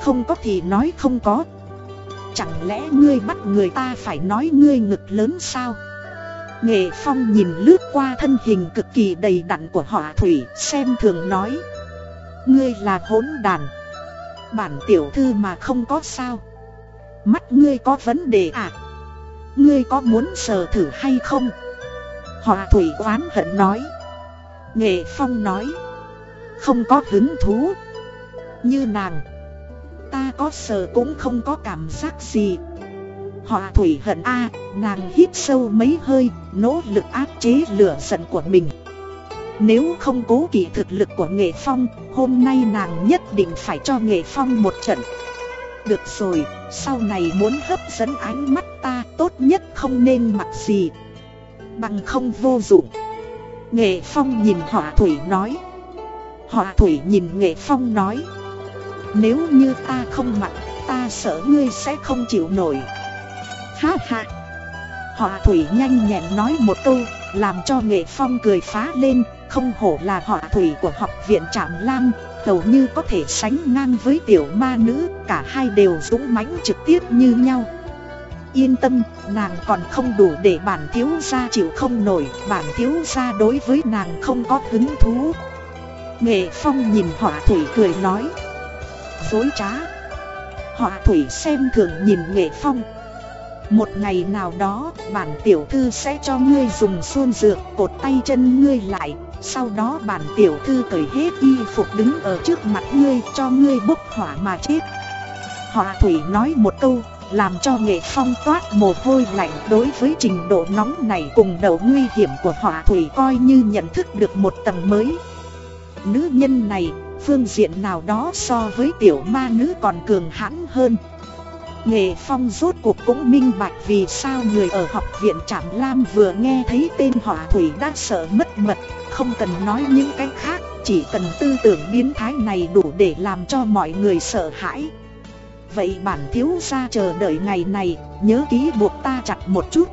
Speaker 1: Không có thì nói không có. Chẳng lẽ ngươi bắt người ta phải nói ngươi ngực lớn sao? Nghệ Phong nhìn lướt qua thân hình cực kỳ đầy đặn của họa thủy, Xem thường nói. Ngươi là hỗn đàn. Bản tiểu thư mà không có sao. Mắt ngươi có vấn đề à? Ngươi có muốn sờ thử hay không? Họa thủy oán hận nói. Nghệ phong nói. Không có hứng thú. Như nàng. Ta có sờ cũng không có cảm giác gì. Họa thủy hận a nàng hít sâu mấy hơi Nỗ lực áp chế lửa giận của mình. Nếu không cố kỵ thực lực của nghệ phong Hôm nay nàng nhất định phải cho nghệ phong một trận. Được rồi, sau này muốn hấp dẫn ánh mắt ta nhất không nên mặc gì. Bằng không vô dụng. Nghệ phong nhìn họ thủy nói. Họ thủy nhìn nghệ phong nói. Nếu như ta không mặc, Ta sợ ngươi sẽ không chịu nổi. Ha ha. Họ thủy nhanh nhẹn nói một câu, Làm cho nghệ phong cười phá lên, Không hổ là họ thủy của học viện Trạm Lam, Hầu như có thể sánh ngang với tiểu ma nữ, Cả hai đều dũng mãnh trực tiếp như nhau. Yên tâm, nàng còn không đủ để bản thiếu gia chịu không nổi Bản thiếu gia đối với nàng không có hứng thú. Nghệ Phong nhìn họa thủy cười nói Dối trá. Họa thủy xem thường nhìn Nghệ Phong một ngày nào đó bản tiểu thư sẽ cho ngươi dùng xuôn dược cột tay chân ngươi lại Sau đó bản tiểu thư cởi hết y phục đứng ở trước mặt ngươi cho ngươi bốc hỏa mà chết. Họa thủy nói một câu làm cho nghệ phong toát mồ hôi lạnh đối với trình độ nóng này cùng đầu nguy hiểm của hỏa thủy coi như nhận thức được một tầng mới Nữ nhân này phương diện nào đó so với tiểu ma nữ còn cường hãn hơn Nghệ Phong rốt cuộc cũng minh bạch vì sao người ở học viện Trạm Lam vừa nghe thấy tên hỏa thủy đã sợ mất mật, không cần nói những cái khác, chỉ cần tư tưởng biến thái này đủ để làm cho mọi người sợ hãi. Vậy bản thiếu gia chờ đợi ngày này, nhớ ký buộc ta chặt một chút.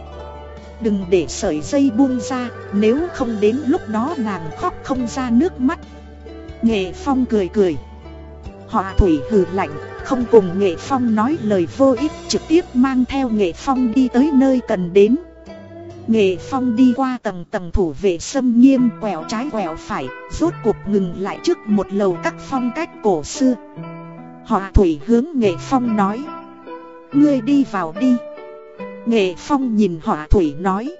Speaker 1: Đừng để sợi dây buông ra, nếu không đến lúc đó nàng khóc không ra nước mắt. Nghệ Phong cười cười. họ thủy hừ lạnh, không cùng Nghệ Phong nói lời vô ích trực tiếp mang theo Nghệ Phong đi tới nơi cần đến. Nghệ Phong đi qua tầng tầng thủ vệ sâm nghiêm quẹo trái quẹo phải, rốt cuộc ngừng lại trước một lầu các phong cách cổ xưa. Họa thủy hướng Nghệ Phong nói. Ngươi đi vào đi. Nghệ Phong nhìn họa thủy nói.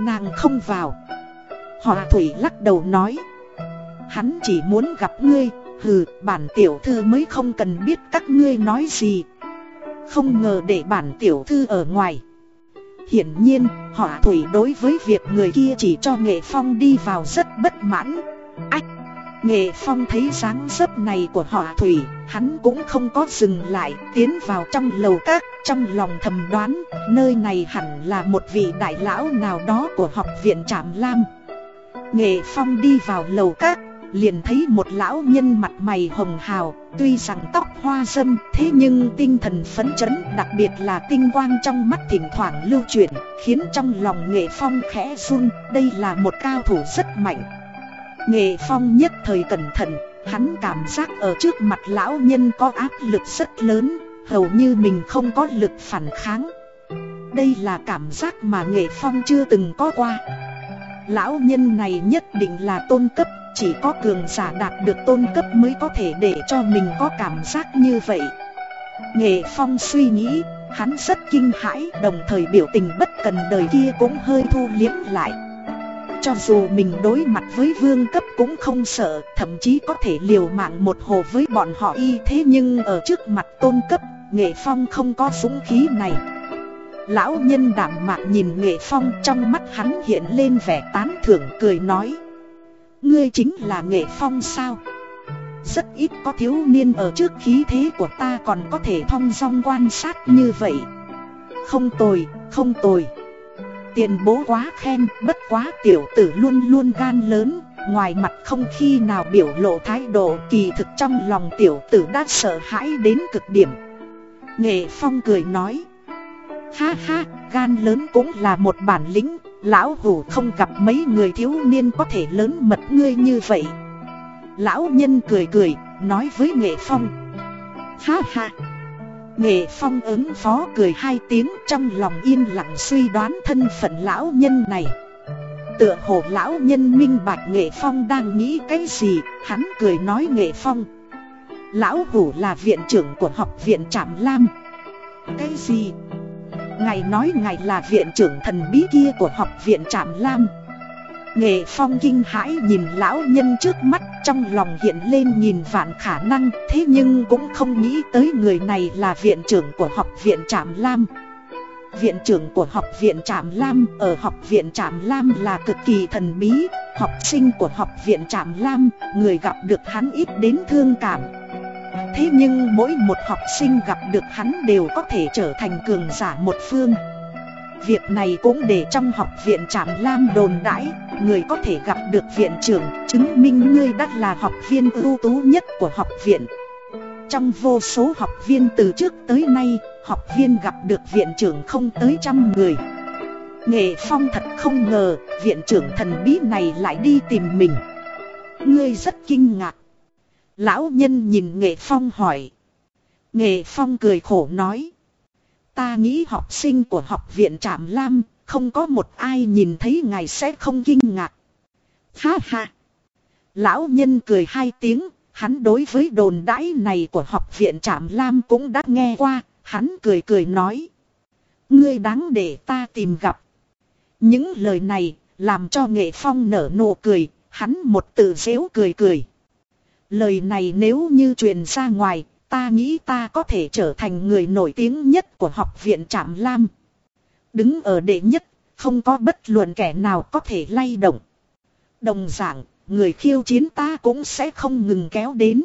Speaker 1: Nàng không vào. Họa thủy lắc đầu nói. Hắn chỉ muốn gặp ngươi, Hừ, bản tiểu thư mới không cần biết các ngươi nói gì Không ngờ để bản tiểu thư ở ngoài Hiển nhiên, họa thủy đối với việc người kia chỉ cho nghệ phong đi vào rất bất mãn Ách! Nghệ phong thấy dáng dấp này của họ thủy Hắn cũng không có dừng lại Tiến vào trong lầu các Trong lòng thầm đoán Nơi này hẳn là một vị đại lão nào đó của học viện Trạm Lam Nghệ phong đi vào lầu các liền thấy một lão nhân mặt mày hồng hào, tuy rằng tóc hoa dâm, thế nhưng tinh thần phấn chấn, đặc biệt là tinh quang trong mắt thỉnh thoảng lưu chuyển, khiến trong lòng nghệ phong khẽ run, đây là một cao thủ rất mạnh. Nghệ phong nhất thời cẩn thận, hắn cảm giác ở trước mặt lão nhân có áp lực rất lớn, hầu như mình không có lực phản kháng. Đây là cảm giác mà nghệ phong chưa từng có qua. Lão nhân này nhất định là tôn cấp chỉ có cường giả đạt được tôn cấp mới có thể để cho mình có cảm giác như vậy Nghệ Phong suy nghĩ, hắn rất kinh hãi đồng thời biểu tình bất cần đời kia cũng hơi thu liếm lại cho dù mình đối mặt với vương cấp cũng không sợ, thậm chí có thể liều mạng một hồ với bọn họ y thế nhưng ở trước mặt tôn cấp, Nghệ Phong không có súng khí này. Lão nhân đảm mạc nhìn Nghệ Phong trong mắt hắn hiện lên vẻ tán thưởng cười nói Ngươi chính là nghệ phong sao? Rất ít có thiếu niên ở trước khí thế của ta còn có thể thong dong quan sát như vậy. Không tồi, không tồi. Tiền bố quá khen, bất quá tiểu tử luôn luôn gan lớn Ngoài mặt không khi nào biểu lộ thái độ kỳ thực trong lòng tiểu tử đã sợ hãi đến cực điểm. Nghệ Phong cười nói Ha ha, gan lớn cũng là một bản lĩnh Lão hủ không gặp mấy người thiếu niên có thể lớn mật ngươi như vậy. Lão nhân cười cười, nói với Nghệ Phong Ha ha Nghệ Phong ứng phó cười hai tiếng trong lòng yên lặng suy đoán thân phận lão nhân này Tựa hồ lão nhân minh bạch Nghệ Phong đang nghĩ cái gì, hắn cười nói Nghệ Phong. Lão hủ là viện trưởng của học viện Trạm Lam. Cái gì? Ngài nói ngài là viện trưởng thần bí kia của học viện Trạm Lam. Nghệ Phong kinh hãi nhìn lão nhân trước mắt trong lòng hiện lên nhìn vạn khả năng Thế nhưng cũng không nghĩ tới người này là viện trưởng của học viện Trạm Lam. Viện trưởng của học viện Trạm Lam ở học viện Trạm Lam là cực kỳ thần bí Học sinh của học viện Trạm Lam, người gặp được hắn ít đến thương cảm. Thế nhưng mỗi một học sinh gặp được hắn đều có thể trở thành cường giả một phương. Việc này cũng để trong học viện Trạm Lam đồn đãi, Người có thể gặp được viện trưởng, Chứng minh ngươi đã là học viên ưu tú nhất của học viện. Trong vô số học viên từ trước tới nay, Học viên gặp được viện trưởng không tới trăm người. Nghệ Phong thật không ngờ, Viện trưởng thần bí này lại đi tìm mình. Ngươi rất kinh ngạc. Lão nhân nhìn Nghệ Phong hỏi. Nghệ Phong cười khổ nói. Ta nghĩ học sinh của học viện Trạm Lam không có một ai nhìn thấy ngài sẽ không kinh ngạc. Ha ha. Lão nhân cười hai tiếng, hắn đối với đồn đãi này của học viện Trạm Lam cũng đã nghe qua, hắn cười cười nói. Ngươi đáng để ta tìm gặp. Những lời này làm cho nghệ phong nở nụ cười, hắn một tự dễu cười cười. Lời này nếu như truyền ra ngoài, ta nghĩ ta có thể trở thành người nổi tiếng nhất của học viện Trạm Lam. Đứng ở đệ nhất, không có bất luận kẻ nào có thể lay động. Đồng dạng, người khiêu chiến ta cũng sẽ không ngừng kéo đến.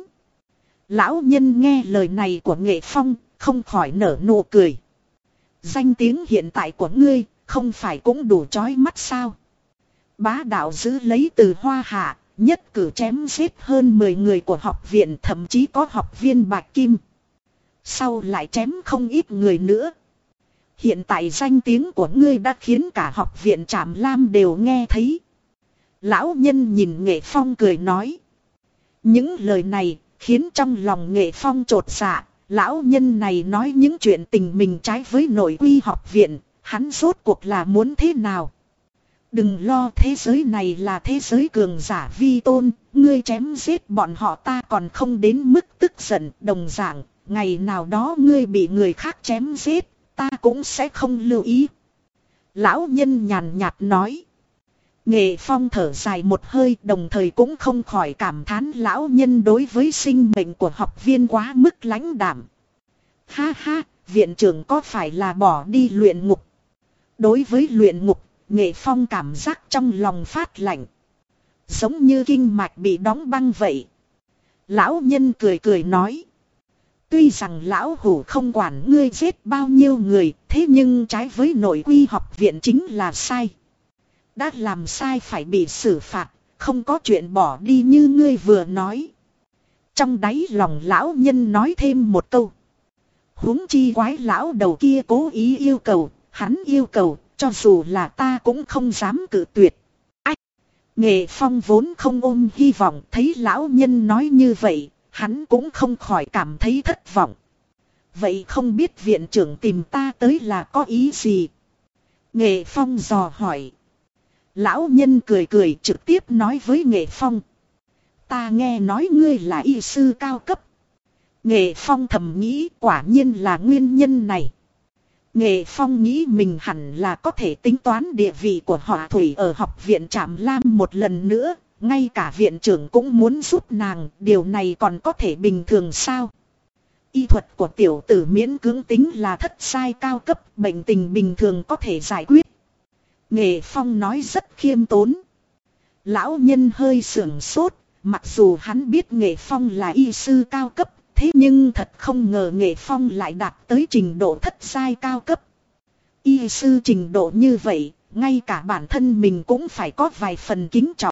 Speaker 1: Lão nhân nghe lời này của nghệ phong, không khỏi nở nụ cười. Danh tiếng hiện tại của ngươi, không phải cũng đủ chói mắt sao? Bá đạo giữ lấy từ hoa hạ, nhất cử chém giết hơn 10 người của học viện, thậm chí có học viên bạc kim. Sau lại chém không ít người nữa. Hiện tại danh tiếng của ngươi đã khiến cả học viện Trạm Lam đều nghe thấy. Lão nhân nhìn Nghệ Phong cười nói. Những lời này khiến trong lòng Nghệ Phong trột dạ. Lão nhân này nói những chuyện tình mình trái với nội quy học viện. Hắn rốt cuộc là muốn thế nào? Đừng lo thế giới này là thế giới cường giả vi tôn. Ngươi chém giết bọn họ ta còn không đến mức tức giận đồng dạng. Ngày nào đó ngươi bị người khác chém giết ta cũng sẽ không lưu ý. Lão nhân nhàn nhạt nói. Nghệ phong thở dài một hơi đồng thời cũng không khỏi cảm thán lão nhân đối với sinh mệnh của học viên quá mức lãnh đảm. Ha ha, viện trưởng có phải là bỏ đi luyện ngục? Đối với luyện ngục, nghệ phong cảm giác trong lòng phát lạnh. Giống như kinh mạch bị đóng băng vậy. Lão nhân cười cười nói. Tuy rằng lão hủ không quản ngươi giết bao nhiêu người, thế nhưng trái với nội quy học viện chính là sai. Đã làm sai phải bị xử phạt, không có chuyện bỏ đi như ngươi vừa nói. Trong đáy lòng lão nhân nói thêm một câu. huống chi quái lão đầu kia cố ý yêu cầu, hắn yêu cầu, cho dù là ta cũng không dám cự tuyệt. Ách! Nghệ phong vốn không ôm hy vọng thấy lão nhân nói như vậy, hắn cũng không khỏi cảm thấy thất vọng. Vậy không biết viện trưởng tìm ta tới là có ý gì? Nghệ Phong dò hỏi. Lão nhân cười cười trực tiếp nói với Nghệ Phong. Ta nghe nói ngươi là y sư cao cấp. Nghệ Phong thầm nghĩ quả nhiên là nguyên nhân này. Nghệ Phong nghĩ mình hẳn là có thể tính toán địa vị của họa Thủy ở học viện Trạm Lam một lần nữa, ngay cả viện trưởng cũng muốn giúp nàng, điều này còn có thể bình thường sao? Y thuật của tiểu tử miễn cưỡng tính là thất sai cao cấp, bệnh tình bình thường có thể giải quyết. Nghệ Phong nói rất khiêm tốn. Lão nhân hơi sưởng sốt, mặc dù hắn biết Nghệ Phong là y sư cao cấp, thế nhưng thật không ngờ Nghệ Phong lại đạt tới trình độ thất sai cao cấp. Y sư trình độ như vậy, ngay cả bản thân mình cũng phải có vài phần kính trọng.